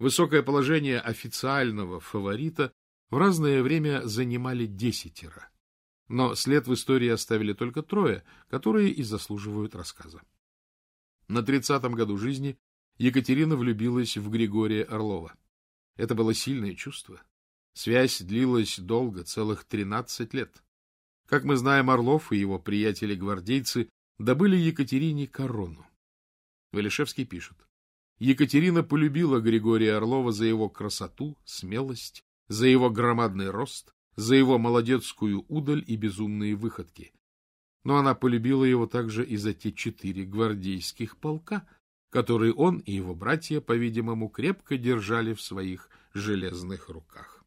Высокое положение официального фаворита в разное время занимали десятеро. Но след в истории оставили только трое, которые и заслуживают рассказа. На тридцатом году жизни Екатерина влюбилась в Григория Орлова. Это было сильное чувство. Связь длилась долго, целых тринадцать лет. Как мы знаем, Орлов и его приятели-гвардейцы добыли Екатерине корону. Валишевский пишет. Екатерина полюбила Григория Орлова за его красоту, смелость, за его громадный рост, за его молодецкую удаль и безумные выходки. Но она полюбила его также и за те четыре гвардейских полка, которые он и его братья, по-видимому, крепко держали в своих железных руках.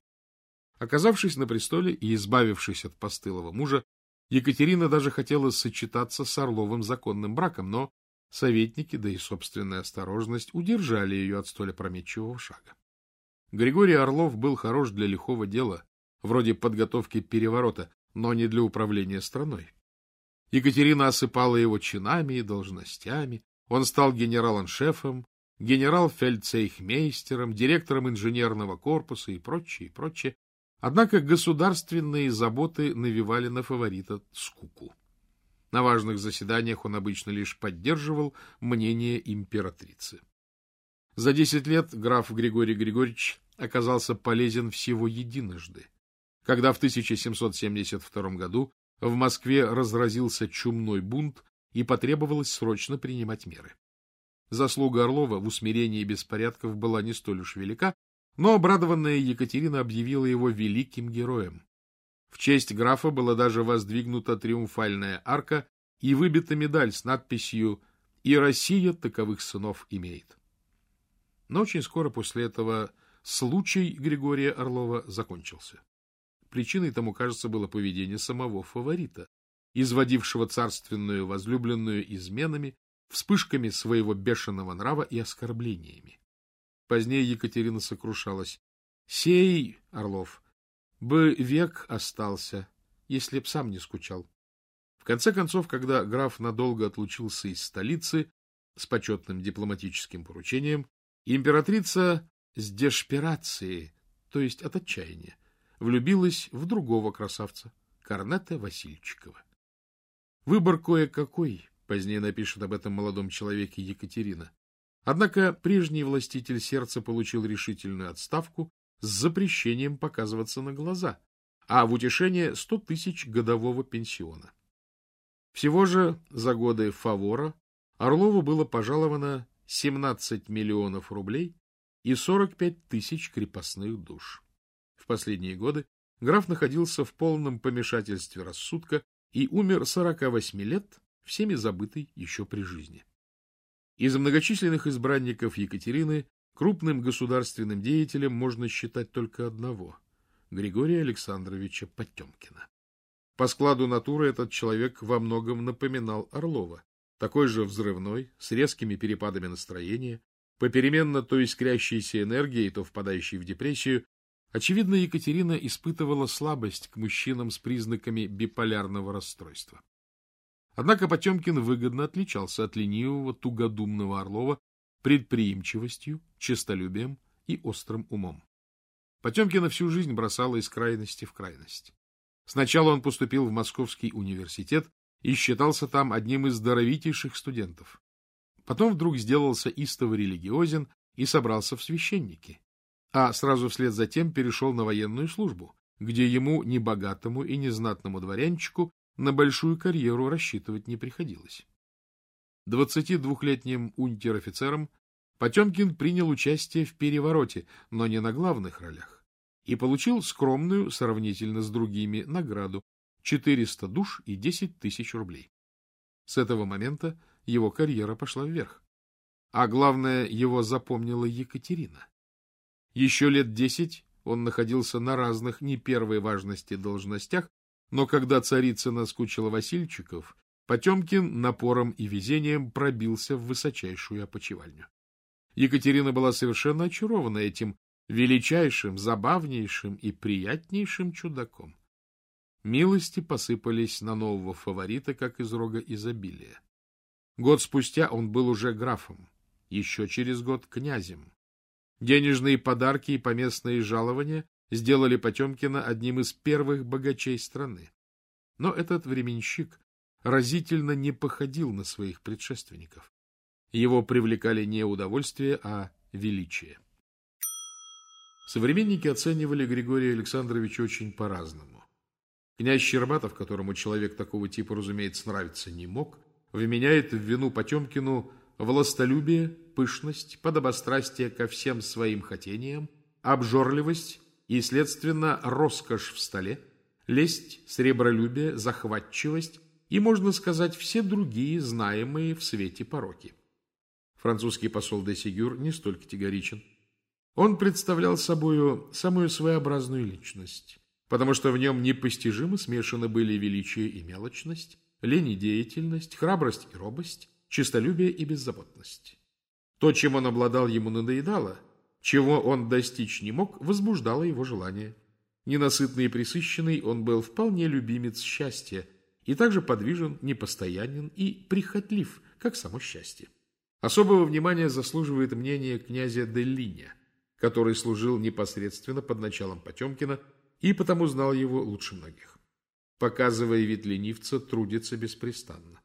Оказавшись на престоле и избавившись от постылого мужа, Екатерина даже хотела сочетаться с Орловым законным браком, но Советники, да и собственная осторожность удержали ее от столь опрометчивого шага. Григорий Орлов был хорош для лихого дела, вроде подготовки переворота, но не для управления страной. Екатерина осыпала его чинами и должностями, он стал генерал-аншефом, генерал-фельдцейхмейстером, директором инженерного корпуса и прочее, и прочее. Однако государственные заботы навевали на фаворита скуку. На важных заседаниях он обычно лишь поддерживал мнение императрицы. За десять лет граф Григорий Григорьевич оказался полезен всего единожды, когда в 1772 году в Москве разразился чумной бунт и потребовалось срочно принимать меры. Заслуга Орлова в усмирении беспорядков была не столь уж велика, но обрадованная Екатерина объявила его великим героем. В честь графа была даже воздвигнута триумфальная арка и выбита медаль с надписью «И Россия таковых сынов имеет». Но очень скоро после этого случай Григория Орлова закончился. Причиной тому, кажется, было поведение самого фаворита, изводившего царственную возлюбленную изменами, вспышками своего бешеного нрава и оскорблениями. Позднее Екатерина сокрушалась. «Сей, Орлов, бы век остался, если б сам не скучал. В конце концов, когда граф надолго отлучился из столицы с почетным дипломатическим поручением, императрица с дешперации, то есть от отчаяния, влюбилась в другого красавца, Корнета Васильчикова. Выбор кое-какой, позднее напишет об этом молодом человеке Екатерина. Однако прежний властитель сердца получил решительную отставку с запрещением показываться на глаза, а в утешение сто тысяч годового пенсиона. Всего же за годы фавора Орлову было пожаловано 17 миллионов рублей и 45 тысяч крепостных душ. В последние годы граф находился в полном помешательстве рассудка и умер 48 лет, всеми забытый еще при жизни. Из многочисленных избранников Екатерины Крупным государственным деятелем можно считать только одного — Григория Александровича Потемкина. По складу натуры этот человек во многом напоминал Орлова, такой же взрывной, с резкими перепадами настроения, попеременно то искрящейся энергией, то впадающей в депрессию, Очевидно, Екатерина испытывала слабость к мужчинам с признаками биполярного расстройства. Однако Потемкин выгодно отличался от ленивого, тугодумного Орлова предприимчивостью, честолюбием и острым умом. Потемкина всю жизнь бросала из крайности в крайность. Сначала он поступил в Московский университет и считался там одним из здоровитейших студентов. Потом вдруг сделался истово религиозен и собрался в священники, а сразу вслед за тем перешел на военную службу, где ему, небогатому и незнатному дворянчику, на большую карьеру рассчитывать не приходилось. 22-летним унтер-офицером Потемкин принял участие в перевороте, но не на главных ролях, и получил скромную, сравнительно с другими, награду 400 душ и 10 тысяч рублей. С этого момента его карьера пошла вверх. А главное, его запомнила Екатерина. Еще лет десять он находился на разных не первой важности должностях, но когда царица наскучила Васильчиков, Потемкин напором и везением пробился в высочайшую опочивальню. Екатерина была совершенно очарована этим величайшим, забавнейшим и приятнейшим чудаком. Милости посыпались на нового фаворита, как из рога изобилия. Год спустя он был уже графом, еще через год князем. Денежные подарки и поместные жалования сделали Потемкина одним из первых богачей страны. Но этот временщик разительно не походил на своих предшественников. Его привлекали не удовольствие, а величие. Современники оценивали Григория Александровича очень по-разному. Князь Щербатов, которому человек такого типа, разумеется, нравиться не мог, вменяет в вину Потемкину властолюбие, пышность, подобострастие ко всем своим хотениям, обжорливость и, следственно, роскошь в столе, лесть, сребролюбие, захватчивость и, можно сказать, все другие знаемые в свете пороки. Французский посол де Сигюр не столь категоричен. Он представлял собою самую своеобразную личность, потому что в нем непостижимо смешаны были величие и мелочность, лень и деятельность, храбрость и робость, честолюбие и беззаботность. То, чем он обладал, ему надоедало, чего он достичь не мог, возбуждало его желание. Ненасытный и присыщенный, он был вполне любимец счастья и также подвижен, непостоянен и прихотлив, как само счастье. Особого внимания заслуживает мнение князя Деллиня, который служил непосредственно под началом Потемкина и потому знал его лучше многих. Показывая вид ленивца, трудится беспрестанно.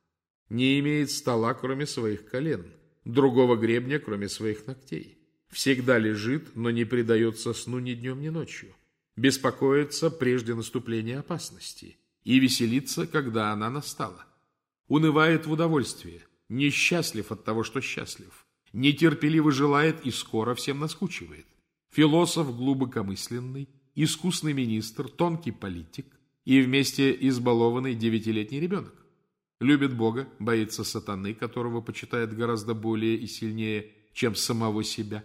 Не имеет стола, кроме своих колен, другого гребня, кроме своих ногтей. Всегда лежит, но не предается сну ни днем, ни ночью. Беспокоится прежде наступления опасности и веселится, когда она настала. Унывает в удовольствии, несчастлив от того, что счастлив, нетерпеливо желает и скоро всем наскучивает. Философ глубокомысленный, искусный министр, тонкий политик и вместе избалованный девятилетний ребенок. Любит Бога, боится сатаны, которого почитает гораздо более и сильнее, чем самого себя.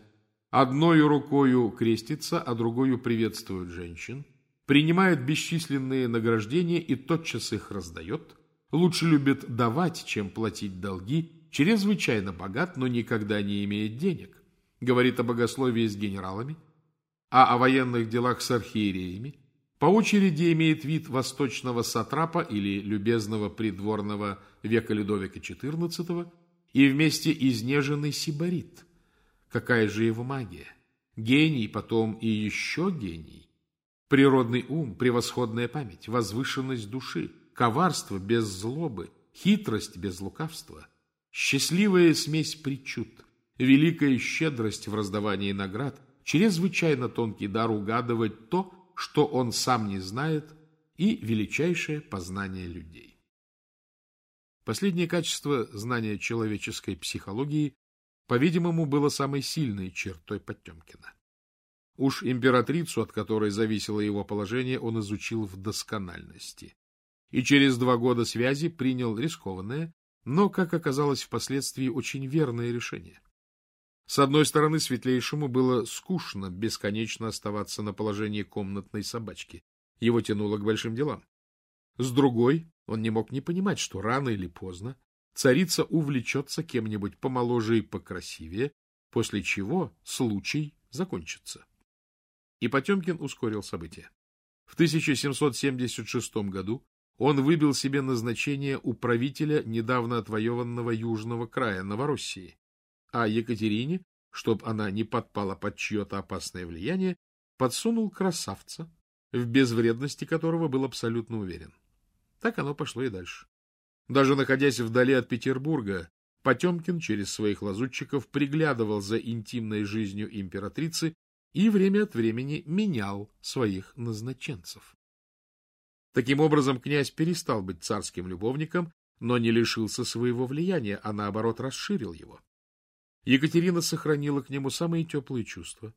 Одною рукою крестится, а другою приветствует женщин, принимает бесчисленные награждения и тотчас их раздает – лучше любит давать, чем платить долги, чрезвычайно богат, но никогда не имеет денег. Говорит о богословии с генералами, а о военных делах с архиереями. По очереди имеет вид восточного сатрапа или любезного придворного века Людовика XIV и вместе изнеженный сибарит. Какая же его магия? Гений, потом и еще гений. Природный ум, превосходная память, возвышенность души – коварство без злобы, хитрость без лукавства, счастливая смесь причуд, великая щедрость в раздавании наград, чрезвычайно тонкий дар угадывать то, что он сам не знает, и величайшее познание людей. Последнее качество знания человеческой психологии, по-видимому, было самой сильной чертой Потемкина. Уж императрицу, от которой зависело его положение, он изучил в доскональности и через два года связи принял рискованное, но, как оказалось впоследствии, очень верное решение. С одной стороны, светлейшему было скучно бесконечно оставаться на положении комнатной собачки. Его тянуло к большим делам. С другой, он не мог не понимать, что рано или поздно царица увлечется кем-нибудь помоложе и покрасивее, после чего случай закончится. И Потемкин ускорил события. В 1776 году он выбил себе назначение управителя недавно отвоеванного южного края Новороссии, а Екатерине, чтоб она не подпала под чье-то опасное влияние, подсунул красавца, в безвредности которого был абсолютно уверен. Так оно пошло и дальше. Даже находясь вдали от Петербурга, Потемкин через своих лазутчиков приглядывал за интимной жизнью императрицы и время от времени менял своих назначенцев. Таким образом, князь перестал быть царским любовником, но не лишился своего влияния, а наоборот расширил его. Екатерина сохранила к нему самые теплые чувства,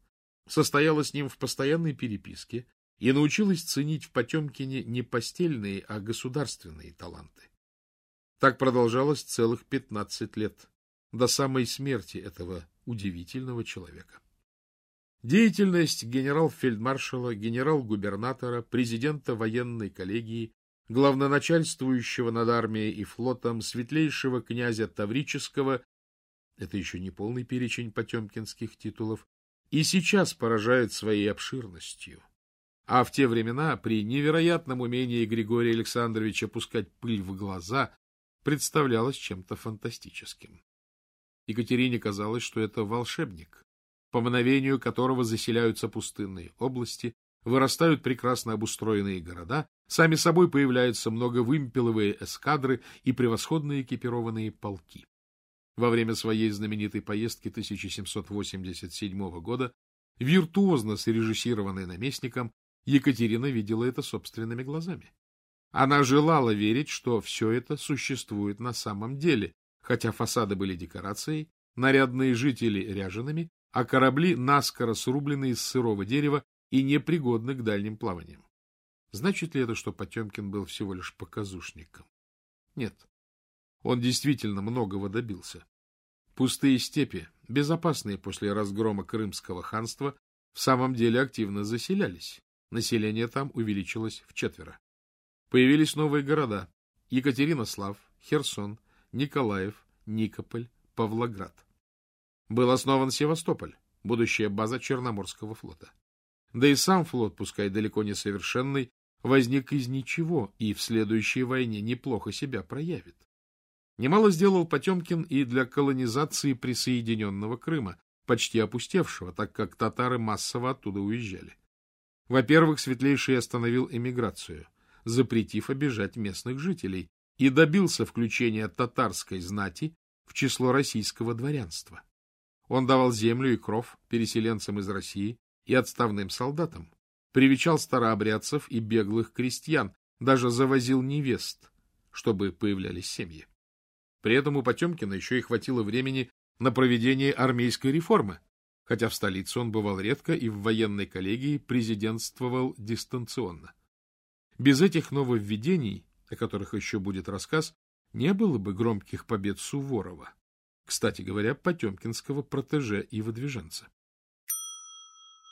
состояла с ним в постоянной переписке и научилась ценить в Потемкине не постельные, а государственные таланты. Так продолжалось целых пятнадцать лет, до самой смерти этого удивительного человека. Деятельность генерал-фельдмаршала, генерал-губернатора, президента военной коллегии, главноначальствующего над армией и флотом, светлейшего князя Таврического — это еще не полный перечень потемкинских титулов — и сейчас поражает своей обширностью. А в те времена, при невероятном умении Григория Александровича пускать пыль в глаза, представлялось чем-то фантастическим. Екатерине казалось, что это волшебник, по мановению которого заселяются пустынные области, вырастают прекрасно обустроенные города, сами собой появляются многовымпеловые эскадры и превосходно экипированные полки. Во время своей знаменитой поездки 1787 года, виртуозно срежиссированной наместником, Екатерина видела это собственными глазами. Она желала верить, что все это существует на самом деле, хотя фасады были декорацией, нарядные жители ряжеными, а корабли наскоро срублены из сырого дерева и непригодны к дальним плаваниям. Значит ли это, что Потемкин был всего лишь показушником? Нет. Он действительно многого добился. Пустые степи, безопасные после разгрома Крымского ханства, в самом деле активно заселялись. Население там увеличилось в четверо. Появились новые города – Екатеринослав, Херсон, Николаев, Никополь, Павлоград. Был основан Севастополь, будущая база Черноморского флота. Да и сам флот, пускай далеко не совершенный, возник из ничего и в следующей войне неплохо себя проявит. Немало сделал Потемкин и для колонизации присоединенного Крыма, почти опустевшего, так как татары массово оттуда уезжали. Во-первых, Светлейший остановил эмиграцию, запретив обижать местных жителей, и добился включения татарской знати в число российского дворянства. Он давал землю и кров переселенцам из России и отставным солдатам, привечал старообрядцев и беглых крестьян, даже завозил невест, чтобы появлялись семьи. При этом у Потемкина еще и хватило времени на проведение армейской реформы, хотя в столице он бывал редко и в военной коллегии президентствовал дистанционно. Без этих нововведений, о которых еще будет рассказ, не было бы громких побед Суворова кстати говоря, потемкинского протеже и выдвиженца.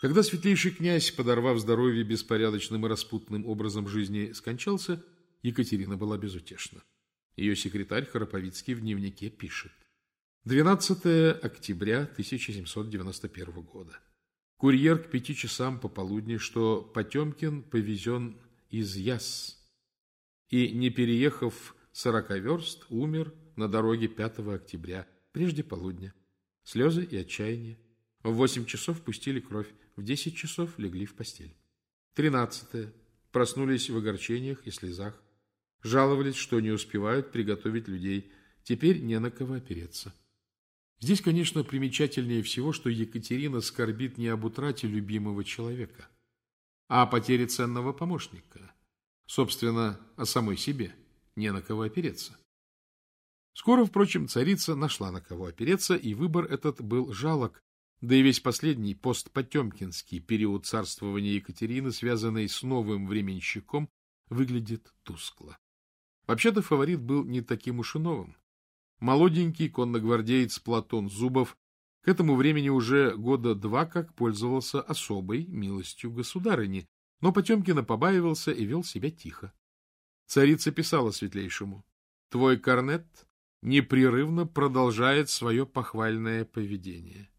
Когда светлейший князь, подорвав здоровье беспорядочным и распутным образом жизни, скончался, Екатерина была безутешна. Ее секретарь Храповицкий в дневнике пишет. 12 октября 1791 года. Курьер к пяти часам пополудни, что Потемкин повезен из Яс и, не переехав сорока верст, умер на дороге 5 октября прежде полудня. Слезы и отчаяние. В восемь часов пустили кровь, в десять часов легли в постель. Тринадцатое. Проснулись в огорчениях и слезах. Жаловались, что не успевают приготовить людей. Теперь не на кого опереться. Здесь, конечно, примечательнее всего, что Екатерина скорбит не об утрате любимого человека, а о потере ценного помощника. Собственно, о самой себе, не на кого опереться. Скоро, впрочем, царица нашла на кого опереться, и выбор этот был жалок, да и весь последний постпотемкинский период царствования Екатерины, связанный с новым временщиком, выглядит тускло. Вообще-то фаворит был не таким уж и новым. Молоденький конногвардеец Платон Зубов к этому времени уже года два как пользовался особой милостью государыни, но Потемкина побаивался и вел себя тихо. Царица писала светлейшему, «Твой корнет непрерывно продолжает свое похвальное поведение.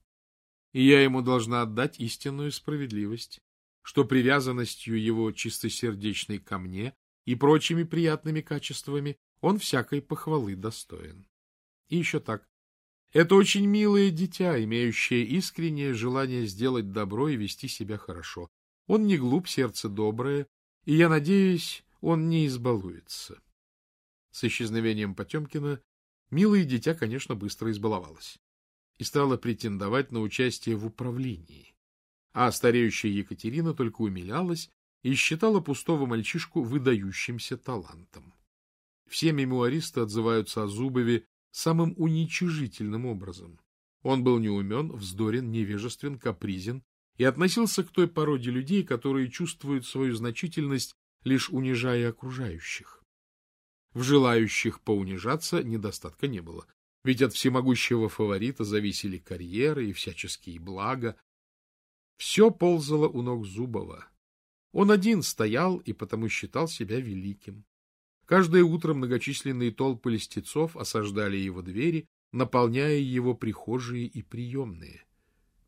И я ему должна отдать истинную справедливость. что привязанностью его чистосердечной ко мне и прочими приятными качествами он всякой похвалы достоин. И еще так. Это очень милое дитя, имеющее искреннее желание сделать добро и вести себя хорошо. Он не глуп, сердце доброе, и, я надеюсь, он не избалуется. С исчезновением Потемкина милое дитя, конечно, быстро избаловалось и стала претендовать на участие в управлении. А стареющая Екатерина только умилялась и считала пустого мальчишку выдающимся талантом. Все мемуаристы отзываются о Зубове самым уничижительным образом. Он был неумен, вздорен, невежествен, капризен и относился к той породе людей, которые чувствуют свою значительность, лишь унижая окружающих. В желающих поунижаться недостатка не было, ведь от всемогущего фаворита зависели карьеры и всяческие блага. Все ползало у ног Зубова. Он один стоял и потому считал себя великим. Каждое утро многочисленные толпы льстецов осаждали его двери, наполняя его прихожие и приемные.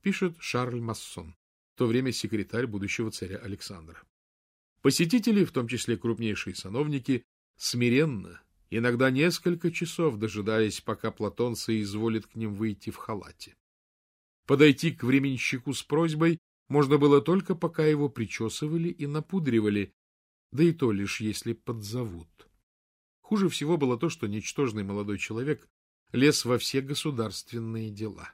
Пишет Шарль Массон, в то время секретарь будущего царя Александра. Посетители, в том числе крупнейшие сановники, смиренно, иногда несколько часов дожидались, пока Платон соизволит к ним выйти в халате. Подойти к временщику с просьбой можно было только, пока его причесывали и напудривали, да и то лишь если подзовут. Хуже всего было то, что ничтожный молодой человек лез во все государственные дела.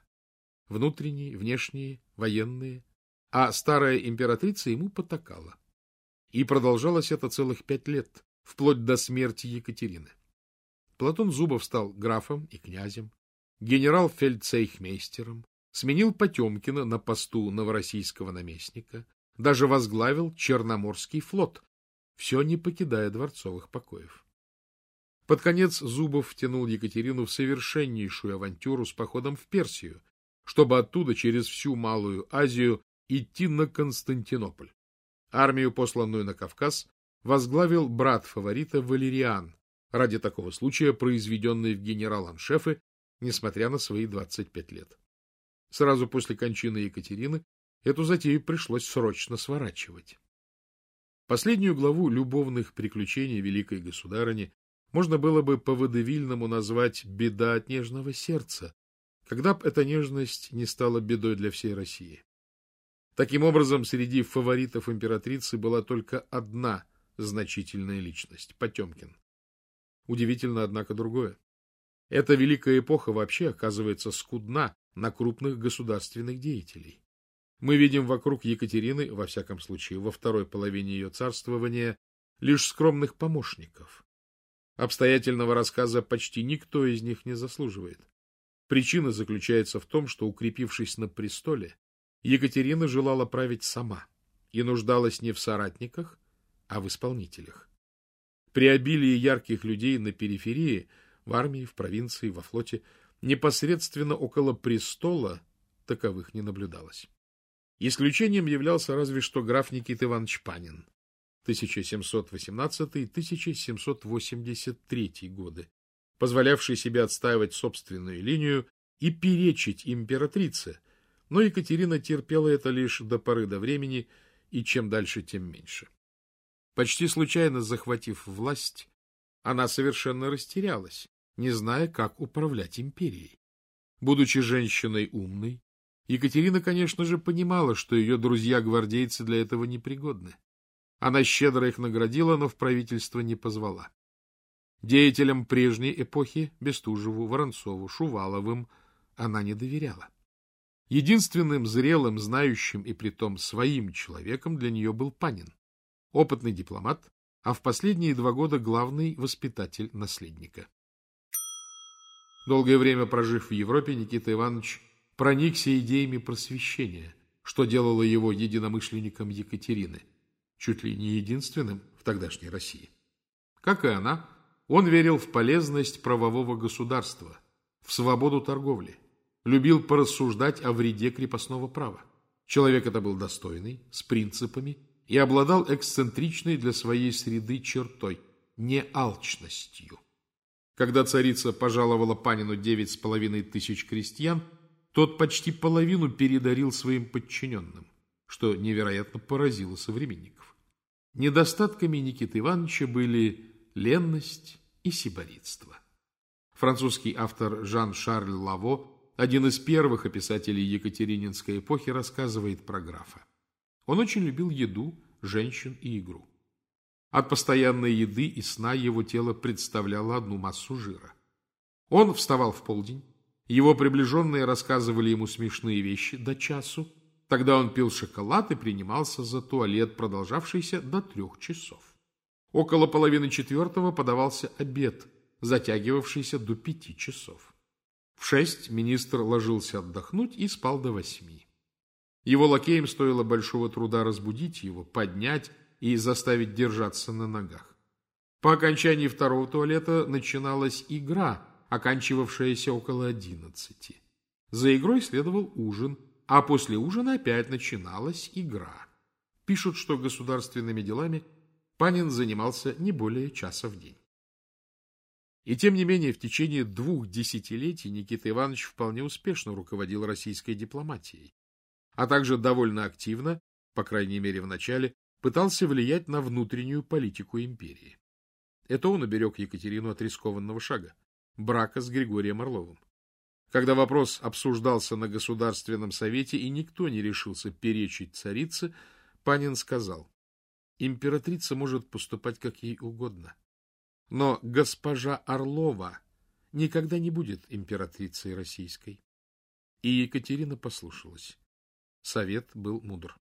Внутренние, внешние, военные. А старая императрица ему потакала. И продолжалось это целых пять лет, вплоть до смерти Екатерины. Платон Зубов стал графом и князем, генерал-фельдцейхмейстером, сменил Потемкина на посту новороссийского наместника, даже возглавил Черноморский флот, все не покидая дворцовых покоев. Под конец Зубов втянул Екатерину в совершеннейшую авантюру с походом в Персию, чтобы оттуда через всю Малую Азию идти на Константинополь. Армию, посланную на Кавказ, возглавил брат фаворита Валериан, ради такого случая произведенный в генерал-аншефы, несмотря на свои 25 лет. Сразу после кончины Екатерины эту затею пришлось срочно сворачивать. Последнюю главу любовных приключений великой государыни можно было бы по-водевильному назвать «беда от нежного сердца», когда б эта нежность не стала бедой для всей России. Таким образом, среди фаворитов императрицы была только одна значительная личность — Потемкин. Удивительно, однако, другое. Эта великая эпоха вообще оказывается скудна на крупных государственных деятелей. Мы видим вокруг Екатерины, во всяком случае, во второй половине ее царствования, лишь скромных помощников. Обстоятельного рассказа почти никто из них не заслуживает. Причина заключается в том, что, укрепившись на престоле, Екатерина желала править сама и нуждалась не в соратниках, а в исполнителях. При обилии ярких людей на периферии, в армии, в провинции, во флоте, непосредственно около престола таковых не наблюдалось. Исключением являлся разве что граф Никит Иванович Панин, 1718-1783 годы, позволявший себе отстаивать собственную линию и перечить императрице, но Екатерина терпела это лишь до поры до времени, и чем дальше, тем меньше. Почти случайно захватив власть, она совершенно растерялась, не зная, как управлять империей. Будучи женщиной умной, Екатерина, конечно же, понимала, что ее друзья-гвардейцы для этого непригодны. Она щедро их наградила, но в правительство не позвала. Деятелям прежней эпохи, Бестужеву, Воронцову, Шуваловым, она не доверяла. Единственным зрелым, знающим и притом своим человеком для нее был Панин, опытный дипломат, а в последние два года главный воспитатель наследника. Долгое время прожив в Европе, Никита Иванович проникся идеями просвещения, что делало его единомышленником Екатерины – чуть ли не единственным в тогдашней России. Как и она, он верил в полезность правового государства, в свободу торговли, любил порассуждать о вреде крепостного права. Человек это был достойный, с принципами и обладал эксцентричной для своей среды чертой – неалчностью. Когда царица пожаловала Панину девять с половиной тысяч крестьян, тот почти половину передарил своим подчиненным что невероятно поразило современников. Недостатками Никиты Ивановича были ленность и сиборитство. Французский автор Жан-Шарль Лаво, один из первых описателей Екатерининской эпохи, рассказывает про графа. Он очень любил еду, женщин и игру. От постоянной еды и сна его тело представляло одну массу жира. Он вставал в полдень, его приближенные рассказывали ему смешные вещи до часу, тогда он пил шоколад и принимался за туалет, продолжавшийся до трех часов. Около половины четвертого подавался обед, затягивавшийся до пяти часов. В шесть министр ложился отдохнуть и спал до восьми. Его лакеям стоило большого труда разбудить его, поднять и заставить держаться на ногах. По окончании второго туалета начиналась игра, оканчивавшаяся около одиннадцати. За игрой следовал ужин, а после ужина опять начиналась игра. Пишут, что государственными делами Панин занимался не более часа в день. И тем не менее, в течение двух десятилетий Никита Иванович вполне успешно руководил российской дипломатией, а также довольно активно, по крайней мере в начале, пытался влиять на внутреннюю политику империи. Это он уберег Екатерину от рискованного шага – брака с Григорием Орловым. Когда вопрос обсуждался на Государственном совете и никто не решился перечить царице, Панин сказал, императрица может поступать как ей угодно – но госпожа Орлова никогда не будет императрицей российской. И Екатерина послушалась. Совет был мудр.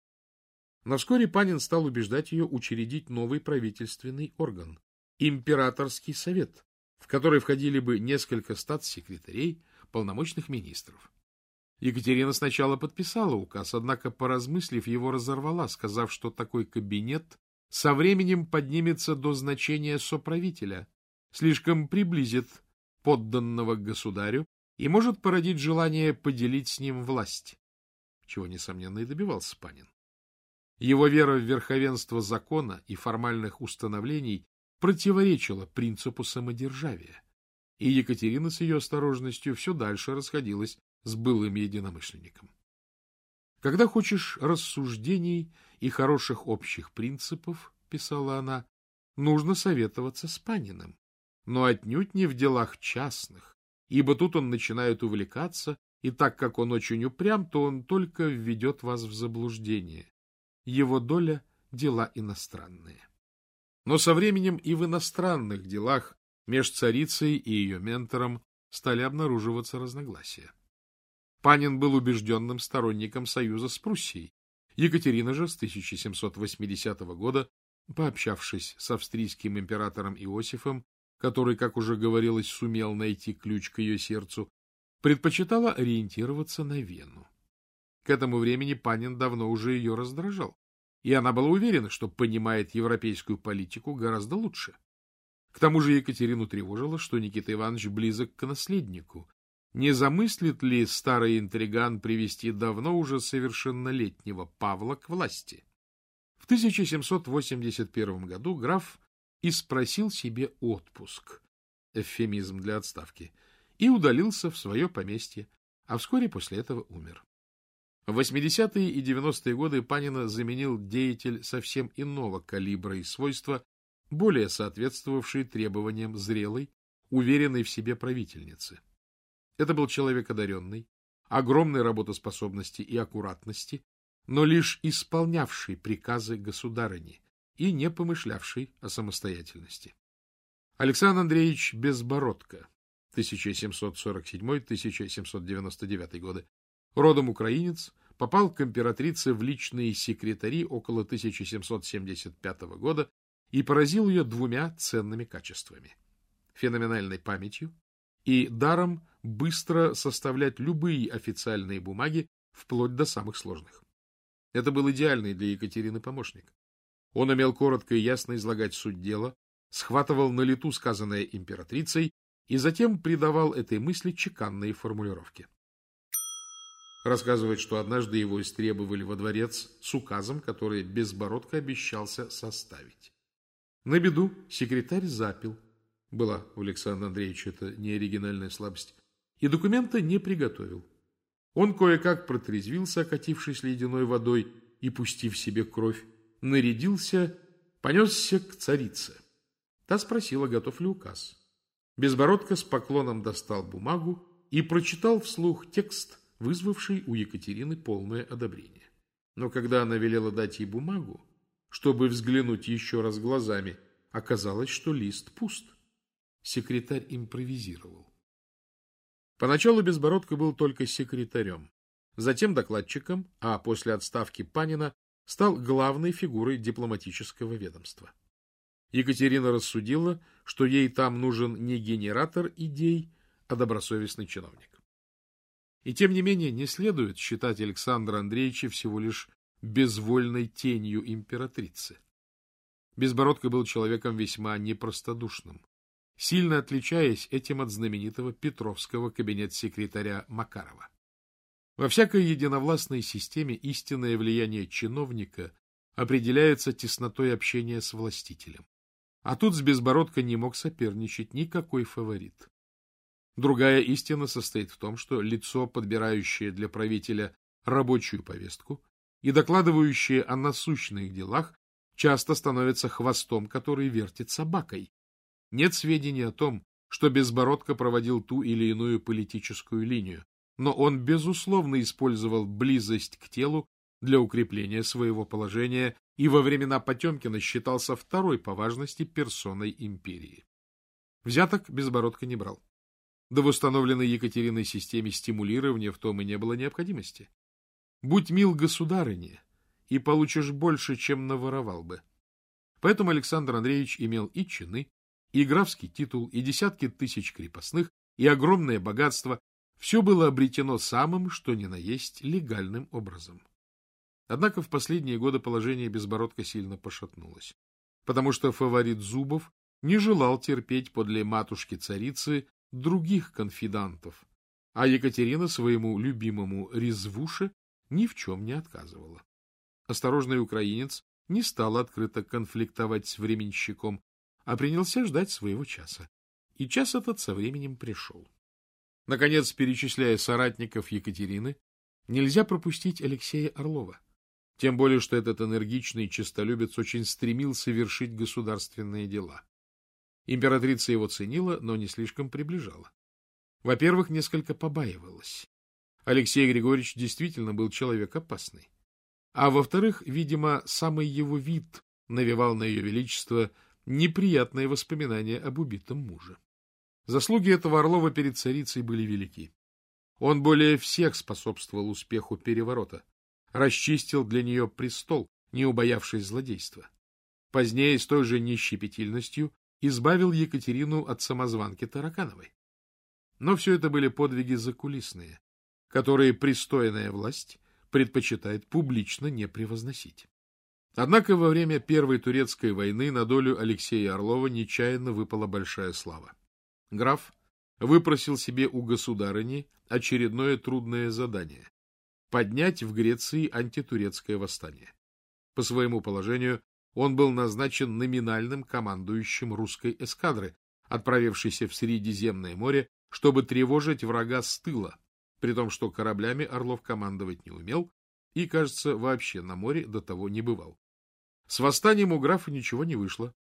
Но вскоре Панин стал убеждать ее учредить новый правительственный орган – Императорский совет, в который входили бы несколько статс-секретарей, полномочных министров. Екатерина сначала подписала указ, однако, поразмыслив, его разорвала, сказав, что такой кабинет со временем поднимется до значения соправителя, слишком приблизит подданного к государю и может породить желание поделить с ним власть, чего, несомненно, и добивался Панин. Его вера в верховенство закона и формальных установлений противоречила принципу самодержавия, и Екатерина с ее осторожностью все дальше расходилась с былым единомышленником. Когда хочешь рассуждений и хороших общих принципов, писала она, нужно советоваться с Паниным, но отнюдь не в делах частных, ибо тут он начинает увлекаться, и так как он очень упрям, то он только введет вас в заблуждение. Его доля — дела иностранные. Но со временем и в иностранных делах меж царицей и ее ментором стали обнаруживаться разногласия. Панин был убежденным сторонником союза с Пруссией. Екатерина же с 1780 года, пообщавшись с австрийским императором Иосифом, который, как уже говорилось, сумел найти ключ к ее сердцу, предпочитала ориентироваться на Вену. К этому времени Панин давно уже ее раздражал, и она была уверена, что понимает европейскую политику гораздо лучше. К тому же Екатерину тревожило, что Никита Иванович близок к наследнику, не замыслит ли старый интриган привести давно уже совершеннолетнего Павла к власти? В 1781 году граф и спросил себе отпуск, эвфемизм для отставки, и удалился в свое поместье, а вскоре после этого умер. В 80-е и 90-е годы Панина заменил деятель совсем иного калибра и свойства, более соответствовавший требованиям зрелой, уверенной в себе правительницы. Это был человек одаренный, огромной работоспособности и аккуратности, но лишь исполнявший приказы государыни и не помышлявший о самостоятельности. Александр Андреевич Безбородко, 1747-1799 годы, родом украинец, попал к императрице в личные секретари около 1775 года и поразил ее двумя ценными качествами – феноменальной памятью и даром быстро составлять любые официальные бумаги, вплоть до самых сложных. Это был идеальный для Екатерины помощник. Он умел коротко и ясно излагать суть дела, схватывал на лету сказанное императрицей и затем придавал этой мысли чеканные формулировки. Рассказывает, что однажды его истребовали во дворец с указом, который Безбородко обещался составить. На беду секретарь запил. Была у Александра Андреевича это неоригинальная слабость и документа не приготовил. Он кое-как протрезвился, окатившись ледяной водой, и пустив себе кровь, нарядился, понесся к царице. Та спросила, готов ли указ. Безбородко с поклоном достал бумагу и прочитал вслух текст, вызвавший у Екатерины полное одобрение. Но когда она велела дать ей бумагу, чтобы взглянуть еще раз глазами, оказалось, что лист пуст. Секретарь импровизировал. Поначалу Безбородко был только секретарем, затем докладчиком, а после отставки Панина стал главной фигурой дипломатического ведомства. Екатерина рассудила, что ей там нужен не генератор идей, а добросовестный чиновник. И тем не менее не следует считать Александра Андреевича всего лишь безвольной тенью императрицы. Безбородко был человеком весьма непростодушным, сильно отличаясь этим от знаменитого Петровского кабинет-секретаря Макарова. Во всякой единовластной системе истинное влияние чиновника определяется теснотой общения с властителем. А тут с Безбородко не мог соперничать никакой фаворит. Другая истина состоит в том, что лицо, подбирающее для правителя рабочую повестку и докладывающее о насущных делах, часто становится хвостом, который вертит собакой. Нет сведений о том, что Безбородко проводил ту или иную политическую линию, но он, безусловно, использовал близость к телу для укрепления своего положения и во времена Потемкина считался второй по важности персоной империи. Взяток Безбородко не брал. Да в установленной Екатериной системе стимулирования в том и не было необходимости. Будь мил государыне, и получишь больше, чем наворовал бы. Поэтому Александр Андреевич имел и чины, и графский титул, и десятки тысяч крепостных, и огромное богатство. Все было обретено самым, что ни на есть, легальным образом. Однако в последние годы положение Безбородка сильно пошатнулось, потому что фаворит Зубов не желал терпеть подле матушки-царицы других конфидантов, а Екатерина своему любимому Резвуше ни в чем не отказывала. Осторожный украинец не стал открыто конфликтовать с временщиком, а принялся ждать своего часа. И час этот со временем пришел. Наконец, перечисляя соратников Екатерины, нельзя пропустить Алексея Орлова. Тем более, что этот энергичный честолюбец очень стремился вершить государственные дела. Императрица его ценила, но не слишком приближала. Во-первых, несколько побаивалась. Алексей Григорьевич действительно был человек опасный. А во-вторых, видимо, самый его вид навевал на ее величество неприятные воспоминания об убитом муже. Заслуги этого Орлова перед царицей были велики. Он более всех способствовал успеху переворота расчистил для нее престол, не убоявшись злодейства. Позднее с той же нещепетильностью избавил Екатерину от самозванки Таракановой. Но все это были подвиги закулисные, которые пристойная власть предпочитает публично не превозносить. Однако во время Первой Турецкой войны на долю Алексея Орлова нечаянно выпала большая слава. Граф выпросил себе у государыни очередное трудное задание поднять в Греции антитурецкое восстание. По своему положению он был назначен номинальным командующим русской эскадры, отправившейся в Средиземное море, чтобы тревожить врага с тыла, при том, что кораблями Орлов командовать не умел и, кажется, вообще на море до того не бывал. С восстанием у графа ничего не вышло,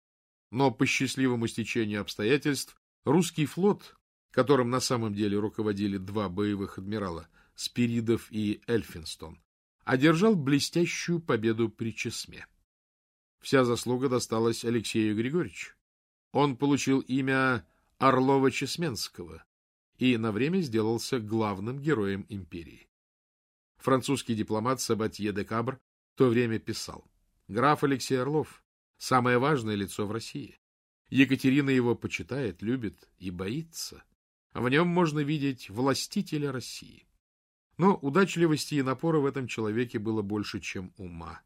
но по счастливому стечению обстоятельств русский флот, которым на самом деле руководили два боевых адмирала, Спиридов и Эльфинстон, одержал блестящую победу при Чесме. Вся заслуга досталась Алексею Григорьевичу. Он получил имя Орлова-Чесменского и на время сделался главным героем империи. Французский дипломат Сабатье де Кабр в то время писал «Граф Алексей Орлов – самое важное лицо в России. Екатерина его почитает, любит и боится. В нем можно видеть властителя России. Но удачливости и напора в этом человеке было больше, чем ума.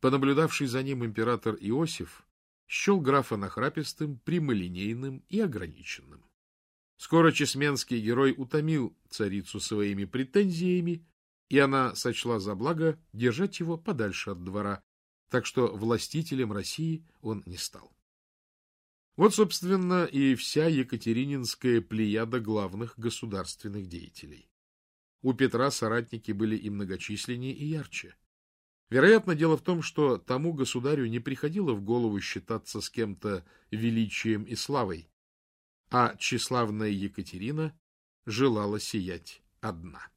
Понаблюдавший за ним император Иосиф счел графа нахрапистым, прямолинейным и ограниченным. Скоро чесменский герой утомил царицу своими претензиями, и она сочла за благо держать его подальше от двора, так что властителем России он не стал. Вот, собственно, и вся екатерининская плеяда главных государственных деятелей. У Петра соратники были и многочисленнее, и ярче. Вероятно, дело в том, что тому государю не приходило в голову считаться с кем-то величием и славой, а тщеславная Екатерина желала сиять одна.